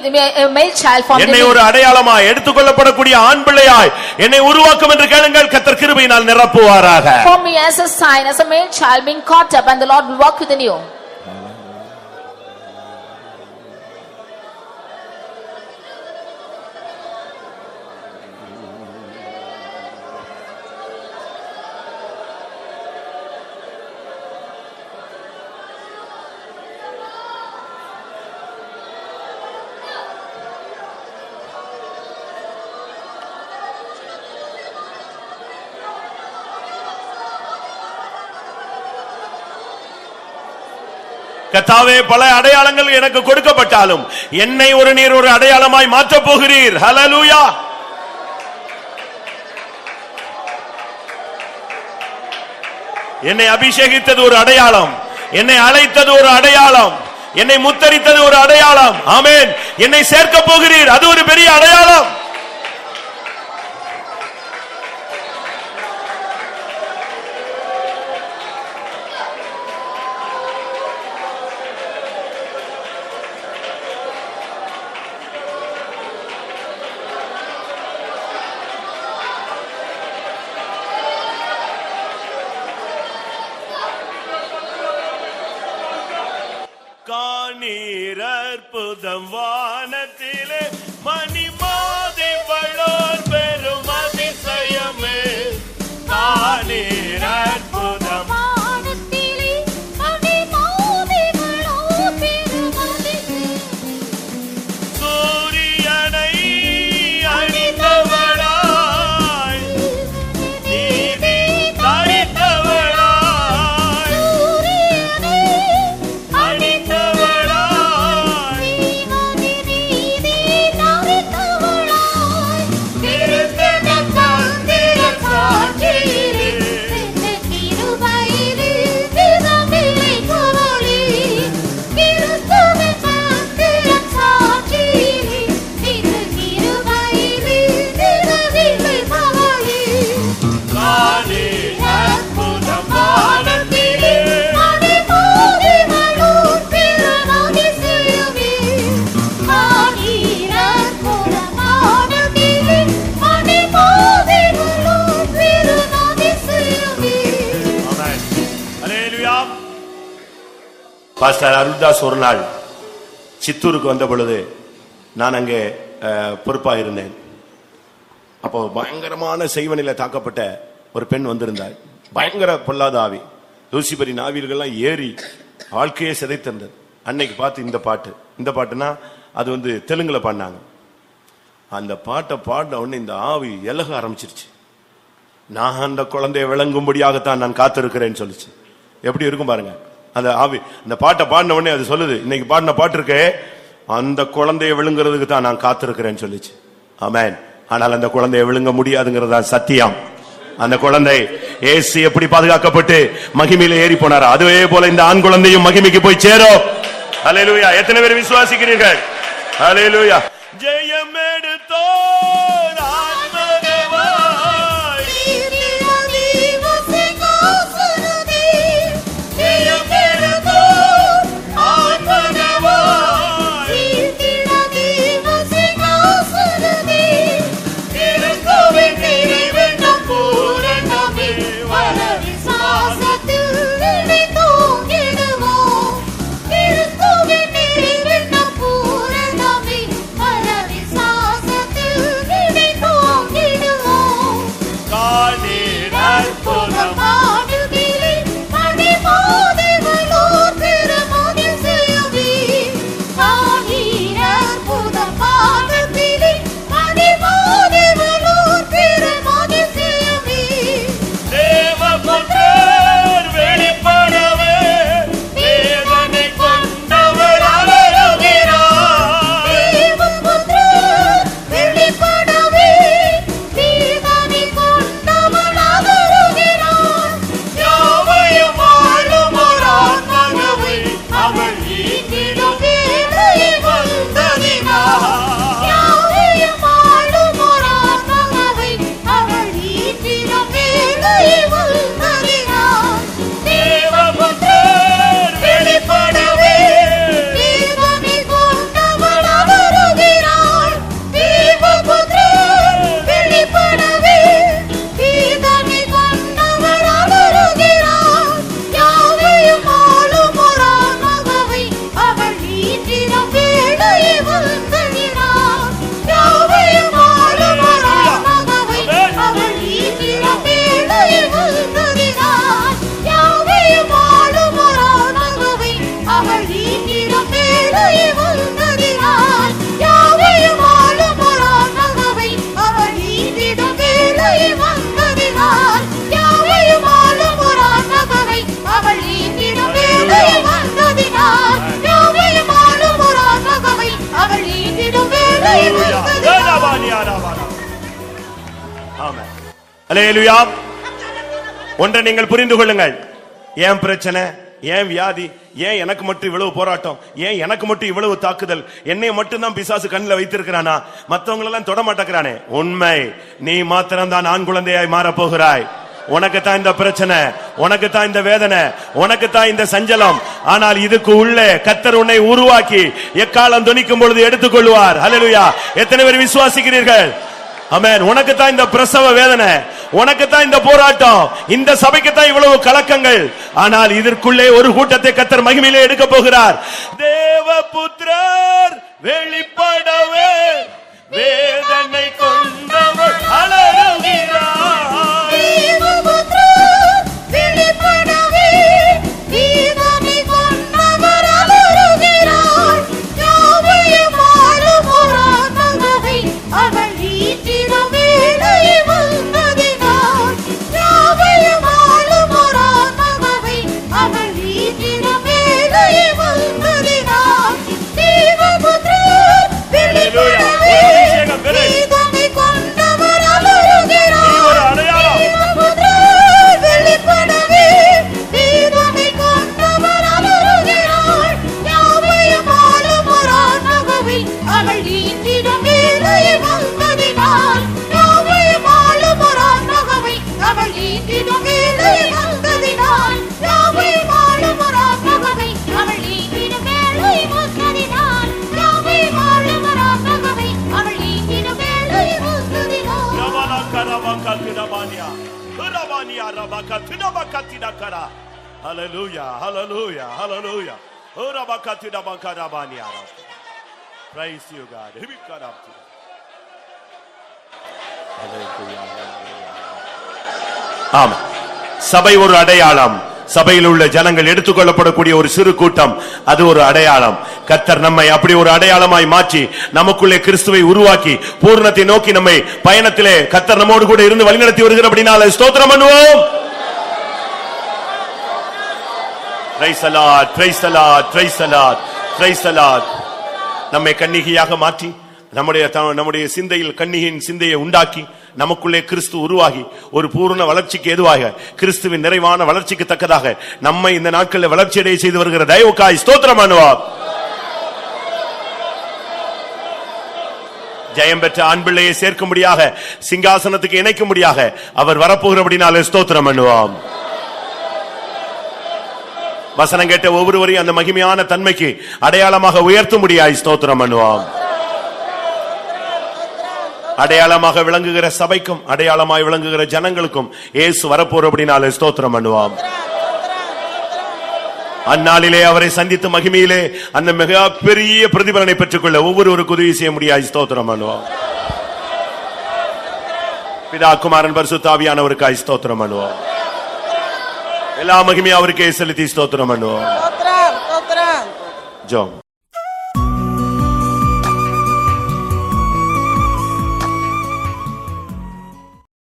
a male child from என்னை the ஒரு அடையாளமாய் எடுத்துக்கொள்ளப்படக்கூடிய ஆண் பிள்ளையாய் என்னை உருவாக்கும் என்று கேளுங்கள் கத்தர் கிருபையினால் நிரப்புவாராக For me as a sign, as a male child being caught up and the Lord will walk within you. கத்தாவே பல அடையாளங்கள் எனக்கு கொடுக்கப்பட்டாலும் என்னை ஒரு நீர் ஒரு அடையாளமாய் மாற்றப் போகிறீர். ஹலலூயா என்னை அபிஷேகித்தது ஒரு அடையாளம். என்னை அழைத்தது ஒரு அடையாளம். என்னை முத்தரித்தது ஒரு அடையாளம். ஆமேன் என்னை சேர்க்க போகிறீர். அது ஒரு பெரிய அடையாளம். காணீர் அற்புதம் வா சார் அருள்தாஸ் ஒரு நாள் சித்தூருக்கு வந்த பொழுது நான் அங்கே பொறுப்பாக இருந்தேன். அப்போ பயங்கரமான செய்வனில தாக்கப்பட்ட ஒரு பெண் வந்திருந்தாள். பயங்கர பொல்லாத ஆவி லூசிபரின் நாவில்கள்லாம் ஏறி வாழ்க்கையே சிதைத்திருந்தது. அன்னைக்கு பார்த்து இந்த பாட்டு. இந்த பாட்டுனா அது வந்து தெலுங்குல பாடினாங்க. அந்த பாட்டை பாடின உடனே இந்த ஆவி எலக ஆரம்பிச்சிருச்சு. நான் அந்த குழந்தையை விளங்கும்படியாகத்தான் நான் காத்திருக்கிறேன்னு சொல்லிச்சு. எப்படி இருக்கும் பாருங்க. அந்த ஆவி அந்த பாட்டை பாடின உடனே அது சொல்லுது இன்னைக்கு பாடின பாட்டு இருக்கே அந்த குழந்தையை விழுங்குறதுக்கு தான் நான் காத்திருக்கிறேன்னு சொல்லிச்சு. ஆமேன். ஆனால் அந்த குழந்தையை விழுங்க முடியாதுங்கிறதா சத்தியம். அந்த குழந்தை ஏசு எப்படி பாதுகாக்கப்பட்டு மகிமையில ஏறி போனாரா அதுவே போல இந்த ஆண் குழந்தையும் மகிமைக்கு போய் சேரும். ஹalleluya. எத்தனை பேர் விசுவாசிக்கிறீர்கள்? ஹalleluya. ஜெயம் எடுத்தோ நீங்கள் புரிந்து கொள்ளுங்கள். ஏன் பிரச்சனை? ஏன் வியாதி? ஏன் எனக்கு மட்டும் இவ்வளவு போராட்டம்? ஏன் எனக்கு மட்டும் இவ்வளவு தாக்குதல்? என்னை மட்டும் தான் பிசாசு கண்ணில் வைத்திருக்கிறானா? மற்றவங்களெல்லாம் தொட மாட்டேங்கிறானே. உண்மை. நீ மாத்திரம் தான் ஆண் குழந்தையாய் மாறப் போகிறாய் உனக்கு தான் இந்த பிரச்சனை. உனக்கு தான் இந்த வேதனை. உனக்கு தான் இந்த சஞ்சலம். ஆனால் இதுக்கு உள்ளே கத்தர் உன்னை உருவாக்கி எக்காலம் துணிக்கும் பொழுது எடுத்துக்கொள்வார். ஹalleluya எத்தனை பேர் விசுவாசிக்கிறீர்கள்? அமேன் உனக்கு தான் இந்த பிரசவ வேதனை. உனக்கு தான் இந்த போராட்டம். இந்த சபைக்கு தான் இவ்வளவு கலக்கங்கள். ஆனால் இதற்குள்ளே ஒரு கூட்டத்தை கத்தர் மகிமையிலே எடுக்க போகிறார். தேவபுத்திரர் வெளிப்படவே வேதனை கொண்டவர். அலறுகிறார் சபை ஒரு அடையாளம். சபையில் உள்ள ஜனங்கள் எடுத்துக்கொள்ளப்படக்கூடிய ஒரு சிறு கூட்டம் அது ஒரு அடையாளம். கத்தர் நம்மை அப்படி ஒரு அடையாளமாய் மாற்றி நமக்குள்ளே கிறிஸ்துவை உருவாக்கி பூர்ணத்தை நோக்கி நம்மை பயணத்திலே கத்தர் நம்மோடு கூட இருந்து வழிநடத்தி வருகிற அப்படினால ஸ்தோத்திரம் பண்ணுவோம். நம்மை கன்னிகையாக மாற்றி நம்முடைய த- நம்முடைய சிந்தையில் கண்ணிகையின் சிந்தையை உண்டாக்கி நமக்குள்ளே கிறிஸ்து உருவாகி ஒரு பூர்ண வளர்ச்சிக்கு எதுவாக கிறிஸ்துவின் நிறைவான வளர்ச்சிக்கு தக்கதாக நம்மை இந்த நாட்களில் வளர்ச்சியடைய செய்து வருகிற தயவுக்காய் ஸ்தோத்திரம் அனுவார் ஜெயம் பெற்ற ஆண் பிள்ளையை சேர்க்கும்படியாக சிங்காசனத்துக்கு இணைக்கும்படியாக அவர் வரப்போகிறபடினாலே ஸ்தோத்திரம் அனுவாம் வசனம் கேட்ட ஒவ்வொருவரையும் அந்த மகிமையான தன்மைக்கு அடையாளமாக உயர்த்தும்படியாய் ஸ்தோத்திரம் அனுவாம் அடையாளமாக விளங்குகிற சபைக்கும் அடையாளமாய் விளங்குகிற ஜனங்களுக்கும் இயேசு வரப்போறபடினாலே ஸ்தோத்திரம் பண்ணுவாம். அந்நாளிலே அவரை சந்தித்து மகிமையிலே அந்த மிக பெரிய பிரதிபலனை பெற்றுக்கொள்ள ஒவ்வொருவருக்கு உதவி செய்ய முடியாது ஸ்தோத்திரம் பண்ணுவோம். பிதா குமாரன் பரிசுத்தாவியானவருக்காய் ஸ்தோத்திரம் பண்ணுவோம். எல்லா மகிமையும் அவருக்கே செலுத்தி ஸ்தோத்திரம் பண்ணுவோம். ஜோம்.